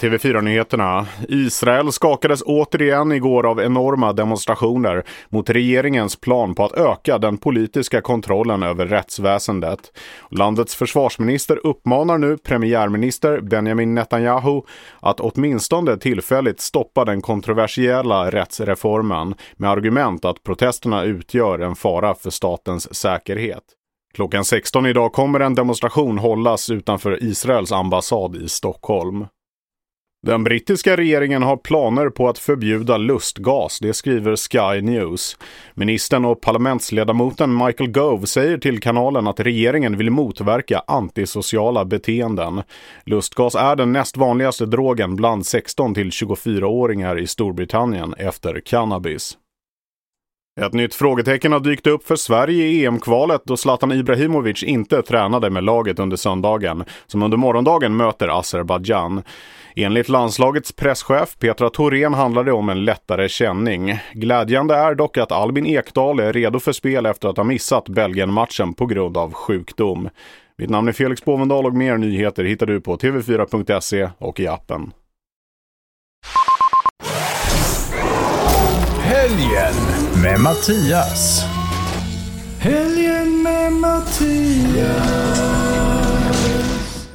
Det TV4-nyheterna. Israel skakades återigen igår av enorma demonstrationer mot regeringens plan på att öka den politiska kontrollen över rättsväsendet. Landets försvarsminister uppmanar nu premiärminister Benjamin Netanyahu att åtminstone tillfälligt stoppa den kontroversiella rättsreformen med argument att protesterna utgör en fara för statens säkerhet. Klockan 16 idag kommer en demonstration hållas utanför Israels ambassad i Stockholm. Den brittiska regeringen har planer på att förbjuda lustgas, det skriver Sky News. Ministern och parlamentsledamoten Michael Gove säger till kanalen att regeringen vill motverka antisociala beteenden. Lustgas är den näst vanligaste drogen bland 16 till 24-åringar i Storbritannien efter cannabis. Ett nytt frågetecken har dykt upp för Sverige i EM-kvalet då Zlatan Ibrahimovic inte tränade med laget under söndagen, som under morgondagen möter Azerbajdzjan. Enligt landslagets presschef Petra Thorén handlar det om en lättare känning. Glädjande är dock att Albin Ekdal är redo för spel efter att ha missat Belgien-matchen på grund av sjukdom. Mitt namn är Felix Bovendal och mer nyheter hittar du på tv4.se och i appen. Helgen med Mattias. Helgen med Mattias.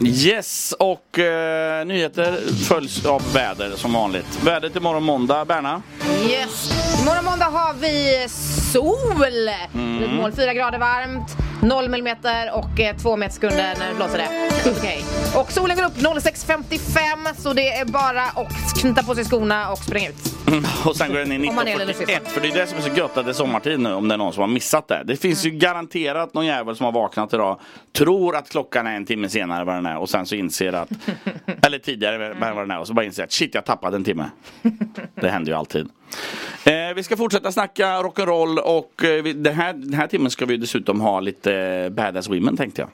Yes, och eh, nyheter följs av väder som vanligt. Vädret imorgon måndag, Berna? Yes. Imorgon måndag har vi sol. Mm. Mål 4 grader varmt. 0 millimeter och 2 meter sekunder när det blåser det. Okej. Och solen går upp 06.55 så det är bara att knyta på sig skorna och springa ut. Mm, och sen går den in Om man är 1941 för det är det som är så gött att det är sommartid nu om det är någon som har missat det. Det finns Mm. ju garanterat någon jävel som har vaknat idag, tror att klockan är en timme senare vad den är och sen så inser att, eller tidigare vad den är och så bara inser att shit jag tappade en timme. Det händer ju alltid. Eh, vi ska fortsätta snacka rock'n'roll och eh, vi, den, här, den här timmen ska vi dessutom ha lite eh, badass women tänkte jag.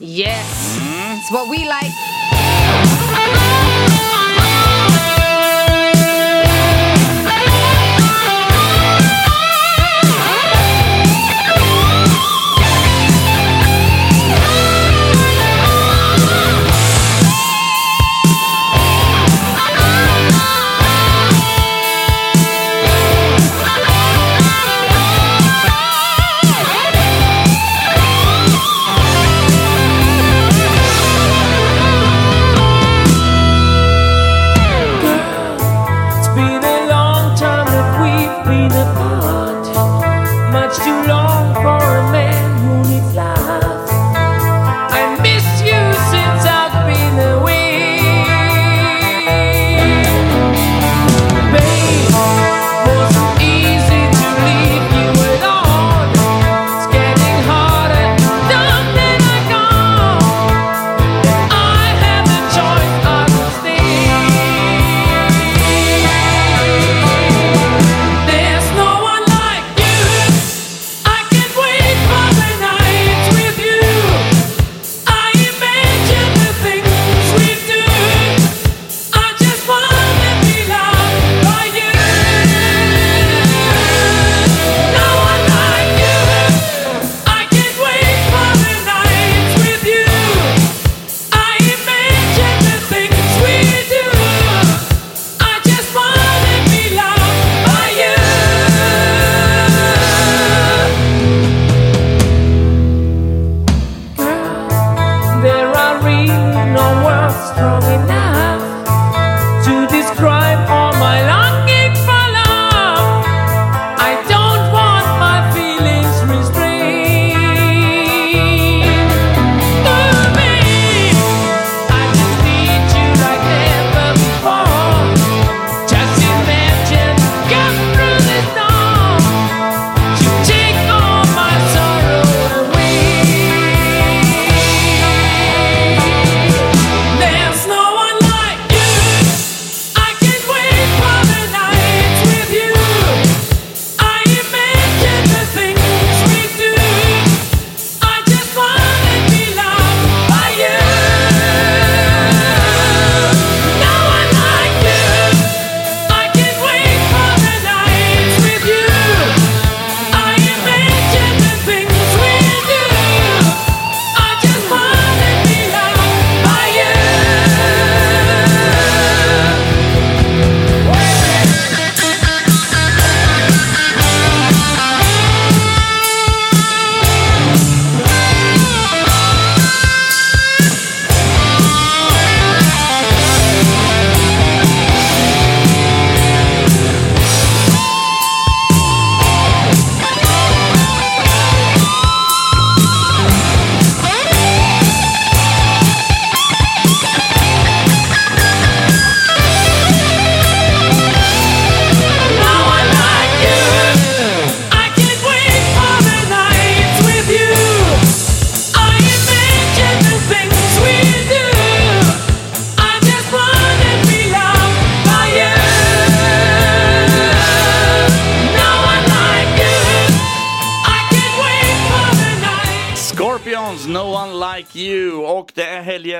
Yes! It's what we like.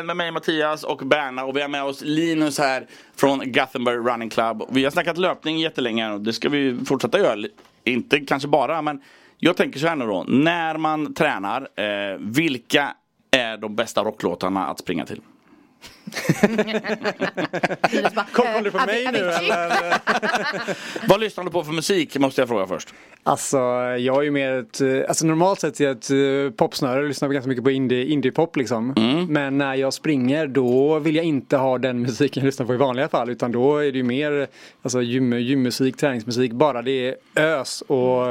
Med mig Mattias och Berna och vi har med oss Linus här från Gothenburg Running Club. Vi har snackat löpning jättelänge och det ska vi fortsätta göra. Inte kanske bara men jag tänker så här nu då. När man tränar, eh, vilka är de bästa rocklåtarna att springa till? Kollar du på mig nu eller? Vad lyssnar du på för musik måste jag fråga först. Alltså jag är ju mer ett, eh, alltså normalt sett är jag ett uh, popsnöre, lyssnar ganska mycket på indie, indie-pop liksom. Mm. Men när jag springer då vill jag inte ha den musiken jag lyssnar på i vanliga fall utan då är det ju mer alltså, gym, gymmusik, träningsmusik, bara det är ös och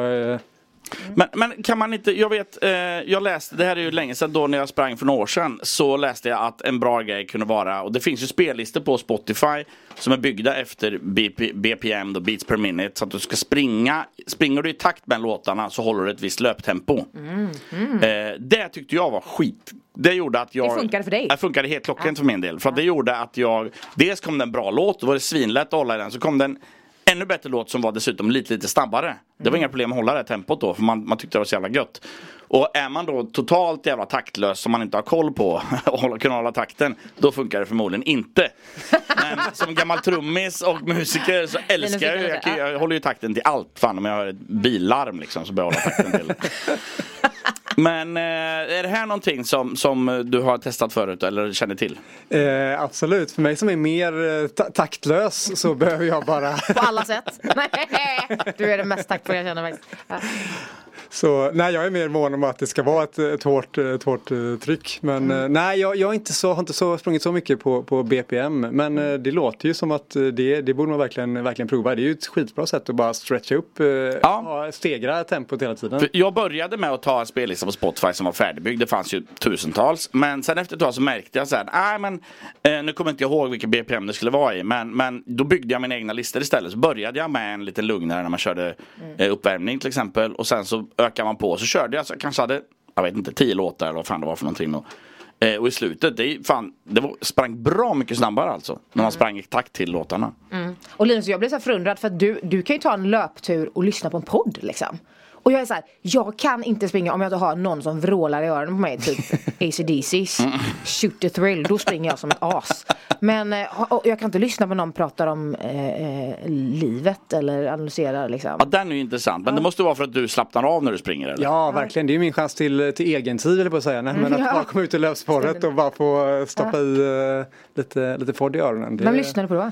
Men, men kan man inte, jag vet, eh, jag läste, det här är ju länge sedan då när jag sprang för några år sedan Så läste jag att en bra grej kunde vara, och det finns ju spellistor på Spotify Som är byggda efter BP, BPM, då, beats per minute Så att du ska springa, springer du i takt med låtarna så håller du ett visst löptempo Mm. Mm. eh, Det tyckte jag var skit det gjorde att jag... Det funkade för dig? Det funkade helt klockrent för min del. För att det gjorde att jag... Dels kom det en bra låt, då var det svinlätt att hålla i den. Så kom det en ännu bättre låt som var dessutom lite, lite snabbare. Det var inga problem att hålla det tempot då, för man, man tyckte det var så jävla gött. Och är man då totalt jävla taktlös som man inte har koll på och kunna hålla takten, då funkar det förmodligen inte. Men som gammal trummis och musiker så älskar jag jag, jag håller ju takten till allt. Fan om jag har ett billarm liksom så börjar jag hålla takten till. Men eh, är det här någonting som, som du har testat förut eller känner till? Eh, absolut, för mig som är mer eh, ta- taktlös så behöver jag bara På alla sätt. Nej, du är det mest taktfulla jag känner faktiskt. Ja. Så nej, jag är mer mån om att det ska vara ett, ett hårt, ett hårt eh, tryck. Men Mm. eh, nej, jag, jag inte så, har inte så, sprungit så mycket på, på BPM. Men eh, det låter ju som att det, det borde man verkligen, verkligen prova. Det är ju ett skitbra sätt att bara stretcha upp, ha, stegra tempot hela tiden. För jag började med att ta en spellista på Spotify som var färdigbyggd. Det fanns ju tusentals. Men sen efter ett tag så märkte jag så här, nej men nu kommer jag inte ihåg vilken BPM det skulle vara i. Men, men då byggde jag mina egna listor istället. Så började jag med en lite lugnare när man körde eh, uppvärmning till exempel. Och sen så ökar man på. Så körde jag, så jag kanske hade, jag vet inte, tio låtar eller vad fan det var för någonting. Och, eh, och i slutet, det, är fan, det var, sprang bra mycket snabbare alltså. När man sprang i takt till låtarna. Mm. Och Linus, jag blev så här förundrad för att du, du kan ju ta en löptur och lyssna på en podd liksom. Och jag är så här, jag kan inte springa om jag inte har någon som vrålar i öronen på mig, typ ACDC's Mm. Shoot the thrill, då springer jag som ett as. Men eh, och jag kan inte lyssna på någon pratar om eh, eh, livet eller analyserar liksom. Ja, den är ju intressant. Men det måste vara för att du slappnar av när du springer eller? Ja, verkligen. Det är ju min chans till, till egen tid, eller på att säga. Nej, men att Ja. bara komma ut i löpspåret och bara få stoppa i eh, lite, lite podd i öronen. Det, Vem lyssnar du på då?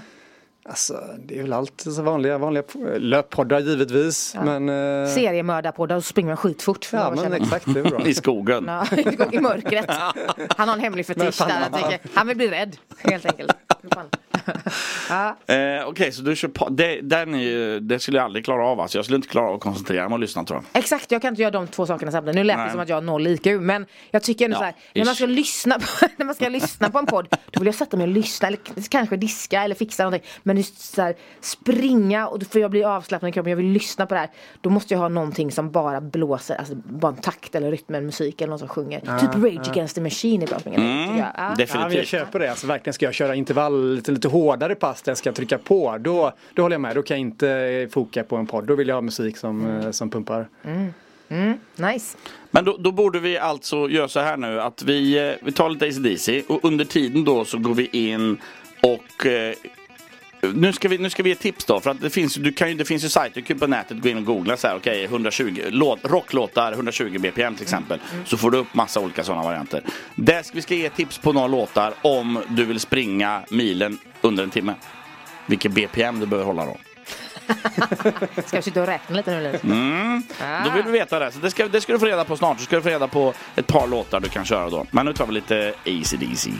Alltså, det är väl allt så vanliga, vanliga löppoddar givetvis. Ja. Men, eh, Seriemördarpoddar och springer man skitfort. Ja, men exakt, det är bra. I skogen. Ja, i mörkret. Han har en hemlig fetisch där. Han vill bli rädd helt enkelt. Eh, Okej, så du kör på. Det, den är ju, det skulle jag aldrig klara av. Alltså. Jag skulle inte klara av att koncentrera mig och lyssna tror jag. Exakt, jag kan inte göra de två sakerna samtidigt. Nu lät det Nej. som att jag har noll IQ. Men jag tycker ändå Ja, så här, när man, ska lyssna på, när man ska lyssna på en podd, då vill jag sätta mig och lyssna. Eller kanske diska eller fixa någonting. Men just så här, springa och då får jag bli avslappnad i kroppen. Jag vill lyssna på det här. Då måste jag ha någonting som bara blåser, alltså bara en takt eller rytm eller musik eller någon som sjunger. Ja, typ Rage ja. Against the Machine ibland. springer jag, tycker jag. Ja. Jag köper det. Alltså, verkligen ska jag köra intervall lite, lite hårdare pass där jag ska trycka på. Då, då håller jag med. Då kan jag inte eh, foka på en podd. Då vill jag ha musik som, eh, som pumpar. Mm. Mm. Nice. Men då, då borde vi alltså göra så här nu att vi, eh, vi tar lite ACDC och under tiden då så går vi in och eh, nu ska, vi, nu ska vi ge tips då, för att det finns, ju- du kan ju, det finns ju sajter, du kan på nätet gå in och googla så här, okej, 120, låt, rocklåtar 120 BPM till exempel. Så får du upp massa olika sådana varianter. Där ska, vi ska ge tips på några låtar om du vill springa milen under en timme. Vilken BPM du behöver hålla då. Ska vi sitta och räkna lite nu? Mm. Då vill vi veta det. Så det ska, det ska du få reda på snart. Så ska du få reda på ett par låtar du kan köra då. Men nu tar vi lite AC/DC.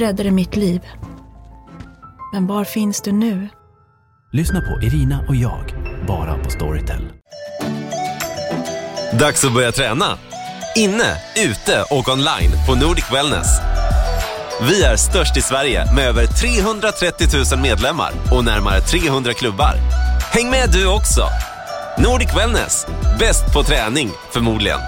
Räddade mitt liv. Men var finns du nu? Lyssna på Irina och jag, bara på Storytel. Dags att börja träna. Inne, ute och online på Nordic Wellness. Vi är störst i Sverige med över 330 000 medlemmar och närmare 300 klubbar. Häng med du också! Nordic Wellness, bäst på träning förmodligen.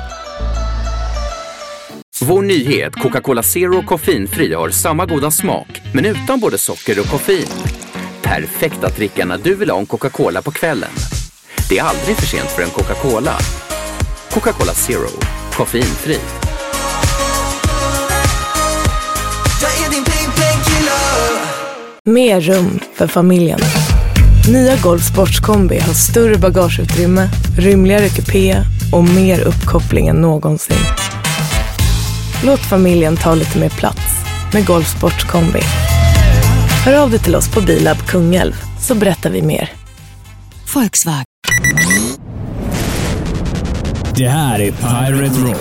Vår nyhet Coca-Cola Zero koffeinfri har samma goda smak, men utan både socker och koffein. Perfekt att dricka när du vill ha en Coca-Cola på kvällen. Det är aldrig för sent för en Coca-Cola. Coca-Cola Zero, koffeinfri. Jag är din pain painkiller Mer rum för familjen. Nya Golf Sportskombi har större bagageutrymme, rymligare kupé och mer uppkoppling än någonsin. Låt familjen ta lite mer plats med Golf Sportskombi. Hör av dig till oss på Bilab Kungälv så berättar vi mer. Volkswagen. Det här är Pirate Rock.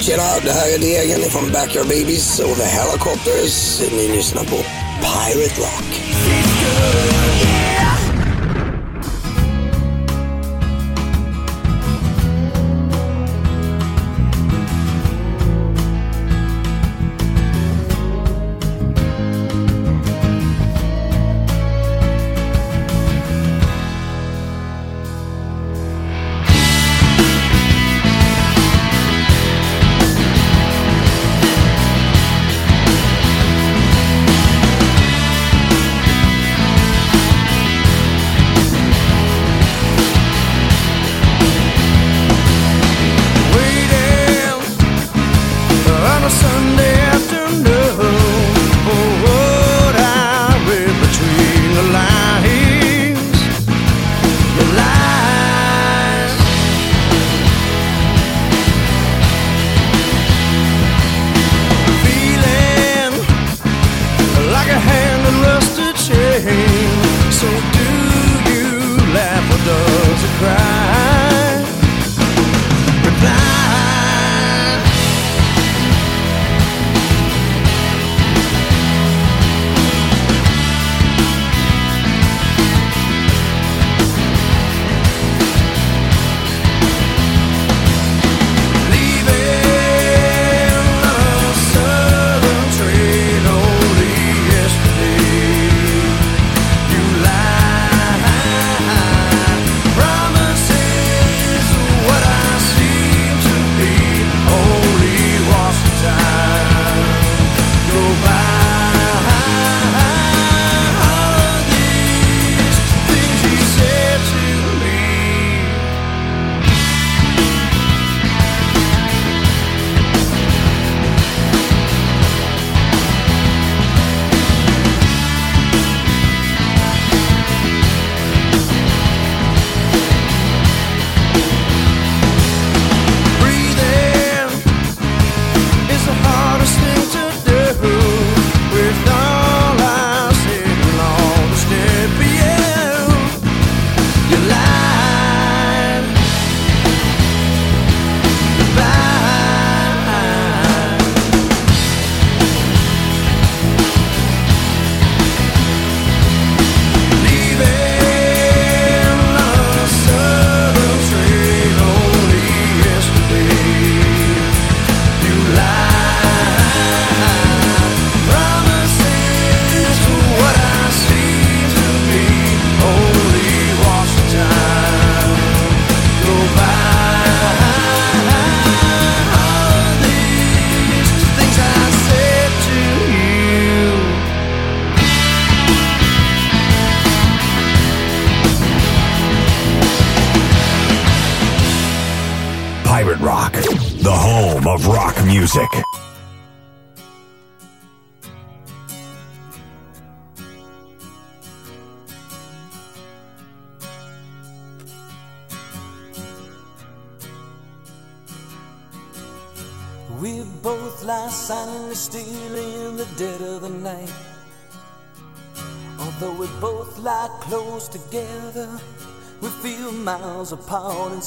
Tjena, det här är Degen från Backyard Babies och The Helicopters. Ni lyssnar på Pirate Rock.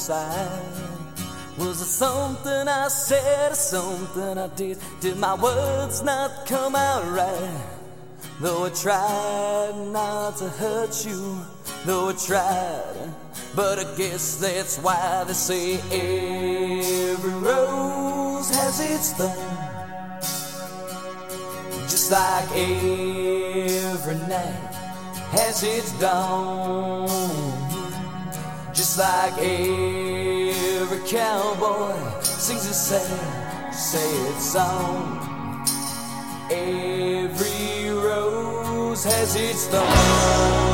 Was it something I said or something I did? Did my words not come out right? Though I tried not to hurt you, though I tried. But I guess that's why they say every rose has its thorn. Just like every night has its dawn. Just like every cowboy sings a sad, sad song. Every rose has its thorn.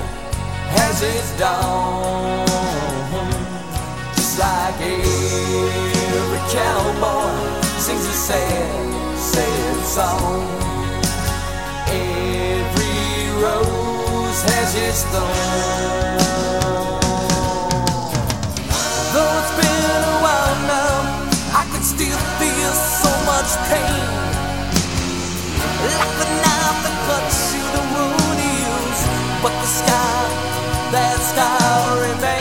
has its dawn, just like every cowboy sings a sad, sad song. Every rose has its thorn. Though it's been a while now, I can still feel so much pain. Like the knife that cuts you, the wound heals, but the scar, that scar remains.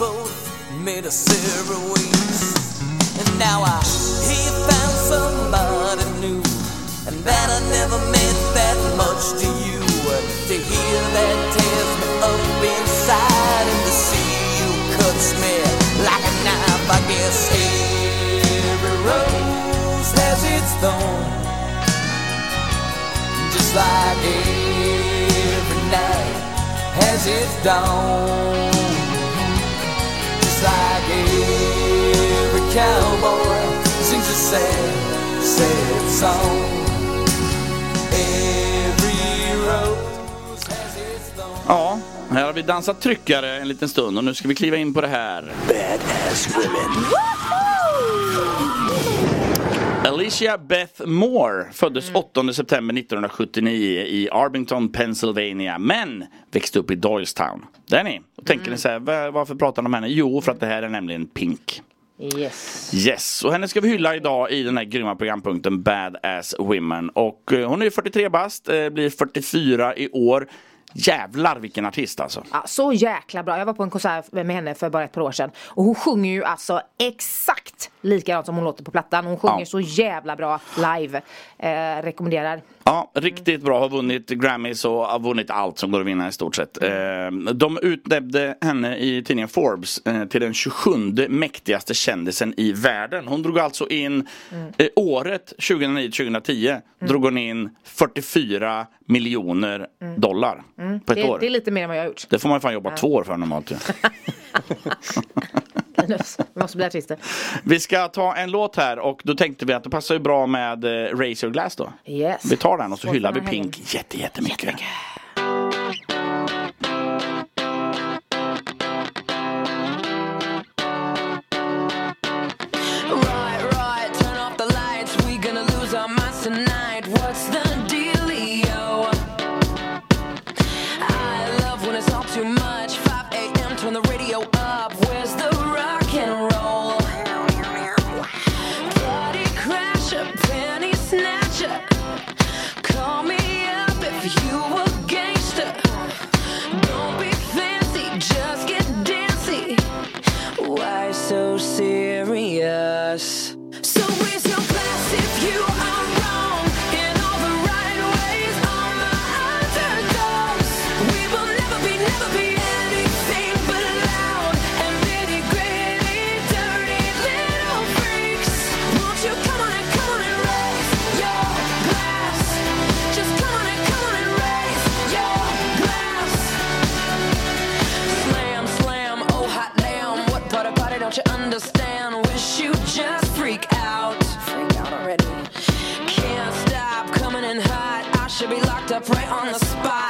Both made separate ways. And now I hear found somebody new, and that I never meant that much to you. To hear that tears me up inside, and to see you cuts me like a knife. I guess every rose has its thorn, just like every night has its dawn, just like every cowboy sings a sad, sad song. Every rose has its thorn. Ja, här har vi dansat tryckare en liten stund och nu ska vi kliva in på det här. Badass women. Alicia Beth Moore föddes 8 september 1979 i Arbington, Pennsylvania men växte upp i Doylestown. Där är ni. Och tänker ni så här, "Va- varför pratar de om henne? Jo, för att det här är nämligen Pink. Yes. Yes, och henne ska vi hylla idag i den här grymma programpunkten Badass Women. Och eh, hon är 43 bast, eh, blir 44 i år. Jävlar vilken artist alltså. Ja, så jäkla bra. Jag var på en konsert med henne för bara ett par år sedan. Och hon sjunger ju alltså exakt likadant som hon låter på plattan. Hon sjunger Ja. så jävla bra live. Eh, rekommenderar. Ja, riktigt bra. Har vunnit Grammys och har vunnit allt som går att vinna i stort sett. Eh, De utnämnde henne i tidningen Forbes eh, till den 27 mäktigaste kändisen i världen. Hon drog alltså in eh, året 2009-2010 drog hon in 44 miljoner Mm. dollar Mm. på ett det, år. det är lite mer än vad jag har gjort. Det får man fan jobba Ja. två år för normalt. ju. Vi måste bli artister. Vi ska ta en låt här och då tänkte vi att det passar ju bra med eh, Your Glass då. Yes. Vi tar den och så Låt hyllar vi Pink jätte, jättemycket. olhas should be locked up right on the spot.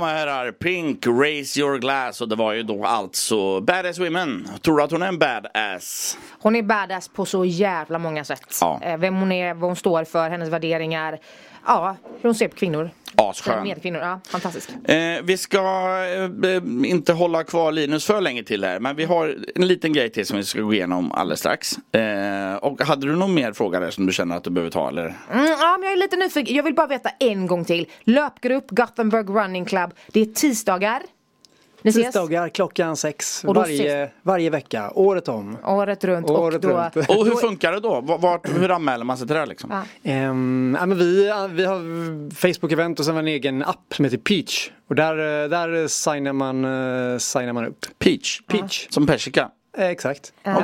damer och herrar, Pink, Raise Your Glass och det var ju då alltså Badass Women. Tror du att hon är en badass? Hon är badass på så jävla många sätt. Ja. Eh, Vem hon är, vad hon står för, hennes värderingar. Ja, hur kvinnor. Asskön. Med kvinnor, ja. Fantastisk. Eh, vi ska eh, inte hålla kvar Linus för länge till här men vi har en liten grej till som vi ska gå igenom alldeles strax. Eh, och hade du någon mer fråga där som du känner att du behöver ta eller? Mm, ja, men jag är lite nyfiken. Jag vill bara veta en gång till. Löpgrupp Gothenburg Running Club. Det är tisdagar. Ni ses Tisdagar klockan sex Och då varje, varje vecka, året om. året runt. Året och då, runt. Och hur funkar det då? Vart, hur anmäler man sig till det här liksom? Ja. Ehm, ja, men vi, vi har Facebook-event och sen har vi en egen app som heter Peach. Och där, eh, där signar, man, eh, signar man upp. Peach? Peach. Som persika? Eh, exakt. Ja.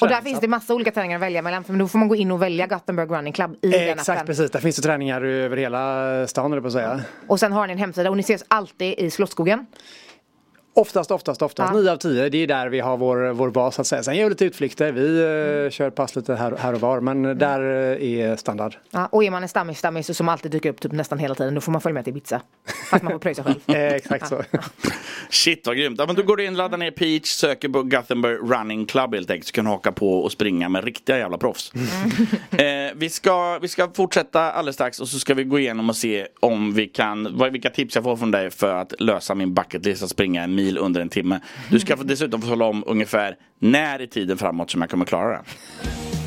Och där finns det massa olika träningar att välja mellan. För då får man gå in och välja Gothenburg Running Club i den Exakt appen. precis, där finns det träningar över hela stan eller på att säga. Och sen har ni en hemsida och ni ses alltid i Slottsskogen. Oftast, oftast, oftast. Ja. Nio av tio, det är där vi har vår, vår bas att säga. Sen gör vi lite utflykter, vi eh, kör pass lite här, här och var men där eh, är standard. Ja, och är man en stammis, stammis som alltid dyker upp typ nästan hela tiden då får man följa med till Ibiza. Fast man får pröjsa själv. Eh, exakt så. Shit vad grymt. Ja, men då går du in, laddar ner Peach, söker på Gothenburg Running Club helt enkelt. Så kan du haka på och springa med riktiga jävla proffs. eh, vi, ska, vi ska fortsätta alldeles strax och så ska vi gå igenom och se om vi kan, vad, vilka tips jag får från dig för att lösa min bucketlist att springa en mil under en timme. Du ska dessutom få tala om ungefär när i tiden framåt som jag kommer klara det.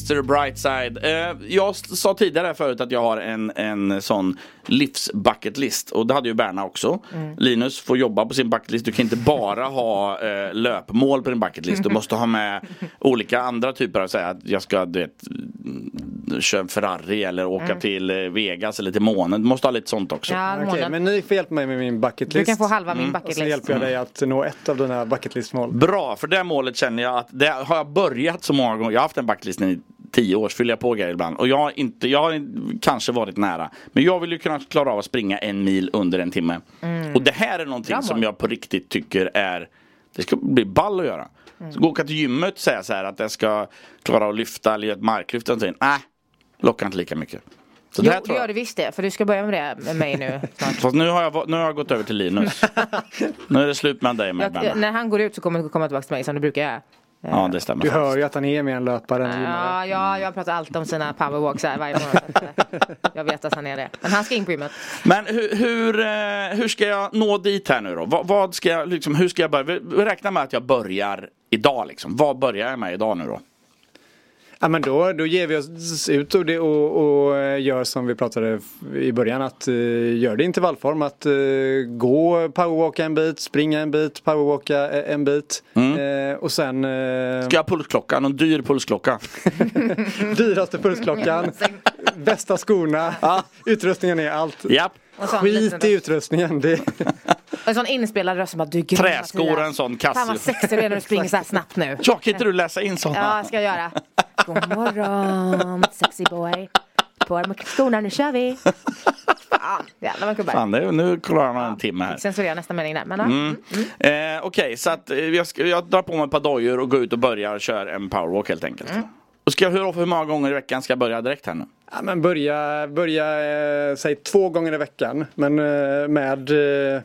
Mr Brightside. Eh, jag sa tidigare förut att jag har en, en sån livsbucketlist och det hade ju Berna också. Mm. Linus får jobba på sin bucketlist. Du kan inte bara ha eh, löpmål på din bucketlist. Du måste ha med olika andra typer av säga att jag ska du vet, mm, köra en Ferrari eller åka Mm. till eh, Vegas eller till månen. Du måste ha lite sånt också. Ja, Okej, men ni får hjälpa mig med min bucketlist. Du kan få halva min Och bucketlist. så hjälper jag dig att nå ett av dina bucketlistmål. Bra, för det målet känner jag att det har jag börjat så många gånger. Jag har haft en backlist i tio år, så fyller jag på grejer ibland. Och jag har, inte, jag har kanske varit nära. Men jag vill ju kunna klara av att springa en mil under en timme. Mm. Och det här är någonting Bra som jag på riktigt tycker är Det ska bli ball att göra. Mm. Så gå och åka till gymmet och säga så här att jag ska klara av att lyfta eller göra ett marklyft. och så. Nej, lockar inte lika mycket. Så det Jo, det tror gör jag. du visst det. För du ska börja med det med mig nu snart. Fast nu har, jag, nu har jag gått över till Linus. nu är det slut med dig med Jag, när han går ut så kommer han komma tillbaka till mig som du brukar göra. Ja, det stämmer. Du hör ju att han är mer en löpare än. Ja, ja, jag pratar alltid om sina powerwalks här varje morgon. eh, Jag vet att han är det. Men han ska in på gymmet. Men hur, hur, eh, hur ska jag nå dit här nu då? Vad, vad ska jag, liksom, hur ska jag börja? Räknar med att jag börjar idag liksom. Vad börjar jag med idag nu då? Ja men då, då ger vi oss ut och, det, och, och eh, gör som vi pratade i början att uh, gör det i intervallform att eh, gå powerwalka en bit, springa en bit, powerwalka en bit Eh, och sen uh, Ska jag ha pulsklocka? Någon dyr pulsklocka? dyraste pulsklockan, bästa skorna, utrustningen är allt. Japp. Och Skit i utrustningen. Det, En sån inspelad röst som att du grym Träskor, Mattias. en sån kass. Fan vad sexig du är när du springer så här snabbt nu. Ja, kan inte du läsa in sådana? Ja, ska jag göra. God morgon, sexy boy. På med skorna, nu kör vi. Fan, jävlar vad. Fan, det, är- nu klarar man en timme här. Censurera nästa mening där. Men, ja. Mm. Eh, Okej, så att eh, jag, ska, jag drar på mig ett par dojor och går ut och börjar köra en powerwalk helt enkelt. Mm. Och ska jag, hur, hur många gånger i veckan ska jag börja direkt här nu? ja, men börja, börja eh, säg två gånger i veckan men eh, med eh,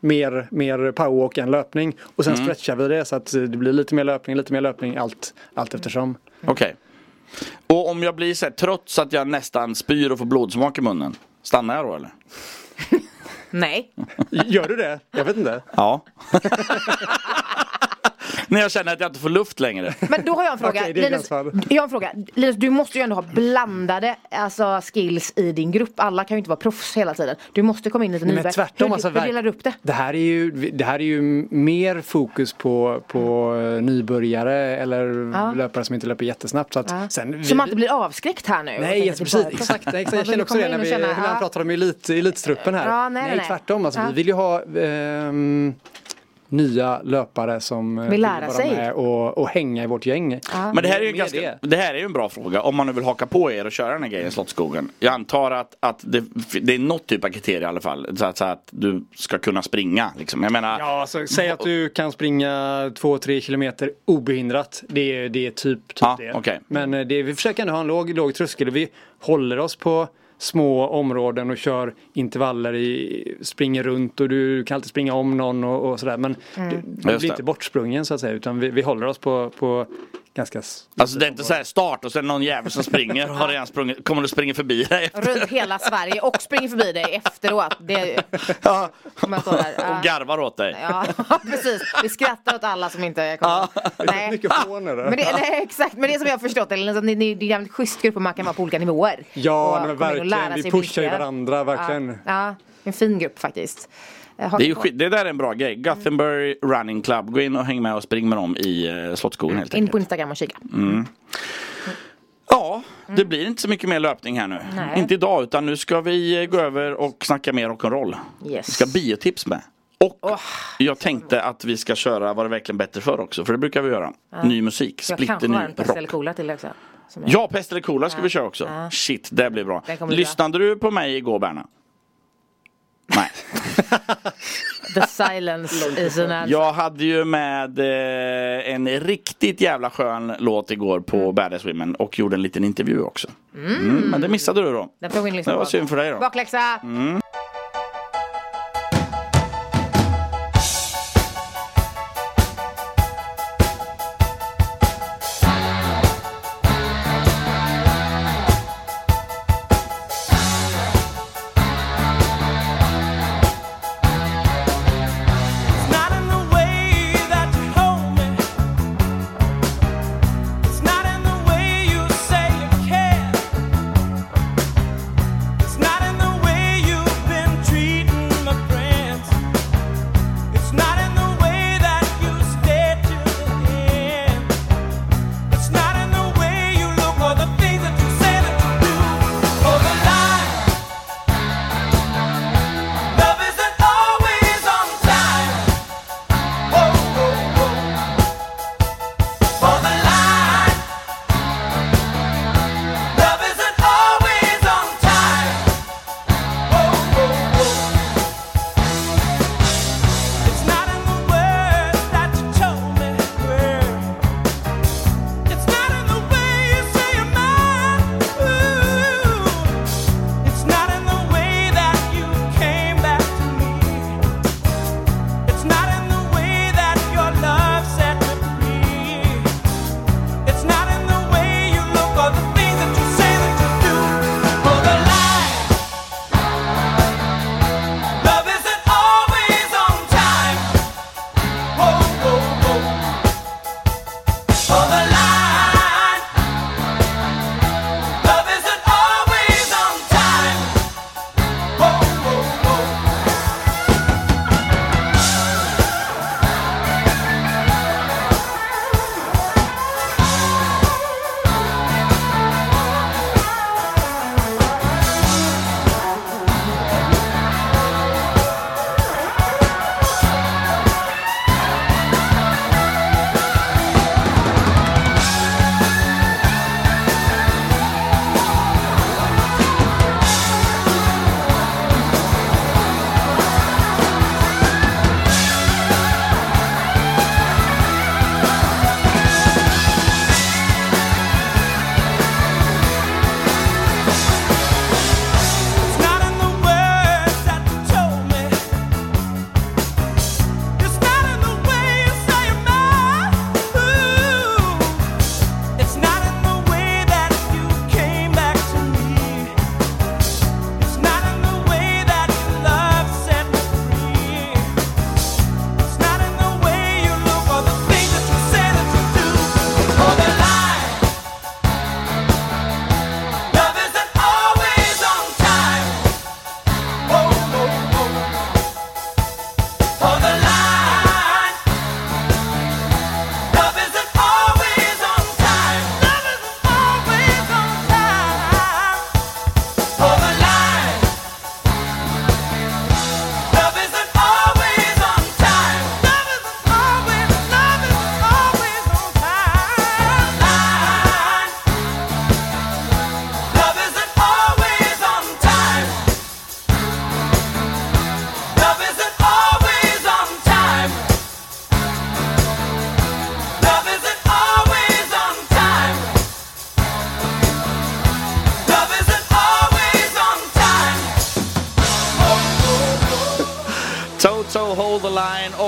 mer, mer powerwalk än löpning. Och sen Mm. stretchar vi det så att det blir lite mer löpning, lite mer löpning, allt, allt eftersom. Okej. Och om jag blir så här trött så att jag nästan spyr och får blodsmak i munnen. Stannar jag då eller? Nej. Gör du det? Jag vet inte. Ja. När jag känner att jag inte får luft längre. Men då har jag en fråga. Okej, det är Linus, gränsfall. jag har en fråga. Linus, du måste ju ändå ha blandade alltså, skills i din grupp. Alla kan ju inte vara proffs hela tiden. Du måste komma in lite nyväxt. tvärtom, Hur, alltså, hur delar du upp det? Det här är ju, det här är ju mer fokus på, på eh, nybörjare eller Ja. löpare som inte löper jättesnabbt. Så att Ja. sen, vi- Så man inte blir avskräckt här nu? Nej, alltså, precis, exakt, exakt. Jag känner också det när vi, hur han pratar om elit, elitstruppen här. Ja, nej, nej, nej. tvärtom. Alltså, Ja. Vi vill ju ha ehm, nya löpare som eh, Vill lära vara sig. med och, och hänga i vårt gäng. Men det här är ju ganska, det. det här är ju en bra fråga om man nu vill haka på er och köra den här grejen i Slottsskogen. Jag antar att, att det, det är något typ av kriterier i alla fall. Så att, så att du ska kunna springa liksom. Jag menar, Ja, alltså, säg att du kan springa 2-3 kilometer obehindrat. Det är, det är typ, typ Ja, det. okej. Men eh, det, vi försöker ändå ha en låg, låg tröskel. Vi håller oss på små områden och kör intervaller i, springer runt och du kan alltid springa om någon och, och sådär. Men Mm. du, du blir inte bortsprungen så att säga utan vi, vi håller oss på, på ganska s- Alltså det är inte så här start och sen någon jävel som springer har redan sprungit, kommer och springer förbi dig. Runt hela Sverige och springer förbi dig efteråt. Det. Ja. Och garvar åt dig. Ja, precis. Vi skrattar åt alla som inte kommer. Nej. Mikrofoner Men det, nej, exakt, men det som jag har förstått det, liksom, ni, ni, det är en jävligt schysst grupp och man kan vara på olika nivåer. Ja, Och men verkligen. Vi pushar ju varandra, verkligen. Ja, ja, en fin grupp faktiskt. Eh, Det, är ju det där är en bra grej. Gothenburg Running Club. Gå in och häng med och spring med dem i uh, Slottsskogen helt In enkelt. på Instagram och kika. Mm. Ja, det blir inte så mycket mer löpning här nu. Nej. Inte idag utan nu ska vi eh, gå över och snacka mer rock'n'roll. Yes. Vi ska ha biotips med. Och jag tänkte att vi ska köra Var det verkligen bättre för också? För det brukar vi göra. Ja. Ny musik, splitter ny en pest eller rock. cola till också. Ja, pest eller cola ska Ja. vi köra också. Ja. Shit, det blir bra. Lyssnade du på mig igår Berna? Nej. The silence is an answer. Jag hade ju med eh, en riktigt jävla skön låt igår på Badass Women och gjorde en liten intervju också. Mm, men det missade du då. Det var synd för dig då. Bakläxa! Mm.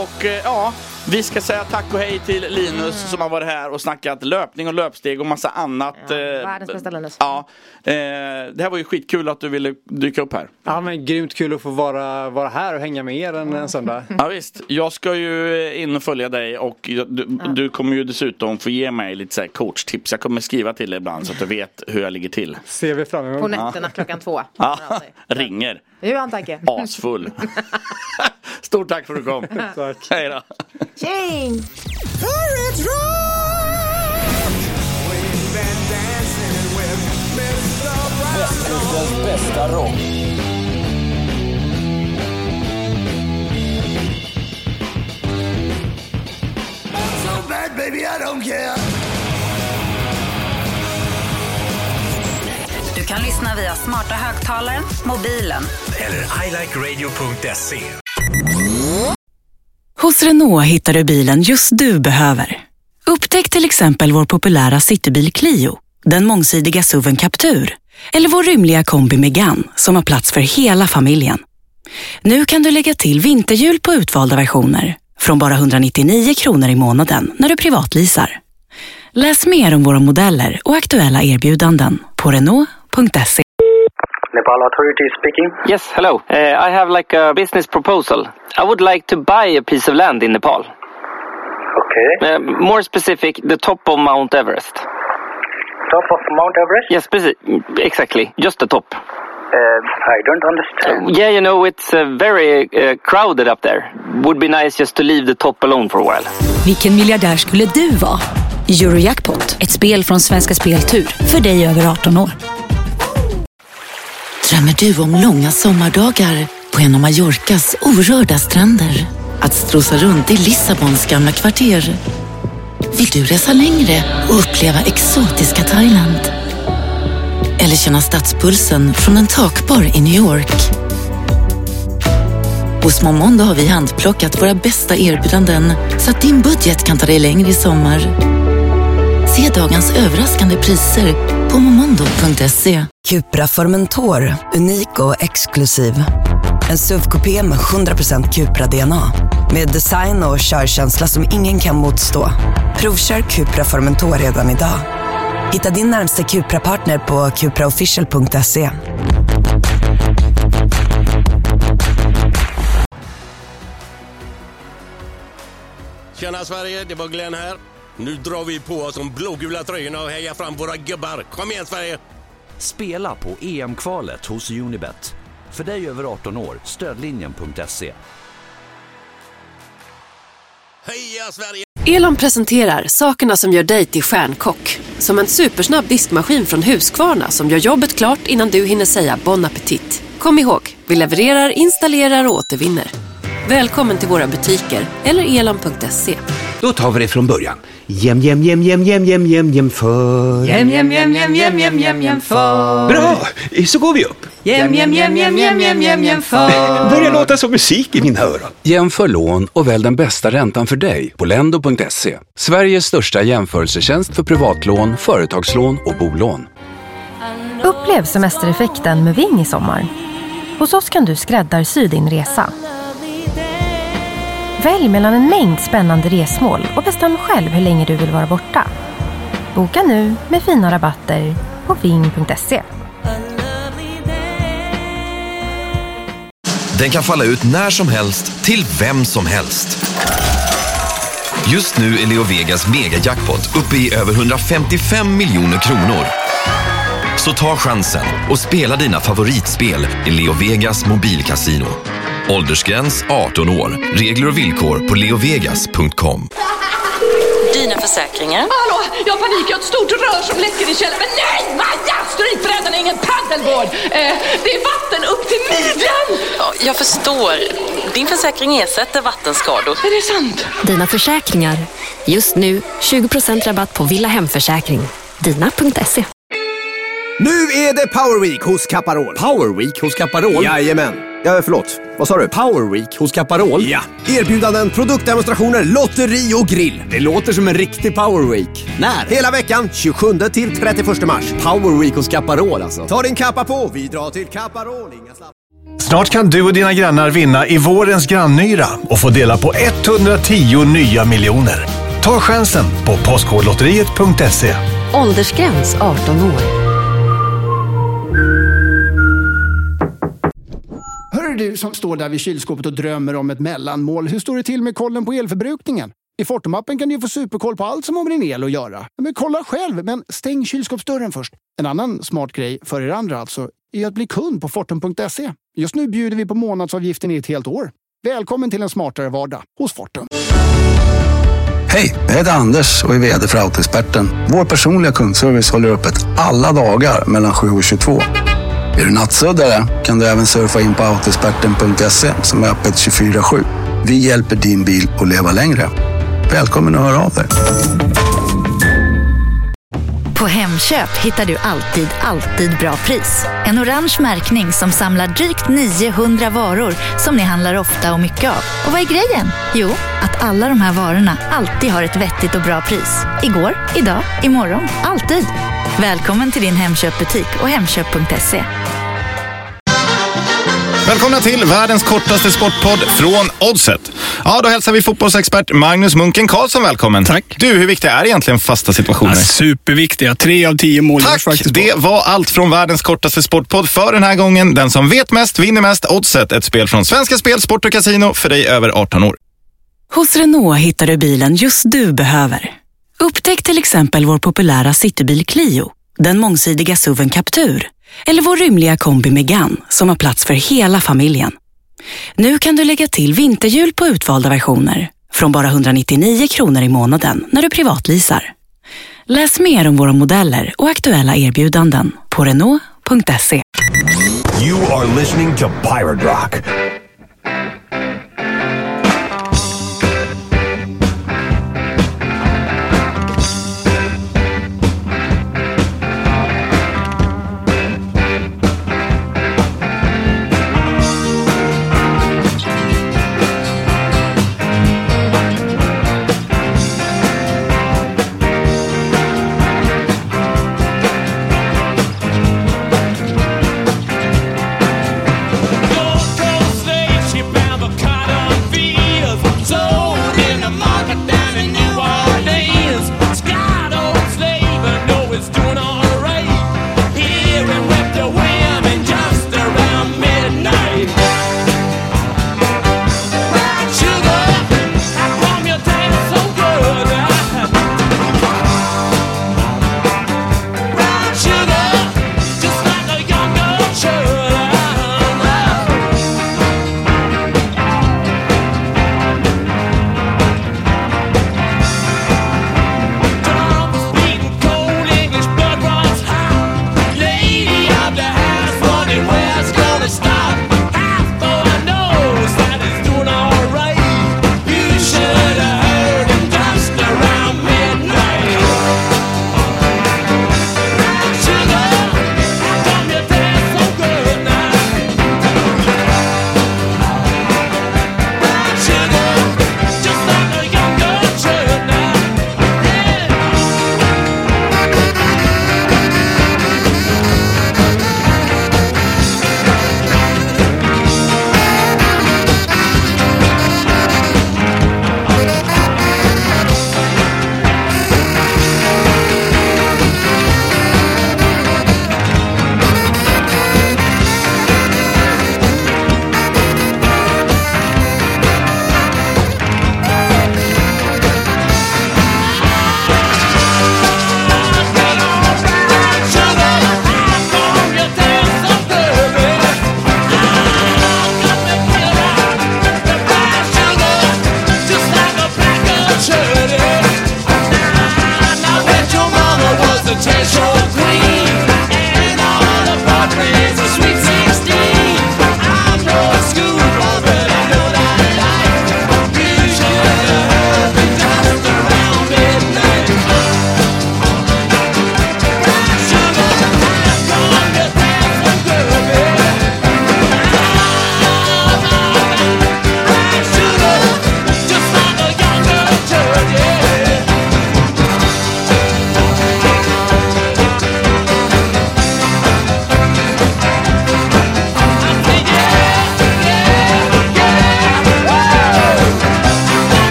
Och eh, ja, vi ska säga tack och hej till Linus som har varit här och snackat löpning och löpsteg och massa annat. Ja, eh, världens bästa Linus. Ja, det här var ju skitkul att du ville dyka upp här. Ja men grymt kul att få vara, vara här och hänga med er en, en söndag. Ja visst, jag ska ju in och följa dig och du, du kommer ju dessutom få ge mig lite så här coachtips. Jag kommer skriva till dig ibland så att du vet hur jag ligger till. Ser vi fram emot. På nätterna klockan två. Ja, ringer. Hur är han tanke? Asfull. Stort tack för att du kom. tack. Hej då. Tjing! Västkustens bästa rock. So bad, baby, I don't care. Du kan lyssna via smarta högtalaren, mobilen Eller ilikeradio.se. Hos Renault hittar du bilen just du behöver. Upptäck till exempel vår populära citybil Clio, den mångsidiga SUVen Captur eller vår rymliga kombi Megane som har plats för hela familjen. Nu kan du lägga till vinterhjul på utvalda versioner från bara 199 kronor i månaden när du privatleasar. Läs mer om våra modeller och aktuella erbjudanden på renault.se. Nepal authority speaking. Yes, hello. Uh, I have like a business proposal. I would like to buy a piece of land in Nepal. Okay. Uh, more specific, the top of Mount Everest. Top of Mount Everest? Yes, exactly. Just the top. Uh, I don't understand. Yeah, you know, it's uh, very uh, crowded up there. Would be nice just to leave the top alone for a while. Vilken miljardär skulle du vara? Eurojackpot, ett spel från Svenska Speltur. För dig över 18 år. Drömmer du om långa sommardagar på en av Mallorcas orörda stränder? Att strosa runt i Lissabons gamla kvarter? Vill du resa längre och uppleva exotiska Thailand? Eller känna stadspulsen från en takbar i New York? Hos Momondo har vi handplockat våra bästa erbjudanden så att din budget kan ta dig längre i sommar. Se dagens överraskande priser på momondo.se. Cupra Formentor, unik och exklusiv. En SUV-kupé med 100% Cupra-DNA. Med design och körkänsla som ingen kan motstå. Provkör Cupra Formentor redan idag. Hitta din närmsta Cupra-partner på cupraofficial.se. Tjena Sverige, det var Glenn här. Nu drar vi på oss de blågula tröjorna och hejar fram våra gubbar. Kom igen Sverige! Spela på EM-kvalet hos Unibet. För dig över 18 år, stödlinjen.se. Heja Sverige! Elon presenterar sakerna som gör dig till stjärnkock. Som en supersnabb diskmaskin från Husqvarna som gör jobbet klart innan du hinner säga bon appetit. Kom ihåg, vi levererar, installerar och återvinner. Välkommen till våra butiker eller elon.se. Då tar vi det från början. Jäm, jäm, jäm, jäm, jäm, jäm, jäm, jäm, för. Jäm, jäm, jäm, jäm, jäm, jäm, jäm, jäm, för. Bra! Så går vi upp. Jäm, jäm, jäm, jäm, jäm, jäm, jäm, jäm, för. Börjar låta som musik i mina öron. Jämför lån och välj den bästa räntan för dig på lendo.se. Sveriges största jämförelsetjänst för privatlån, företagslån och bolån. Upplev semestereffekten med Ving i sommar. Hos oss kan du skräddarsy din resa. Välj mellan en mängd spännande resmål och bestäm själv hur länge du vill vara borta. Boka nu med fina rabatter på ving.se. Den kan falla ut när som helst till vem som helst. Just nu är Leo Vegas megajackpot uppe i över 155 miljoner kronor. Så ta chansen och spela dina favoritspel i Leo Vegas mobilkasino. Åldersgräns 18 år. Regler och villkor på leovegas.com. Dina försäkringar. Hallå, jag har panik. Jag har ett stort rör som läcker i källaren. Men nej, Maja! Strypbrädan är ingen paddelboard. Eh, det är vatten upp till midjan. Ja, jag förstår. Din försäkring ersätter vattenskador. Är det sant? Dina försäkringar. Just nu 20% rabatt på Villa Hemförsäkring. Dina.se. Nu är det Power Week hos Caparol. Power Week hos Caparol? Jajamän. Ja, förlåt. Vad sa du? Power Week hos Caparol? Ja. Erbjudanden, produktdemonstrationer, lotteri och grill. Det låter som en riktig Power Week. När? Hela veckan, 27 till 31 mars. Power Week hos Caparol alltså. Ta din kappa på, vi drar till Caparol. Inga slapp. Snart kan du och dina grannar vinna i vårens grannyra och få dela på 110 nya miljoner. Ta chansen på Postkodlotteriet.se. Åldersgräns 18 år. Du som står där vid kylskåpet och drömmer om ett mellanmål. Hur står det till med kollen på elförbrukningen? I Fortum-appen kan du få superkoll på allt som har med din el att göra. Men kolla själv, men stäng kylskåpsdörren först. En annan smart grej för er andra alltså, är att bli kund på Fortum.se. Just nu bjuder vi på månadsavgiften i ett helt år. Välkommen till en smartare vardag hos Fortum. Hej, jag heter Anders och är vd för Autoexperten. Vår personliga kundservice håller öppet alla dagar mellan 7 och 22. Är du nattsuddare kan du även surfa in på autoexperten.se som är öppet 24-7. Vi hjälper din bil att leva längre. Välkommen att höra av dig. På Hemköp hittar du alltid, alltid bra pris. En orange märkning som samlar drygt 900 varor som ni handlar ofta och mycket av. Och vad är grejen? Jo, att alla de här varorna alltid har ett vettigt och bra pris. Igår, idag, imorgon, alltid. Välkommen till din Hemköpbutik och Hemköp.se. Välkomna till världens kortaste sportpodd från Oddset. Ja, då hälsar vi fotbollsexpert Magnus Munken Karlsson välkommen. Tack. Du, hur viktiga är egentligen fasta situationer? Ja, superviktiga. Tre av tio mål Tack! faktiskt Det var allt från världens kortaste sportpodd för den här gången. Den som vet mest vinner mest. Oddset, ett spel från Svenska Spel, Sport och Casino för dig över 18 år. Hos Renault hittar du bilen just du behöver. Upptäck till exempel vår populära citybil Clio, den mångsidiga SUVen Captur eller vår rymliga kombi Megane som har plats för hela familjen. Nu kan du lägga till vinterhjul på utvalda versioner från bara 199 kronor i månaden när du privatleasar. Läs mer om våra modeller och aktuella erbjudanden på Renault.se. You are listening to Pirate Rock.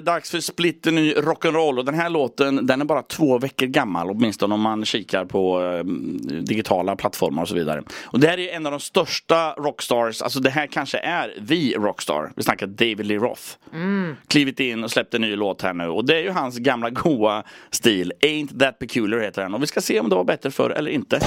det dags för splitterny rock'n'roll och den här låten den är bara två veckor gammal åtminstone om man kikar på eh, digitala plattformar och så vidare. Och det här är en av de största rockstars, alltså det här kanske är the rockstar. Vi snackar David Lee Roth. Mm. Klivit in och släppt en ny låt här nu och det är ju hans gamla goa stil. Ain't that peculiar heter den och vi ska se om det var bättre förr eller inte.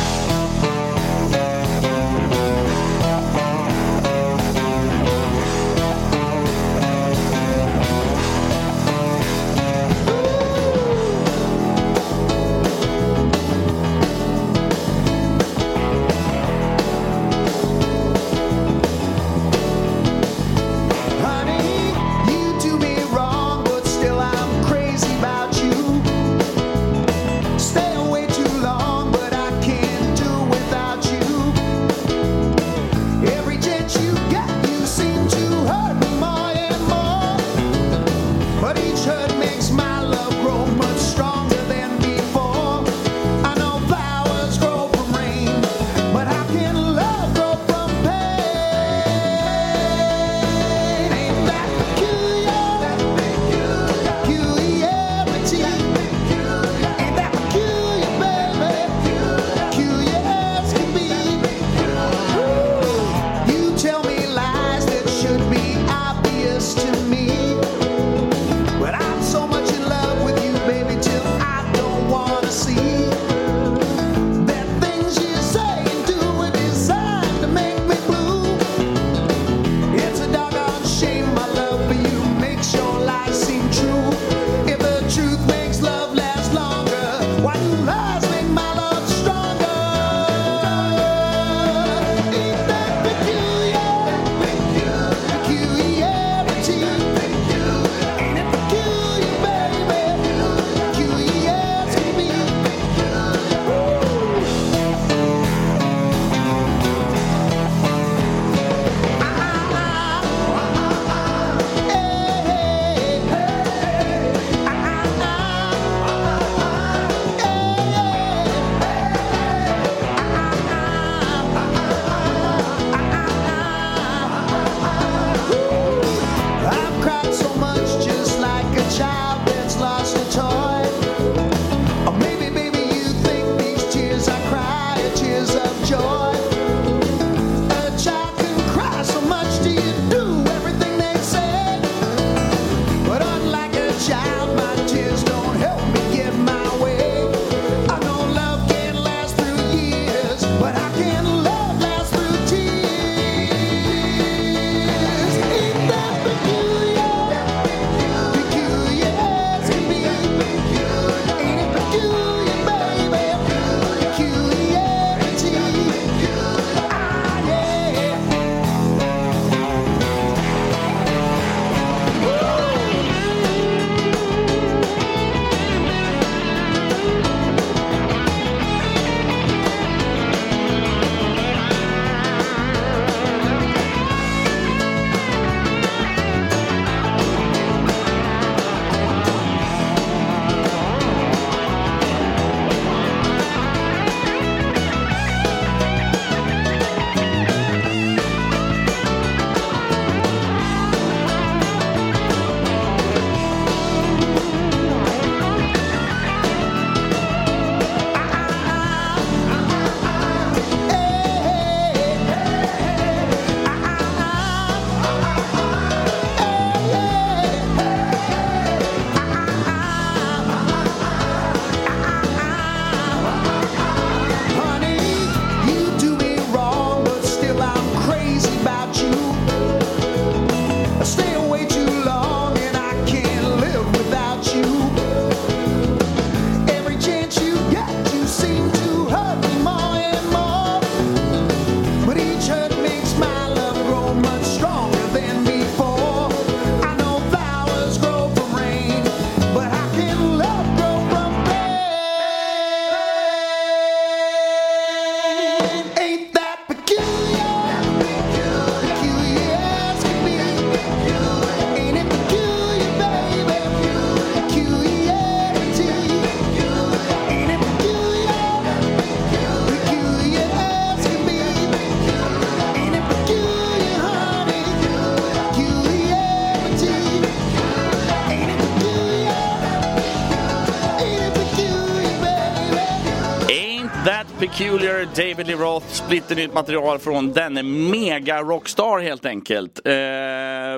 Peculiar, David Lee Roth, splitternytt material från denne mega rockstar helt enkelt. Eh,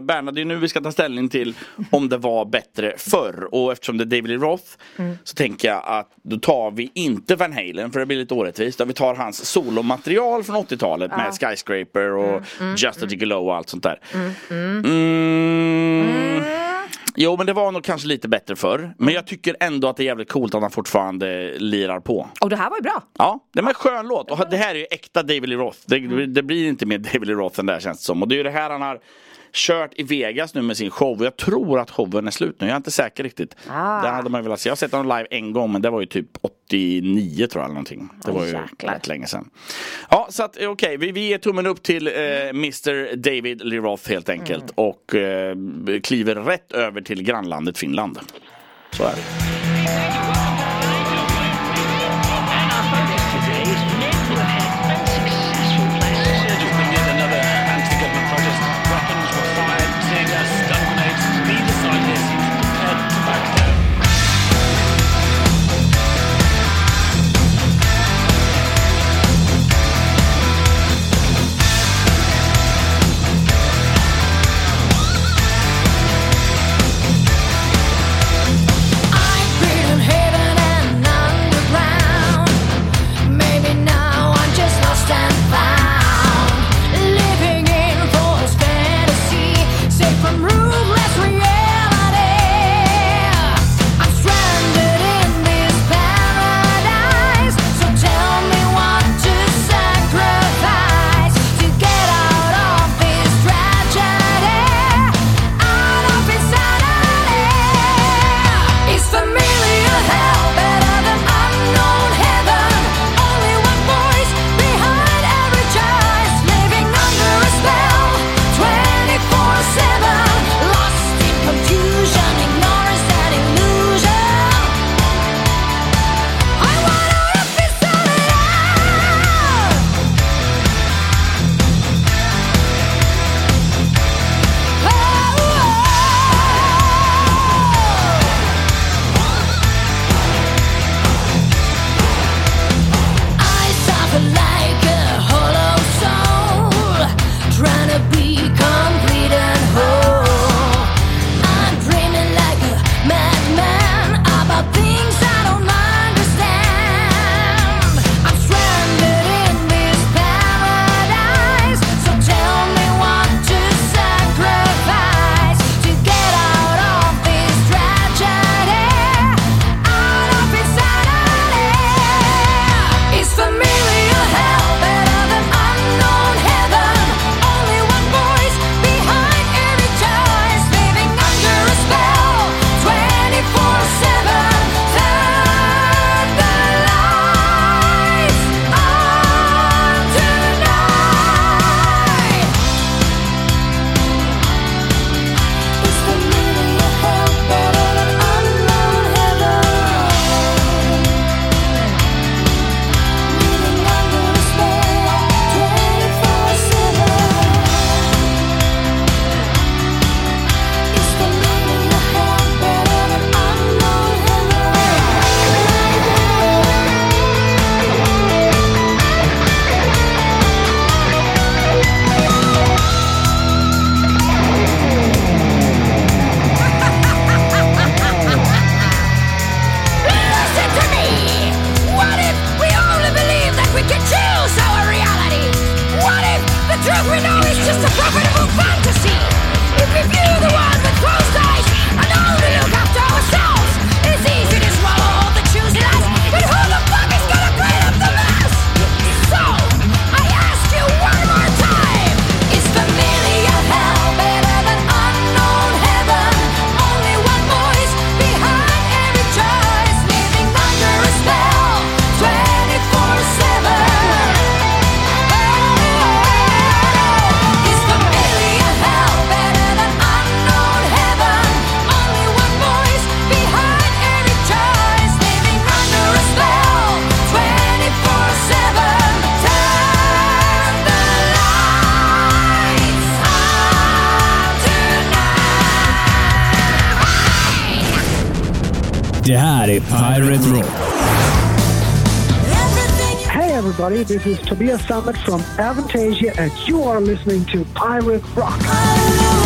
Bernhard, det är nu vi ska ta ställning till om det var bättre förr. Och eftersom det är David Lee Roth Mm. så tänker jag att då tar vi inte Van Halen för det blir lite orättvist. Vi tar hans solomaterial från 80-talet Ja. med Skyscraper och mm, Just a Gigolo och allt sånt där. Jo men det var nog kanske lite bättre förr. Men jag tycker ändå att det är jävligt coolt att han fortfarande lirar på. Och det här var ju bra. Ja, det var en skön låt. Och det här är ju äkta David Lee Roth. Det, det blir inte mer David Lee Roth än det här känns det som. Och det är ju det här han har kört i Vegas nu med sin show. Jag tror att showen är slut nu. Jag är inte säker riktigt. Ah. Det hade man velat se. Jag har sett honom live en gång men det var ju typ 89 tror jag eller någonting. Det var ju jäklar. rätt länge sedan. Ja, så att eh, okej. Vi, vi ger tummen upp till eh, Mr David Lee Roth helt enkelt. Och eh, kliver rätt över till grannlandet Finland. Så är det. Tobias Summit from Avantasia, and you are listening to Pirate Rock.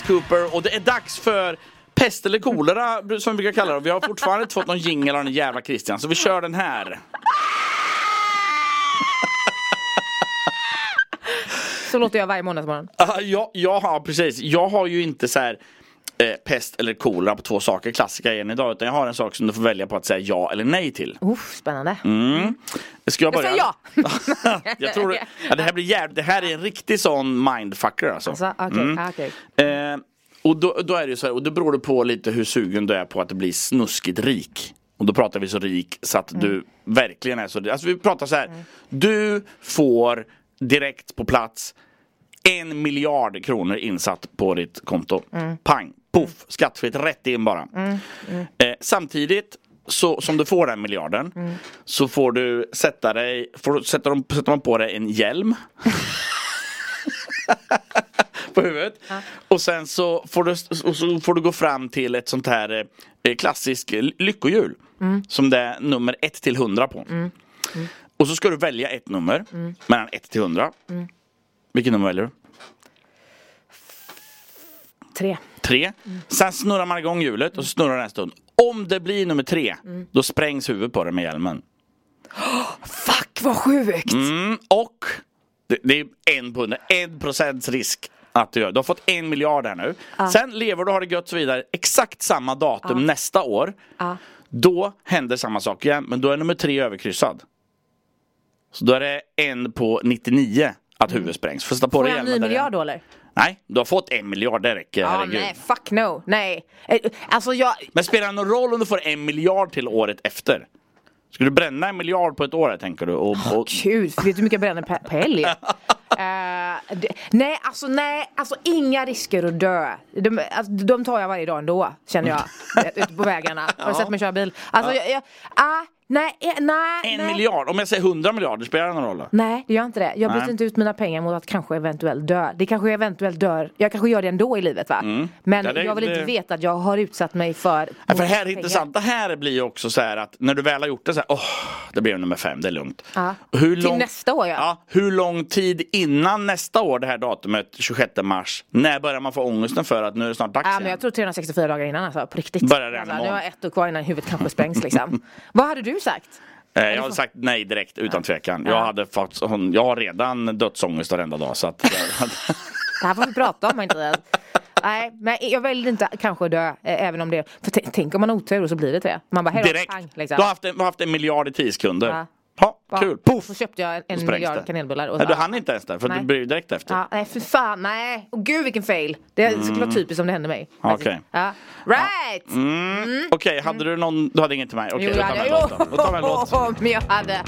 Alice Cooper och det är dags för pest eller kolera som vi brukar kalla det. Vi har fortfarande inte fått någon jingel av den jävla Christian så vi kör den här. Så låter jag varje månadsmorgon. Uh, ja, har precis. Jag har ju inte så här eh, pest eller kolera på två saker, klassiska igen idag. Utan jag har en sak som du får välja på att säga ja eller nej till. Uff, spännande. Mm. Ska jag Jag börja? säger ja! jag tror det, ja, det här blir jävligt, det här är en riktig sån mindfucker alltså. Alltså, okej, Mm. okej. Eh, och då, då är det så här, och då beror det på lite hur sugen du är på att det blir snuskigt rik. Och då pratar vi så rik så att Mm. du verkligen är så Alltså vi pratar så här. Du får direkt på plats en miljard kronor insatt på ditt konto. Mm. Pang! Poff, skattefritt rätt in bara. Mm. Mm. Eh, samtidigt så, som du får den miljarden Mm. så får du sätta dig, får sätter, de, sätter man på dig en hjälm på huvudet. Och sen så får, du, så får du gå fram till ett sånt här eh, klassiskt lyckohjul. Mm. Som det är nummer 1 till 100 på. Mm. Och så ska du välja ett nummer Mm. mellan 1 till 100. Mm. Vilket nummer väljer du? Tre. Tre. Sen snurrar man igång hjulet och så snurrar det en stund. Om det blir nummer tre, Mm. då sprängs huvudet på det med hjälmen. Fuck vad sjukt! Mm, och det, det är en på en procents risk att du gör. Du har fått en miljard här nu. Ja. Sen lever du och har det gött så vidare. Exakt samma datum Ja. nästa år. Ja. Då händer samma sak igen, men då är nummer tre överkryssad. Så då är det en på 99 att huvudet sprängs. Får på jag en ny miljard då eller? Nej, du har fått en miljard, det räcker. Ja, herregud. nej, fuck no. Nej. Eh, Alltså jag... Men spelar det någon roll om du får en miljard till året efter? Skulle du bränna en miljard på ett år tänker du? Och, och... Gud, vet du hur mycket jag bränner per, helg? Det- nej, alltså nej, alltså inga risker att dö. De, alltså, de tar jag varje dag ändå, känner jag. ute på vägarna. Har du sett mig köra bil? Alltså, Ja. jag, jag, ah, nej, eh, nej. En nej. miljard? Om jag säger 100 miljarder, spelar det någon roll? Nej, det gör inte det. Jag byter inte ut mina pengar mot att kanske eventuellt dö. Det kanske eventuellt dör. Jag kanske gör det ändå i livet va? Mm. Men Ja, det- jag vill inte det- veta att jag har utsatt mig för Ja, för det här är pengar. intressant. Det här blir ju också så här att när du väl har gjort det så här, åh, det blev nummer fem, det är lugnt. Ja. Hur Till lång, nästa år ja. ja, hur lång tid innan nästa år, det här datumet, 26 mars, när börjar man få ångesten för att nu är det snart dags Ja, men igen? jag tror 364 dagar innan alltså, på riktigt. Börjar redan alltså, nu har jag ett år kvar innan huvudet kanske sprängs liksom. Vad hade du sagt? Eh, Jag hade sagt nej direkt, utan tvekan. Jag, Ja. hade fått, jag har redan dödsångest varenda dag. Så att, Det här får vi prata om inte Nej, men jag väljer inte kanske dö, eh, även om det... För tänk om man har otur och så blir det det. Man bara, hej då, direkt. pang, liksom. Du har haft en, du haft en miljard i 10 sekunder. Ja. Ha, Ja, kul, poff! Så köpte jag en, miljard kanelbullar. Och Nej, du hann inte ens där, för Nej. blir ju direkt efter. Ja, nej, för fan, nej. Och gud vilken fail. Det är Mm. såklart typiskt om det händer mig. Okej. Ja. Right! Mm. Okej, hade du någon... Du hade ingen till mig? Okej, jo, då tar vi en låt då. Då tar vi en låt. men jag hade...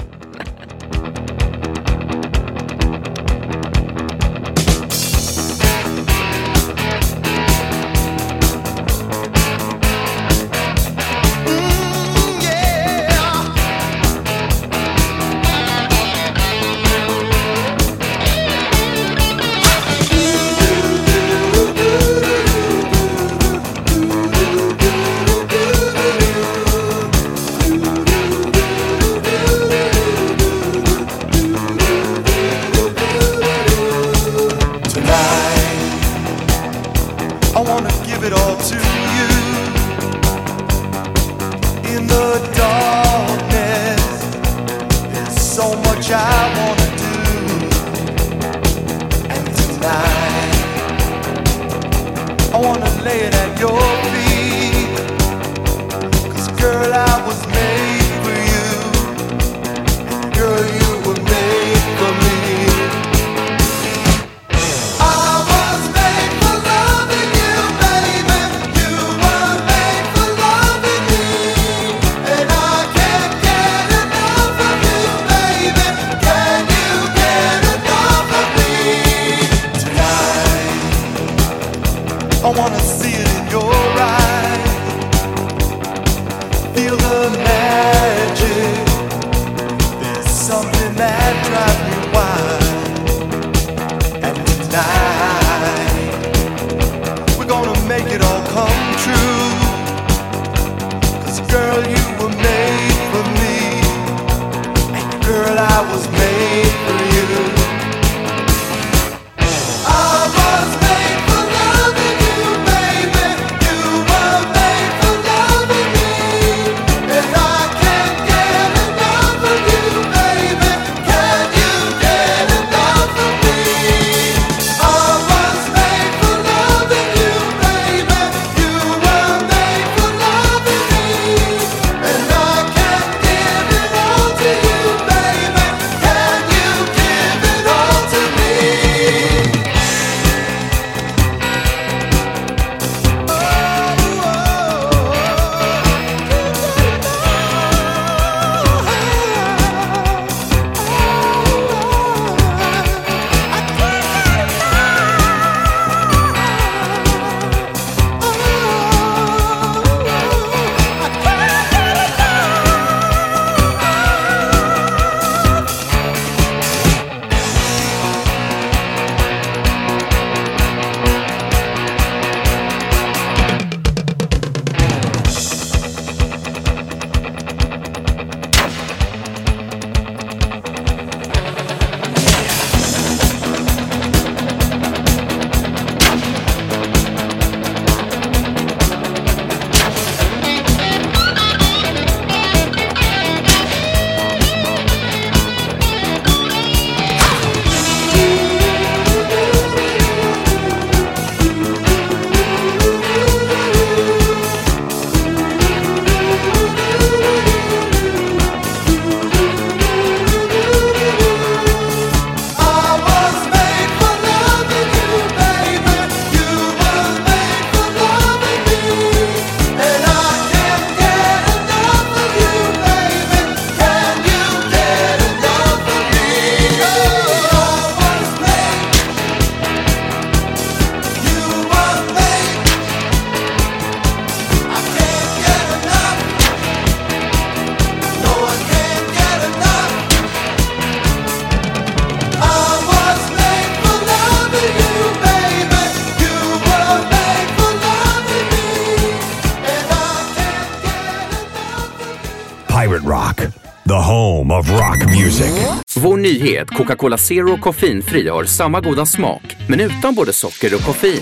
med Coca-Cola Zero koffeinfri har samma goda smak, men utan både socker och koffein.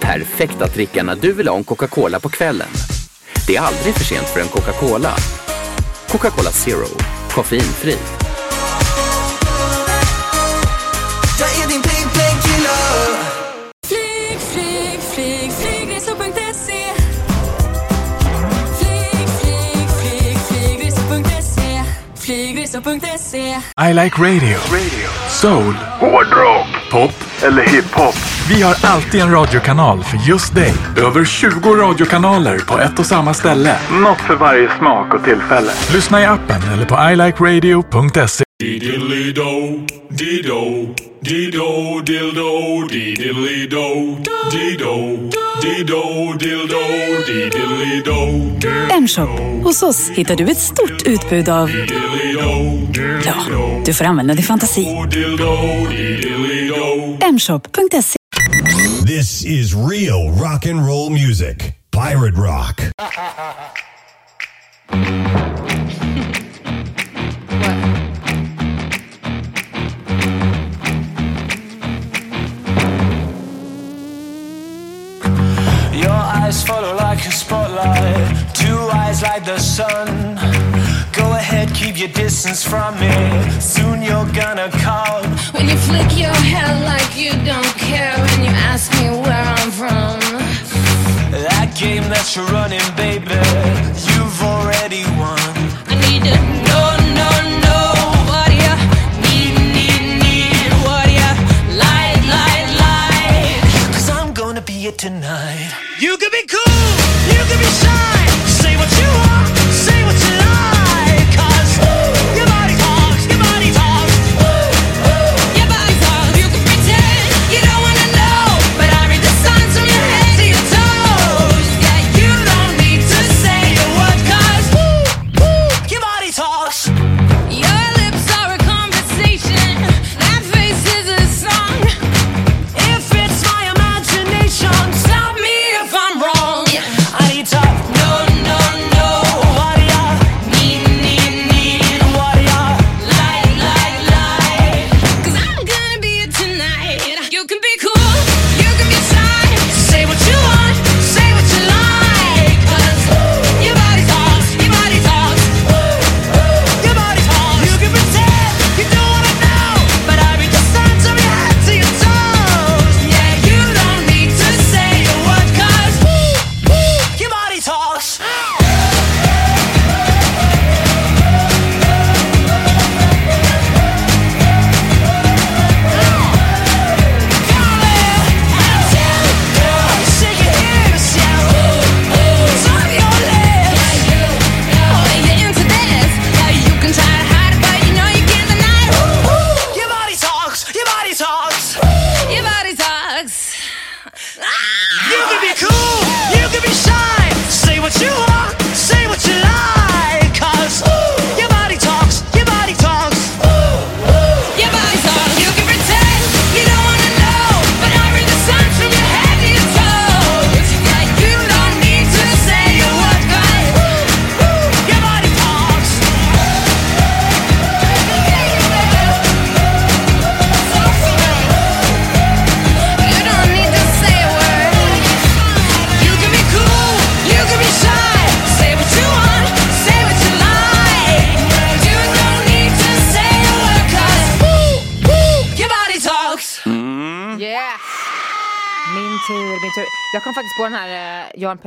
Perfekt att dricka när du vill ha en Coca-Cola på kvällen. Det är aldrig för sent för en Coca-Cola. Coca-Cola Zero, koffeinfri. I like radio. radio. Soul. Hårdrock. Pop. Eller hiphop. Vi har alltid en radiokanal för just dig. Över 20 radiokanaler på ett och samma ställe. Något för varje smak och tillfälle. Lyssna i appen eller på ilikeradio.se. Shop. Hos oss hittar du ett stort utbud av... Ja, du får använda din fantasi. M-shop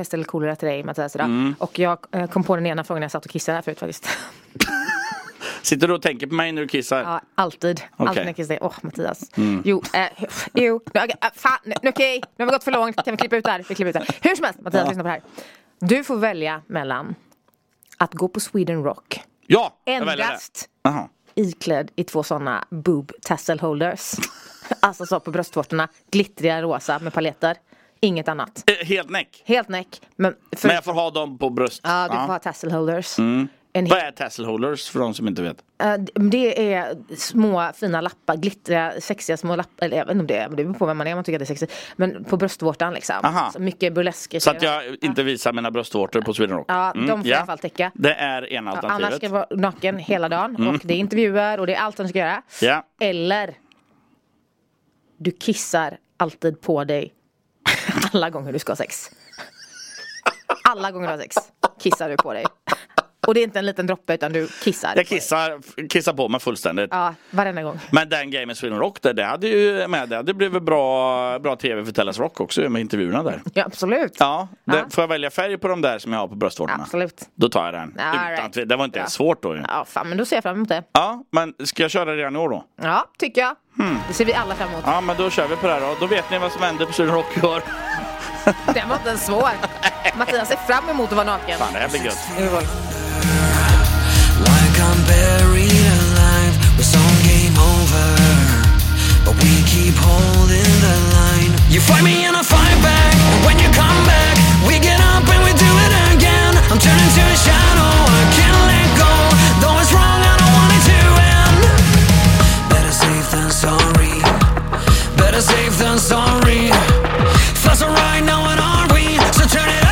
pest eller kolera till dig Mattias idag. Mm. Och jag eh, kom på den ena frågan när jag satt och kissade här förut faktiskt. Sitter du och tänker på mig när du kissar? Ja, alltid. Okay. Alltid när jag kissar. Åh, oh, Mattias. Mm. Jo, eh, jo. Nu, okay, eh, fan, okej, okay. nu har vi gått för långt. Kan vi klippa ut det här? Vi klipper ut det här! Hur som helst, Mattias, ja. lyssna på det här. Du får välja mellan att gå på Sweden Rock. Ja, Endast jag väljer det. iklädd i två sådana boob tassel holders. alltså så på bröstvårtorna, glittriga rosa med paletter. Inget annat. Eh, helt näck. Helt näck. Men, för... Men jag får ha dem på bröst? Ja, du får ha tassel holders. Mm. En Vad är tassel holders för de som inte vet? Eh, det är små fina lappar, glittriga, sexiga små lappar. Eller jag vet inte om det är, men det beror på vem man är om man tycker det är sexigt. Men på bröstvårtan liksom. Aha. Så mycket burlesk. Så att jag inte visar mina bröstvårtor på Sweden Rock? Ja, de mm, får jag i alla fall täcka. Det är ena alternativet. annars ska jag vara naken hela dagen. Mm. Och det är intervjuer och det är allt som ska göra. Ja. Eller du kissar alltid på dig alla gånger du ska ha sex. Alla gånger du har sex kissar du på dig. Och det är inte en liten droppe utan du kissar. Jag kissar, kissar på mig fullständigt. Ja, varenda gång. Men den Game of Sweden Rock, det, det hade ju med, det hade blivit bra, bra tv för Tellas Rock också med intervjuerna där. Ja, absolut. Ja, det, Ja. får jag välja färg på de där som jag har på bröstvårtorna? Absolut. Då tar jag den. Utan right. Det var inte ens svårt då ju. Ja, fan, men då ser jag fram emot det. Ja, men ska jag köra redan i år då? Ja, tycker jag. Hmm. Det ser vi alla fram emot. Ja, men då kör vi på det här då. Då vet ni vad som händer på Sweden Rock i år. Den var inte ens svår. Mattias ser fram emot att vara naken. Fan, det här blir gött. Like I'm buried alive game over. But we keep holding the line. You fight me and I fight back. And when you come back, we get up and we do it again. I'm turning to a shadow. I can't let go. Though it's wrong, I don't want it to end. Better safe than sorry. Better safe than sorry. Alright now, what are we? So turn it up,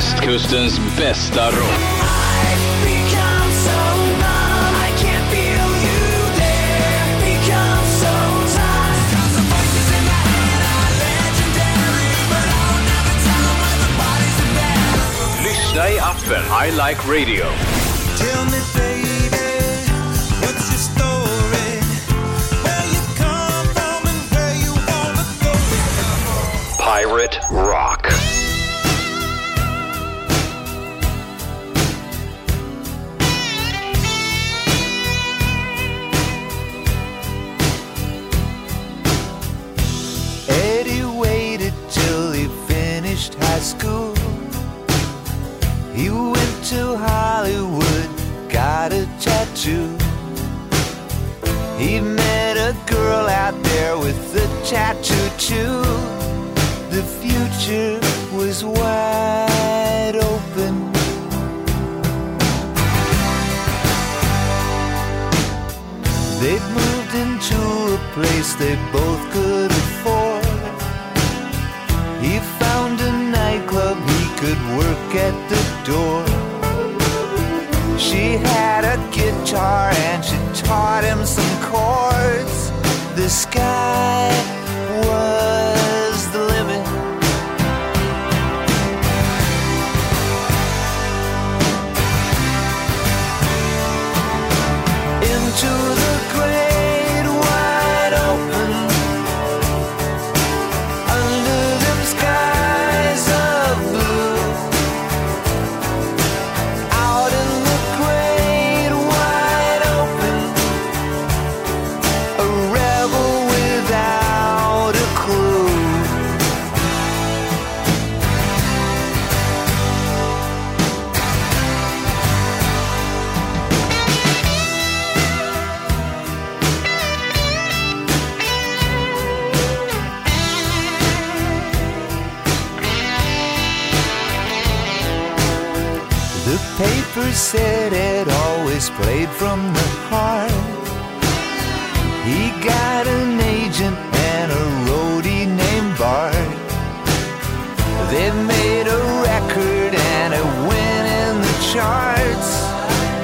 Västkustens bästa rock. Lyssna i appen I Like Radio.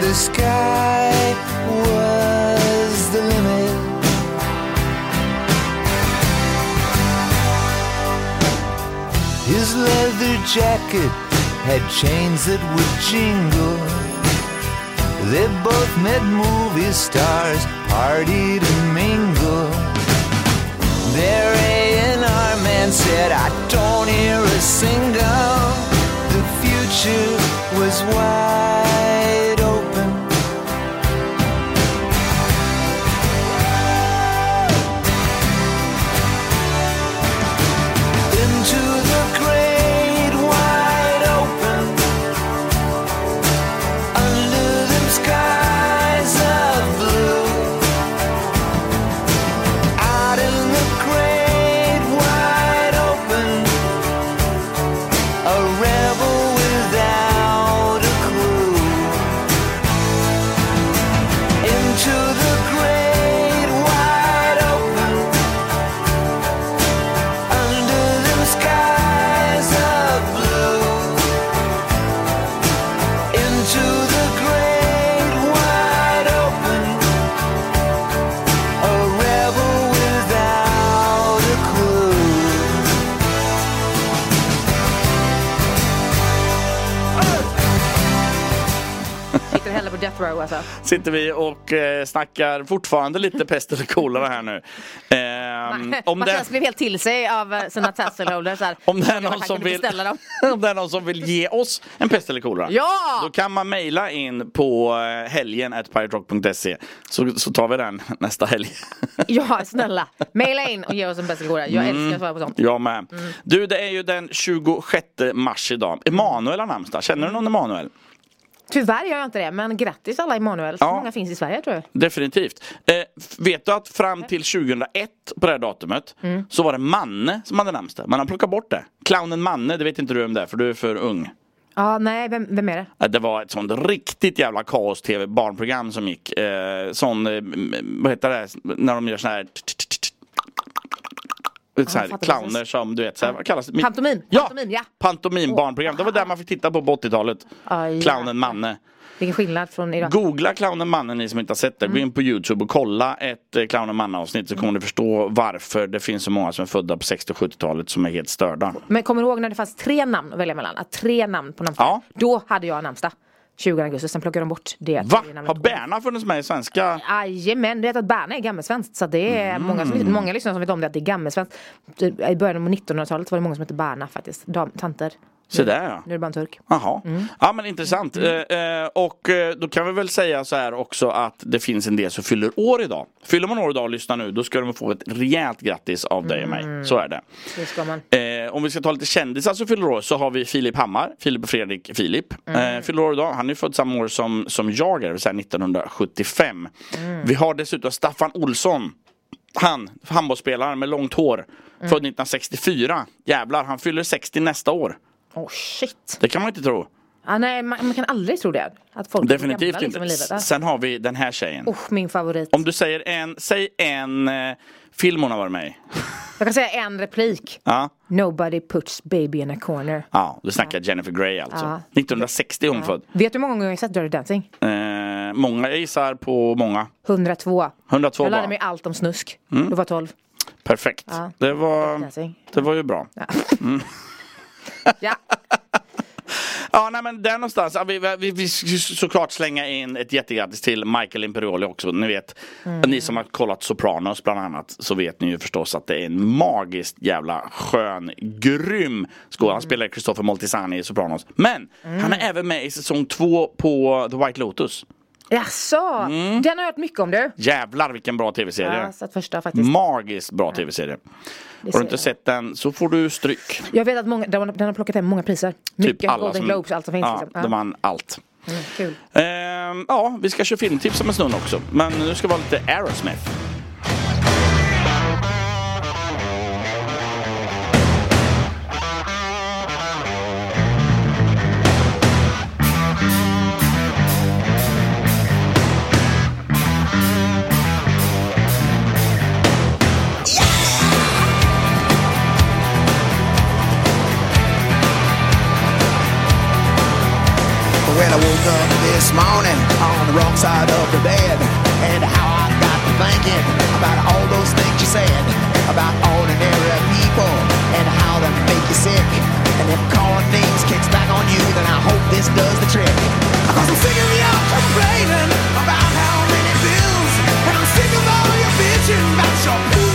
The sky was the limit. His leather jacket had chains that would jingle. They both met movie stars, partied and mingle. Their A&R man said, I don't hear a single. The future was wide row alltså. Sitter vi och eh, snackar fortfarande lite pest eller kolera här nu. Ehm, om, Man det, blev helt till sig av eh, sina tasselholders om, det är Man någon kan som inte vill, om det är någon som vill ge oss en pest eller kolera. Ja! Då kan man mejla in på eh, helgen at piraterock.se så, så tar vi den nästa helg. Ja, snälla. Maila in och ge oss en bäst Jag älskar att svara på sånt. Jag med. Du, det är ju den 26 mars idag. Emanuel har namnsdag. Känner du någon Emanuel? Tyvärr gör jag inte det, men grattis alla Emanuel. Så Ja. många finns i Sverige tror jag. Definitivt. Eh, vet du att fram till 2001 på det här datumet Mm. så var det Manne som hade namnsdag. Man har plockat bort det. Clownen Manne, det vet inte du om det är för du är för ung. Ja, nej, vem, vem är det? Eh, Det var ett sånt riktigt jävla kaos-tv barnprogram som gick. Eh, sån, eh, vad heter det, när de gör sån här så här, clowner som du vet, så här, vad kallas det? Pantomim. Ja, Pantomim, ja. pantomim barnprogram. Det var där man fick titta på på 80-talet. Aj, Clownen Manne. Vilken skillnad från idag. Googla Clownen Manne ni som inte har sett det. Gå in på Youtube och kolla ett eh, Clownen Manne avsnitt så kommer ni förstå varför det finns så många som är födda på 60 och 70-talet som är helt störda. Men kommer du ihåg när det fanns tre namn att välja mellan? Att tre namn på namnsdag. Ja. Då hade jag namnsdag. 20 augusti, sen plockade de bort det. Va? Har Berna funnits med i svenska? Jajamän, du vet att Berna är gammelsvenskt. Så det är Mm. många, som, många lyssnare som vet om det, att det är gammelsvenskt. I början av 1900-talet var det många som hette Berna faktiskt. Dam, tanter. Så där ja. Nu är det bara en turk. Jaha. Ja men intressant. Eh, eh, och eh, då kan vi väl säga så här också att det finns en del som fyller år idag. Fyller man år idag och lyssnar nu då ska de få ett rejält grattis av dig och mig. Så är det. Det ska man. Eh, om vi ska ta lite kändisar som fyller år så har vi Filip Hammar, Filip och Fredrik Filip. Eh, fyller år idag. Han är född samma år som, som jag är, det vill säga 1975. Vi har dessutom Staffan Olsson. Han, handbollsspelaren med långt hår. Född 1964. Jävlar, han fyller 60 nästa år. Oh shit. Det kan man inte tro. Ah, nej, man, man kan aldrig tro det. Att folk Definitivt gamla, liksom, inte. Ah. Sen har vi den här tjejen. Oh, min favorit. Om du säger en, säg en eh, film hon har varit med i. Jag kan säga en replik. Ja, Nobody puts baby in a corner. ja du snackar Jennifer Grey alltså. Ja. 1960 är hon född. Vet du hur många gånger jag har sett Dirty Dancing? Eh, många, jag gissar på många. 102. 102 jag lärde bara. mig allt om snusk. Mm. Du var 12. Perfekt. Ja. Det, var, det var ju bra. Mm. Ja. Ja, nej men där någonstans. Vi, vi, vi såklart slänga in ett jättegrattis till Michael Imperioli också. Ni vet, Mm. ni som har kollat Sopranos bland annat så vet ni ju förstås att det är en magiskt jävla skön, grym skådespelare. Han spelar Christopher Moltisani i Sopranos. Men Mm. han är även med i säsong två på The White Lotus. Jaså? Mm. Den har jag hört mycket om du. Jävlar vilken bra Jag tv-serie. första faktiskt. Magiskt bra tv-serie. Har du inte sett den så får du stryk. Jag vet att många, den har- plockat hem många priser. Mycket. Typ alla Golden som- Globes, allt som finns. Ja, liksom. de vann allt. Mm, kul. Ehm, ja, vi ska köra filmtips om en stund också. Men nu ska det vara lite Aerosmith. This morning on the wrong side of the bed, and how I got to thinking about all those things you said about ordinary people and how they make you sick. And if calling names kicks back on you, then I hope this does the trick. Cause I'm sick of you complaining about how many bills, and I'm sick of all your bitching about your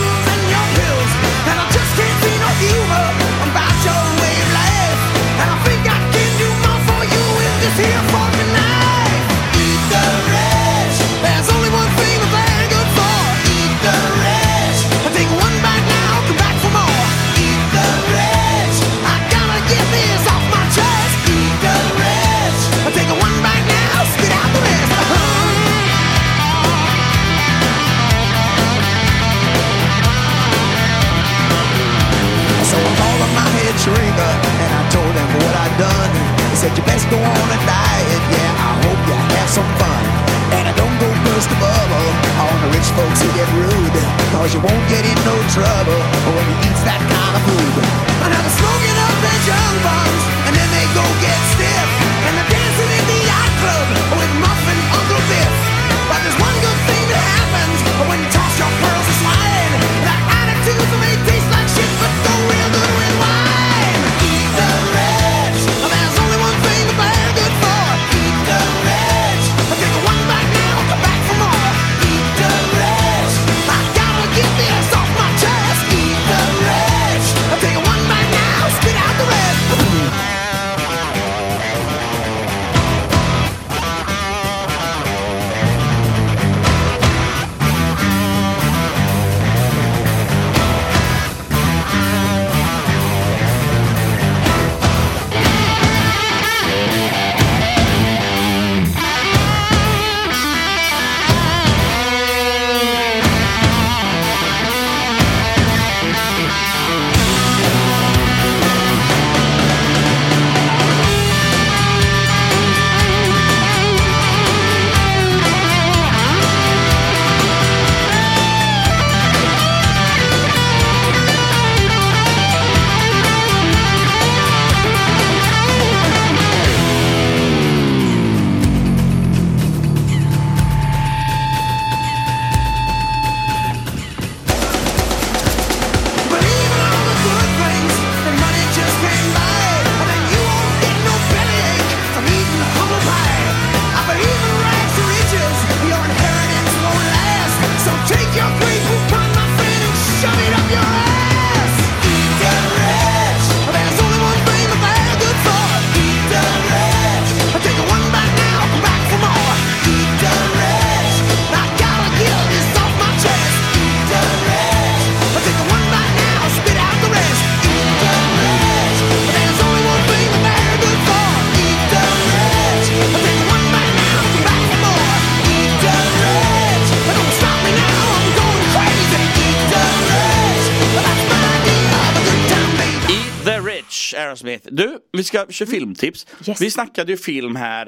said, You best go on a diet, yeah, I hope you have some fun. And I don't go burst the bubble on the rich folks who get rude. Cause you won't get in no trouble when you eat that kind of food. Now they're smoking up their junk bombs and then they go get Aerosmith. Du, vi ska köra filmtips. Vi snackade ju film här.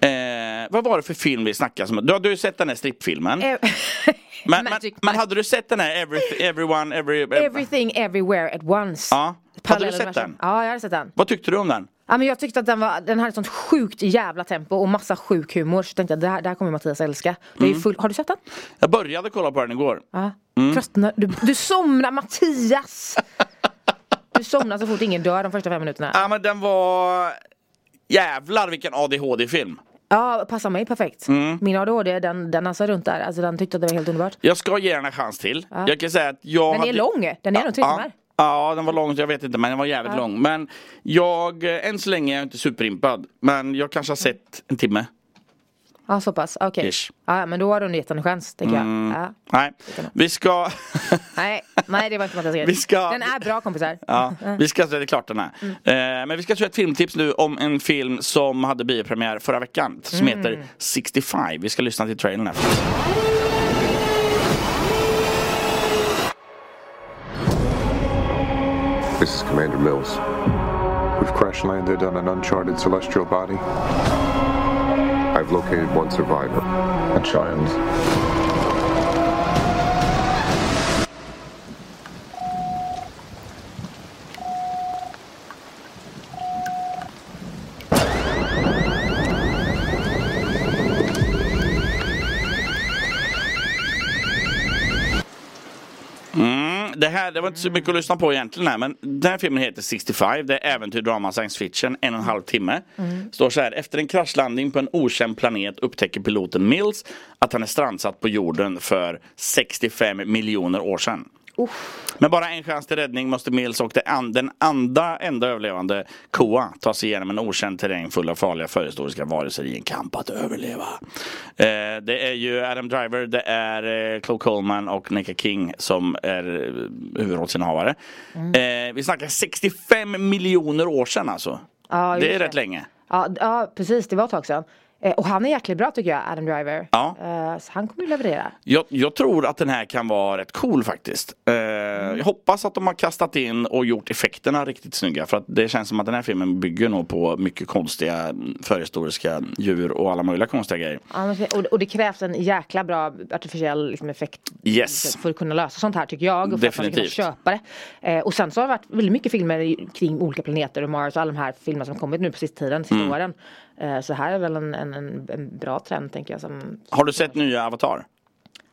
Eh, vad var det för film vi snackade om? Du, har- du har ju sett den här strippfilmen. Eh, men, men, men hade du sett den här every, Everyone, every, Everything everywhere at once. Ja. Hade du sett den? Ja, jag hade sett den. Vad tyckte du om den? Ja, men jag tyckte att den, var, den hade ett sånt sjukt jävla tempo och massa sjuk humor. Så jag tänkte att det här, det här kommer Mattias älska. Mm. full, har du sett den? Jag började kolla på den igår. Ja. Mm. Tröttnar, du, du somnar Mattias! Du somnar så fort ingen dör de första fem minuterna. Ja men den var... Jävlar vilken ADHD-film. Ja, passar mig perfekt. Mm. Min ADHD den, den assar runt där. Alltså den tyckte att det var helt underbart. Jag ska ge den en chans till. Ja. Jag kan säga att jag Den är hade- lång. Den är nog tre ja, timmar. Ja, den var lång, jag vet inte, men den var jävligt Ja. lång. Men jag, eh, än så länge är jag inte superimpad. Men jag kanske har sett en timme. Ja, så pass. Okej. Ish. Ja, men då har du gett en chans, tänker Mm. jag. Ja. Nej, vi ska... Nej, nej, det var inte Mattias Vi ska- Den är bra kompisar. Ja, vi ska se det klart den här. Eh, men vi ska köra ett filmtips nu om en film som hade biopremiär förra veckan. Som Mm. heter 65. Vi ska lyssna till trailern här. This is Commander Mills. We've crash landed on an uncharted celestial body. I've located one survivor, a child. Var inte så mycket att lyssna på egentligen här, men den här filmen heter 65. Det är äventyr, drama, science fiction, en och en halv timme. Mm. Står så här, efter en kraschlandning på en okänd planet upptäcker piloten Mills att han är strandsatt på jorden för 65 miljoner år sedan. Med bara en chans till räddning måste Mills och den andra enda överlevande Koa ta sig igenom en okänd terräng full av farliga förhistoriska varelser i en kamp att överleva. Eh, det är ju Adam Driver, det är eh, Chloe Coleman och Nika King som är eh, huvudrollsinnehavare. Eh, vi snackar 65 miljoner år sedan alltså. Ja, det är rätt länge. Ja, ja, precis. Det var ett tag sedan. Eh, Och han är jäkligt bra tycker jag, Adam Driver. Ja. Eh, Så han kommer ju leverera. Jag, jag tror att den här kan vara rätt cool faktiskt. Eh, Jag hoppas att de har kastat in och gjort effekterna riktigt snygga. För att det känns som att den här filmen bygger nog på mycket konstiga mm, förhistoriska djur och alla möjliga konstiga grejer. Och, och det krävs en jäkla bra artificiell liksom, effekt Yes. för att kunna lösa sånt här tycker jag. Och för att man ska kunna Definitivt. köpa det. Och sen så har det varit väldigt mycket filmer kring olika planeter och Mars och alla de här filmerna som kommit nu på sista tiden, sista Mm. åren. Eh, så här är väl en, en, en, bra trend tänker jag. Som... Har du sett nya Avatar?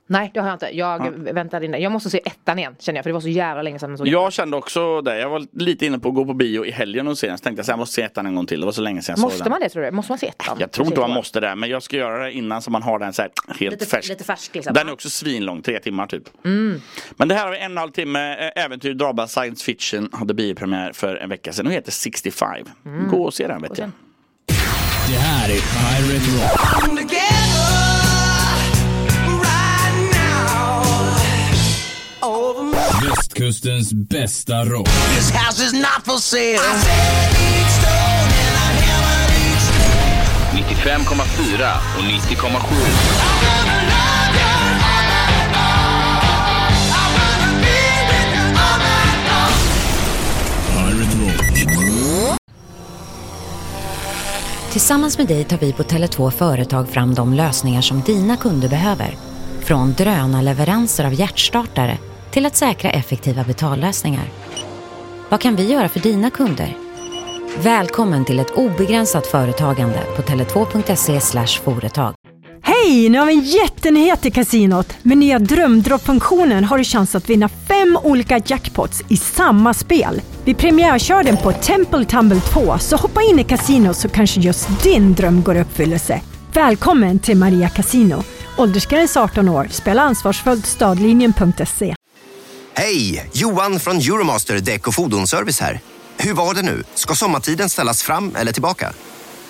Nej det har jag inte. Jag Ja. väntar in det. Jag måste se ettan igen känner jag för det var så jävla länge sedan jag såg Jag kände också det. Jag var lite inne på att gå på bio i helgen och se den. Så tänkte jag så här, jag måste se ettan en gång till. Det var så länge sedan jag såg Måste den. man det tror du? Måste man se ettan? Jag tror inte man måste det, men jag ska göra det innan så man har den så här helt Lite, färsk. lite färsk liksom. Den är också svinlång, tre timmar typ. Mm. Men det här har vi en och en halv timme. eh, Äventyr, drama, science fiction hade biopremiär för en vecka sedan och heter 65. Mm. Gå och se den vet jag. Det här är Pirate Rock. Västkustens bästa rock. This house is not for sale. 95,4 och 90,7. Tillsammans med dig tar vi på Tele2 Företag fram de lösningar som dina kunder behöver. Från drönarleveranser av hjärtstartare till att säkra effektiva betallösningar. Vad kan vi göra för dina kunder? Välkommen till ett obegränsat företagande på tele2.se företag. Hej! Nu har vi en jättenyhet i kasinot. Med nya Drömdropp-funktionen har du chans att vinna fem olika jackpots i samma spel. Vi premiärkör den på Temple Tumble 2, så hoppa in i kasinot så kanske just din dröm går i uppfyllelse. Välkommen till Maria Casino. Åldersgräns 18 år. Spela ansvarsfullt. Stadlinjen.se. Hej! Johan från Euromaster Däck och Fordonsservice här. Hur var det nu? Ska sommartiden ställas fram eller tillbaka?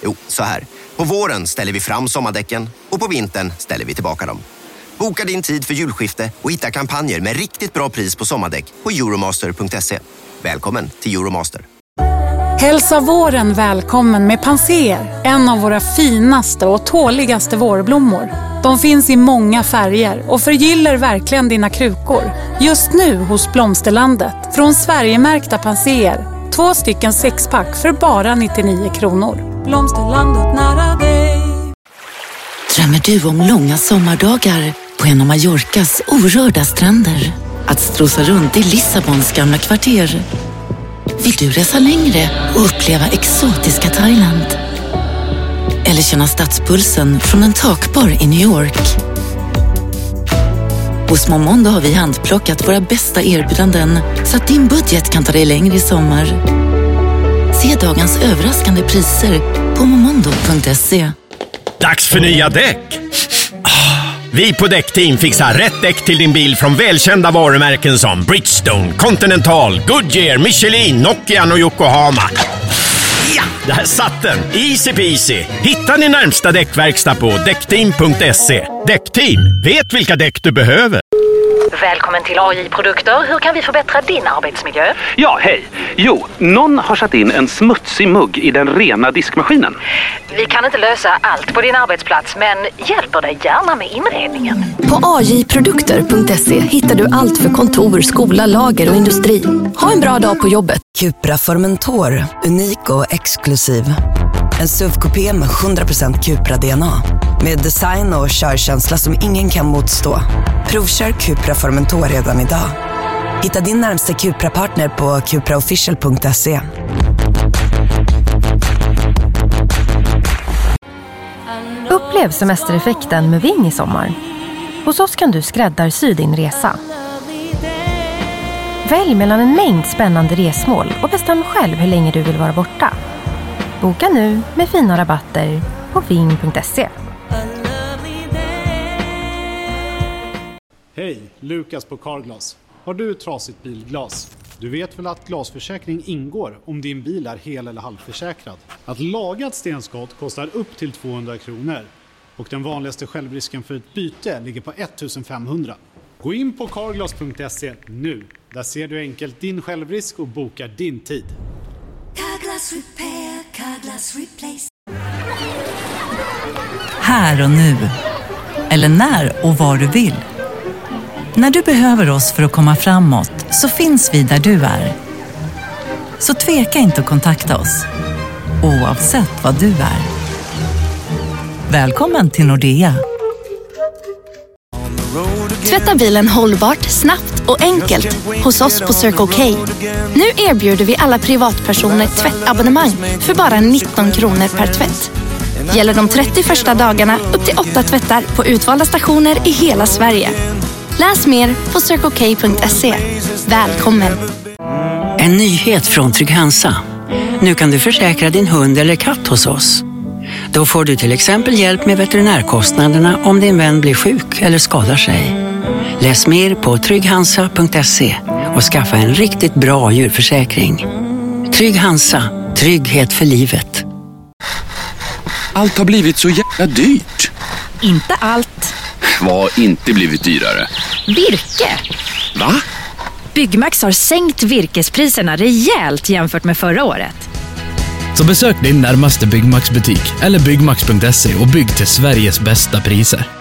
Jo, så här. På våren ställer vi fram sommardäcken och på vintern ställer vi tillbaka dem. Boka din tid för julskifte och hitta kampanjer med riktigt bra pris på sommardäck på euromaster.se. Välkommen till Euromaster. Hälsa våren välkommen med Panser, en av våra finaste och tåligaste vårblommor. De finns i många färger och förgyller verkligen dina krukor. Just nu hos Blomsterlandet, från Sverigemärkta Panser. Två stycken sexpack för bara 99 kronor. Blomsterlandet nära dig. Drömmer du om långa sommardagar på en av Mallorcas orörda stränder? Att strosa runt i Lissabons gamla kvarter? Vill du resa längre och uppleva exotiska Thailand? Eller känna stadspulsen från en takbar i New York? Hos Momondo har vi handplockat våra bästa erbjudanden så att din budget kan ta dig längre i sommar. Se dagens överraskande priser på momondo.se. Dags för nya däck! Ah, vi på Däckteam fixar rätt däck till din bil från välkända varumärken som Bridgestone, Continental, Goodyear, Michelin, Nokian och Yokohama. Ja, där satt den! Easy peasy! Hitta din närmsta däckverkstad på däckteam.se. Däckteam, vet vilka däck du behöver. Välkommen till AJ Produkter. Hur kan vi förbättra din arbetsmiljö? Ja, hej. Jo, någon har satt in en smutsig mugg i den rena diskmaskinen. Vi kan inte lösa allt på din arbetsplats, men hjälper dig gärna med inredningen. På ajprodukter.se hittar du allt för kontor, skola, lager och industri. Ha en bra dag på jobbet. Cupra Formentor, unik och exklusiv. En SUV-kupé med 100% Cupra-DNA. Med design och körkänsla som ingen kan motstå. Provkör Cupra Formentor redan idag. Hitta din närmsta Cupra-partner på cupraofficial.se. Upplev semestereffekten med Ving i sommar. Hos oss kan du skräddarsy din resa. Välj mellan en mängd spännande resmål och bestäm själv hur länge du vill vara borta. Boka nu med fina rabatter på ving.se. Hej, Lukas på Carglass. Har du ett trasigt bilglas? Du vet väl att glasförsäkring ingår om din bil är hel eller halvförsäkrad? Att laga ett stenskott kostar upp till 200 kronor och den vanligaste självrisken för ett byte ligger på 1500. Gå in på carglass.se nu. Där ser du enkelt din självrisk och bokar din tid. Carglass repair, Carglass replace. Här och nu. Eller när och var du vill. När du behöver oss för att komma framåt så finns vi där du är. Så tveka inte att kontakta oss. Oavsett vad du är. Välkommen till Nordea. Tvätta bilen hållbart, snabbt och enkelt hos oss på Circle K. Nu erbjuder vi alla privatpersoner tvättabonnemang för bara 19 kronor per tvätt. Gäller de 30 första dagarna upp till 8 tvättar på utvalda stationer i hela Sverige. Läs mer på circlek.se. Välkommen! En nyhet från Trygg Hansa. Nu kan du försäkra din hund eller katt hos oss. Då får du till exempel hjälp med veterinärkostnaderna om din vän blir sjuk eller skadar sig. Läs mer på trygghansa.se och skaffa en riktigt bra djurförsäkring. Trygg Hansa, trygghet för livet. Allt har blivit så jävla dyrt. Inte allt. Vad har inte blivit dyrare? Virke. Va? Byggmax har sänkt virkespriserna rejält jämfört med förra året. Så besök din närmaste Byggmax-butik eller byggmax.se och bygg till Sveriges bästa priser.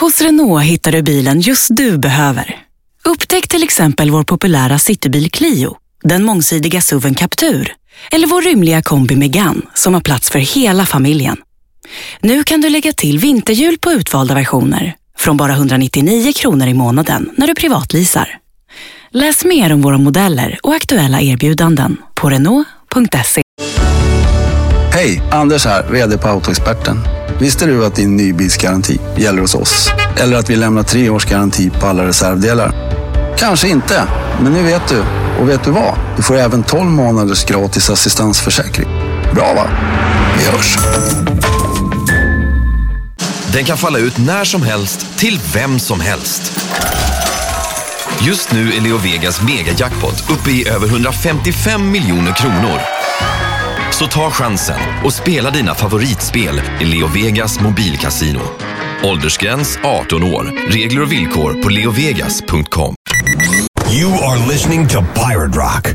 Hos Renault hittar du bilen just du behöver. Upptäck till exempel vår populära citybil Clio, den mångsidiga SUVen Captur eller vår rymliga kombi Megane som har plats för hela familjen. Nu kan du lägga till vinterhjul på utvalda versioner från bara 199 kronor i månaden när du privatleasar. Läs mer om våra modeller och aktuella erbjudanden på renault.se. Hej, Anders här, VD på Autoexperten. Visste du att din nybilsgaranti gäller hos oss? Eller att vi lämnar tre års garanti på alla reservdelar? Kanske inte, men nu vet du. Och vet du vad? Du får även 12 månaders gratis assistansförsäkring. Bra va? Vi hörs. Den kan falla ut när som helst till vem som helst. Just nu är Leo Vegas megajackpot uppe i över 155 miljoner kronor. Så ta chansen och spela dina favoritspel i Leo Vegas mobilkasino. Åldersgräns 18 år. Regler och villkor på leovegas.com. You are listening to Pirate Rock.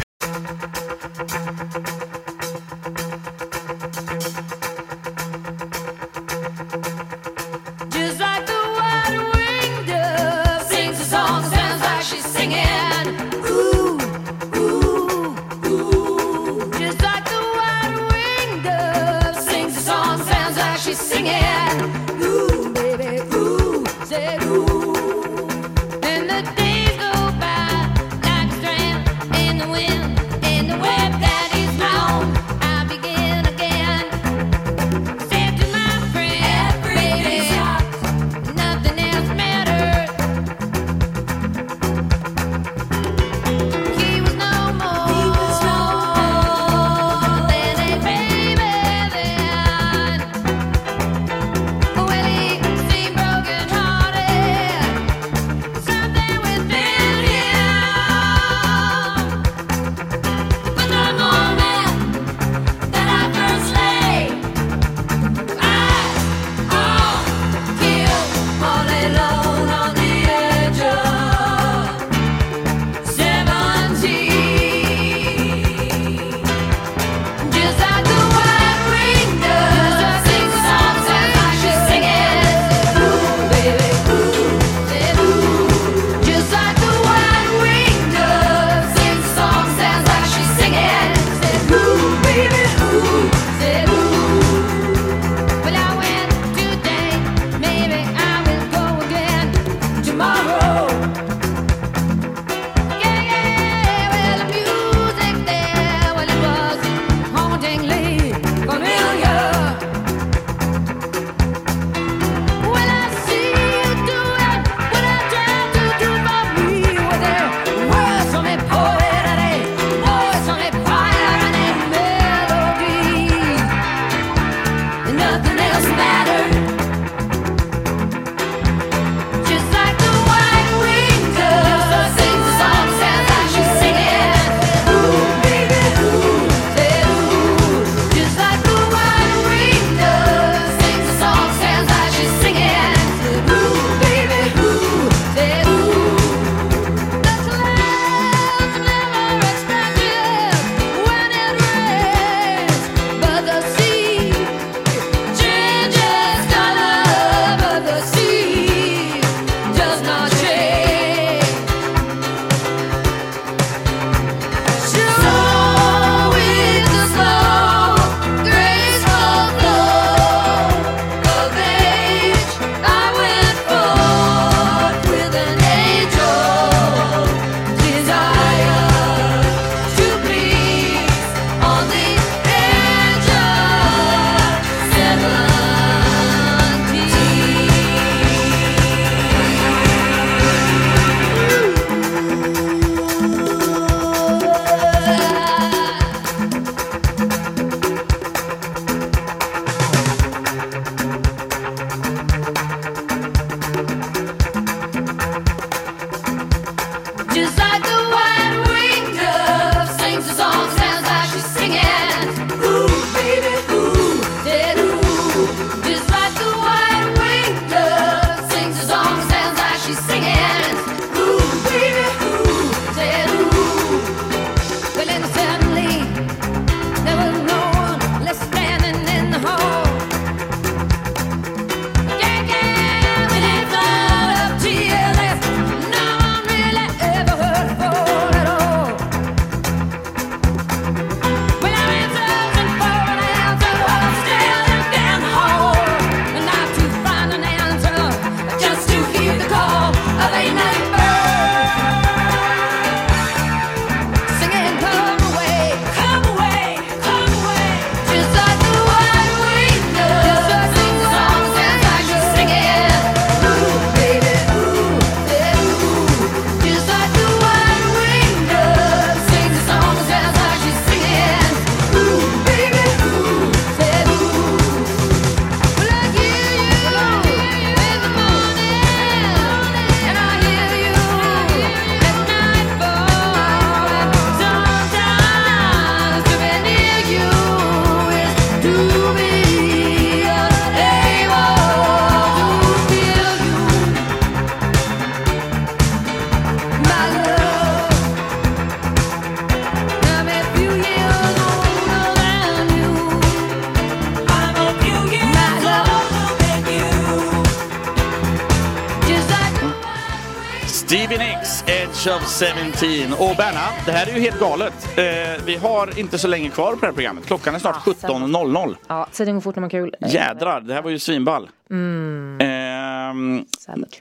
Edge of 17. Och Berna, det här är ju helt galet. Eh, vi har inte så länge kvar på det här programmet. Klockan är snart 17.00. Ja, tiden går fort när man har kul. Jädrar, det här var ju svinball. Mm. Ehm,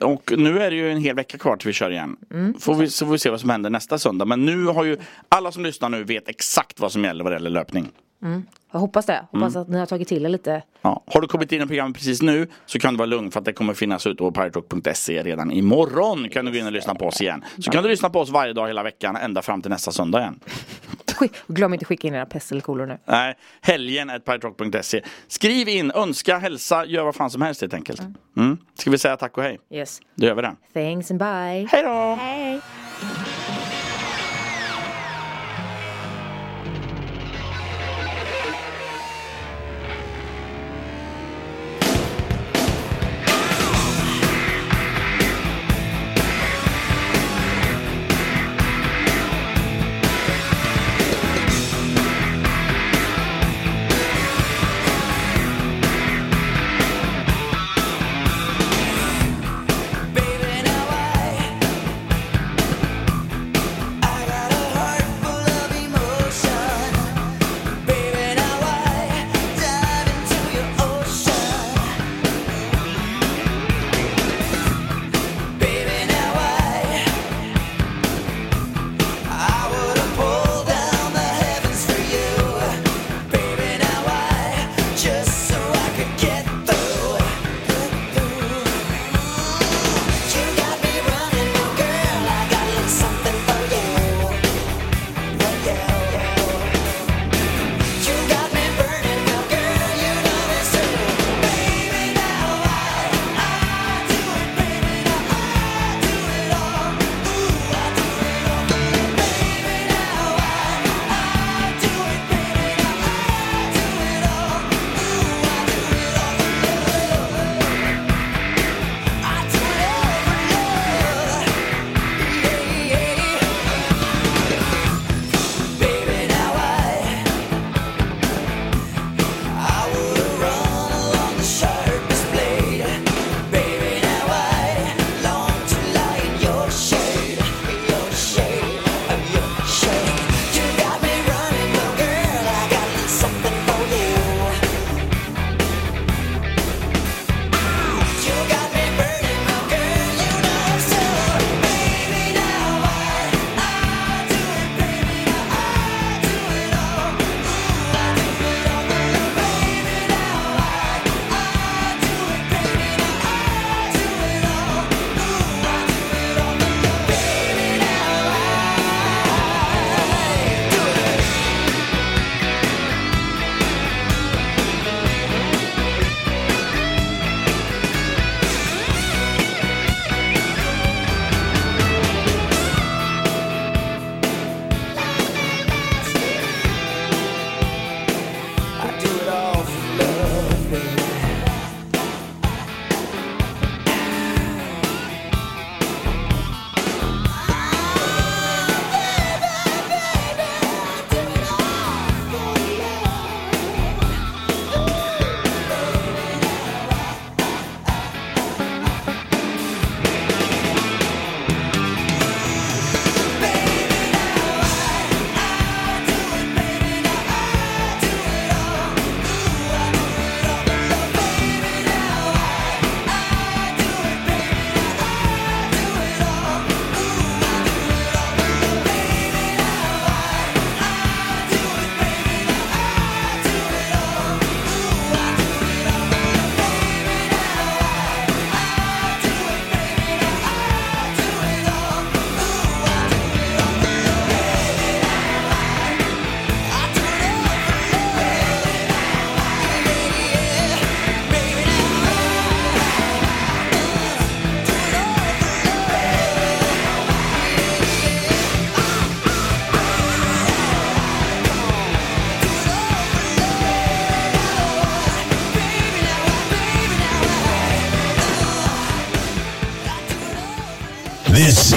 och nu är det ju en hel vecka kvar till vi kör igen. Mm. Får vi, så får vi se vad som händer nästa söndag. Men nu har ju alla som lyssnar nu vet exakt vad som gäller vad det gäller löpning. Mm. Jag hoppas det. Hoppas Mm. att ni har tagit till er lite. Har du kommit in i programmet precis nu så kan du vara lugn för att det kommer finnas ute på piratrock.se redan imorgon. Kan du gå in och lyssna på oss igen. Så kan du lyssna på oss varje dag hela veckan ända fram till nästa söndag igen. Glöm inte skicka in era pest eller kolor nu. Nej, helgen at piratrock.se. Skriv in, önska, hälsa, gör vad fan som helst helt enkelt. Mm. Ska vi säga tack och hej? Yes. Då gör vi det. Thanks and bye. Hej då! Hej.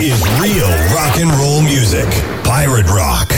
Is real rock and roll music. Pirate Rock.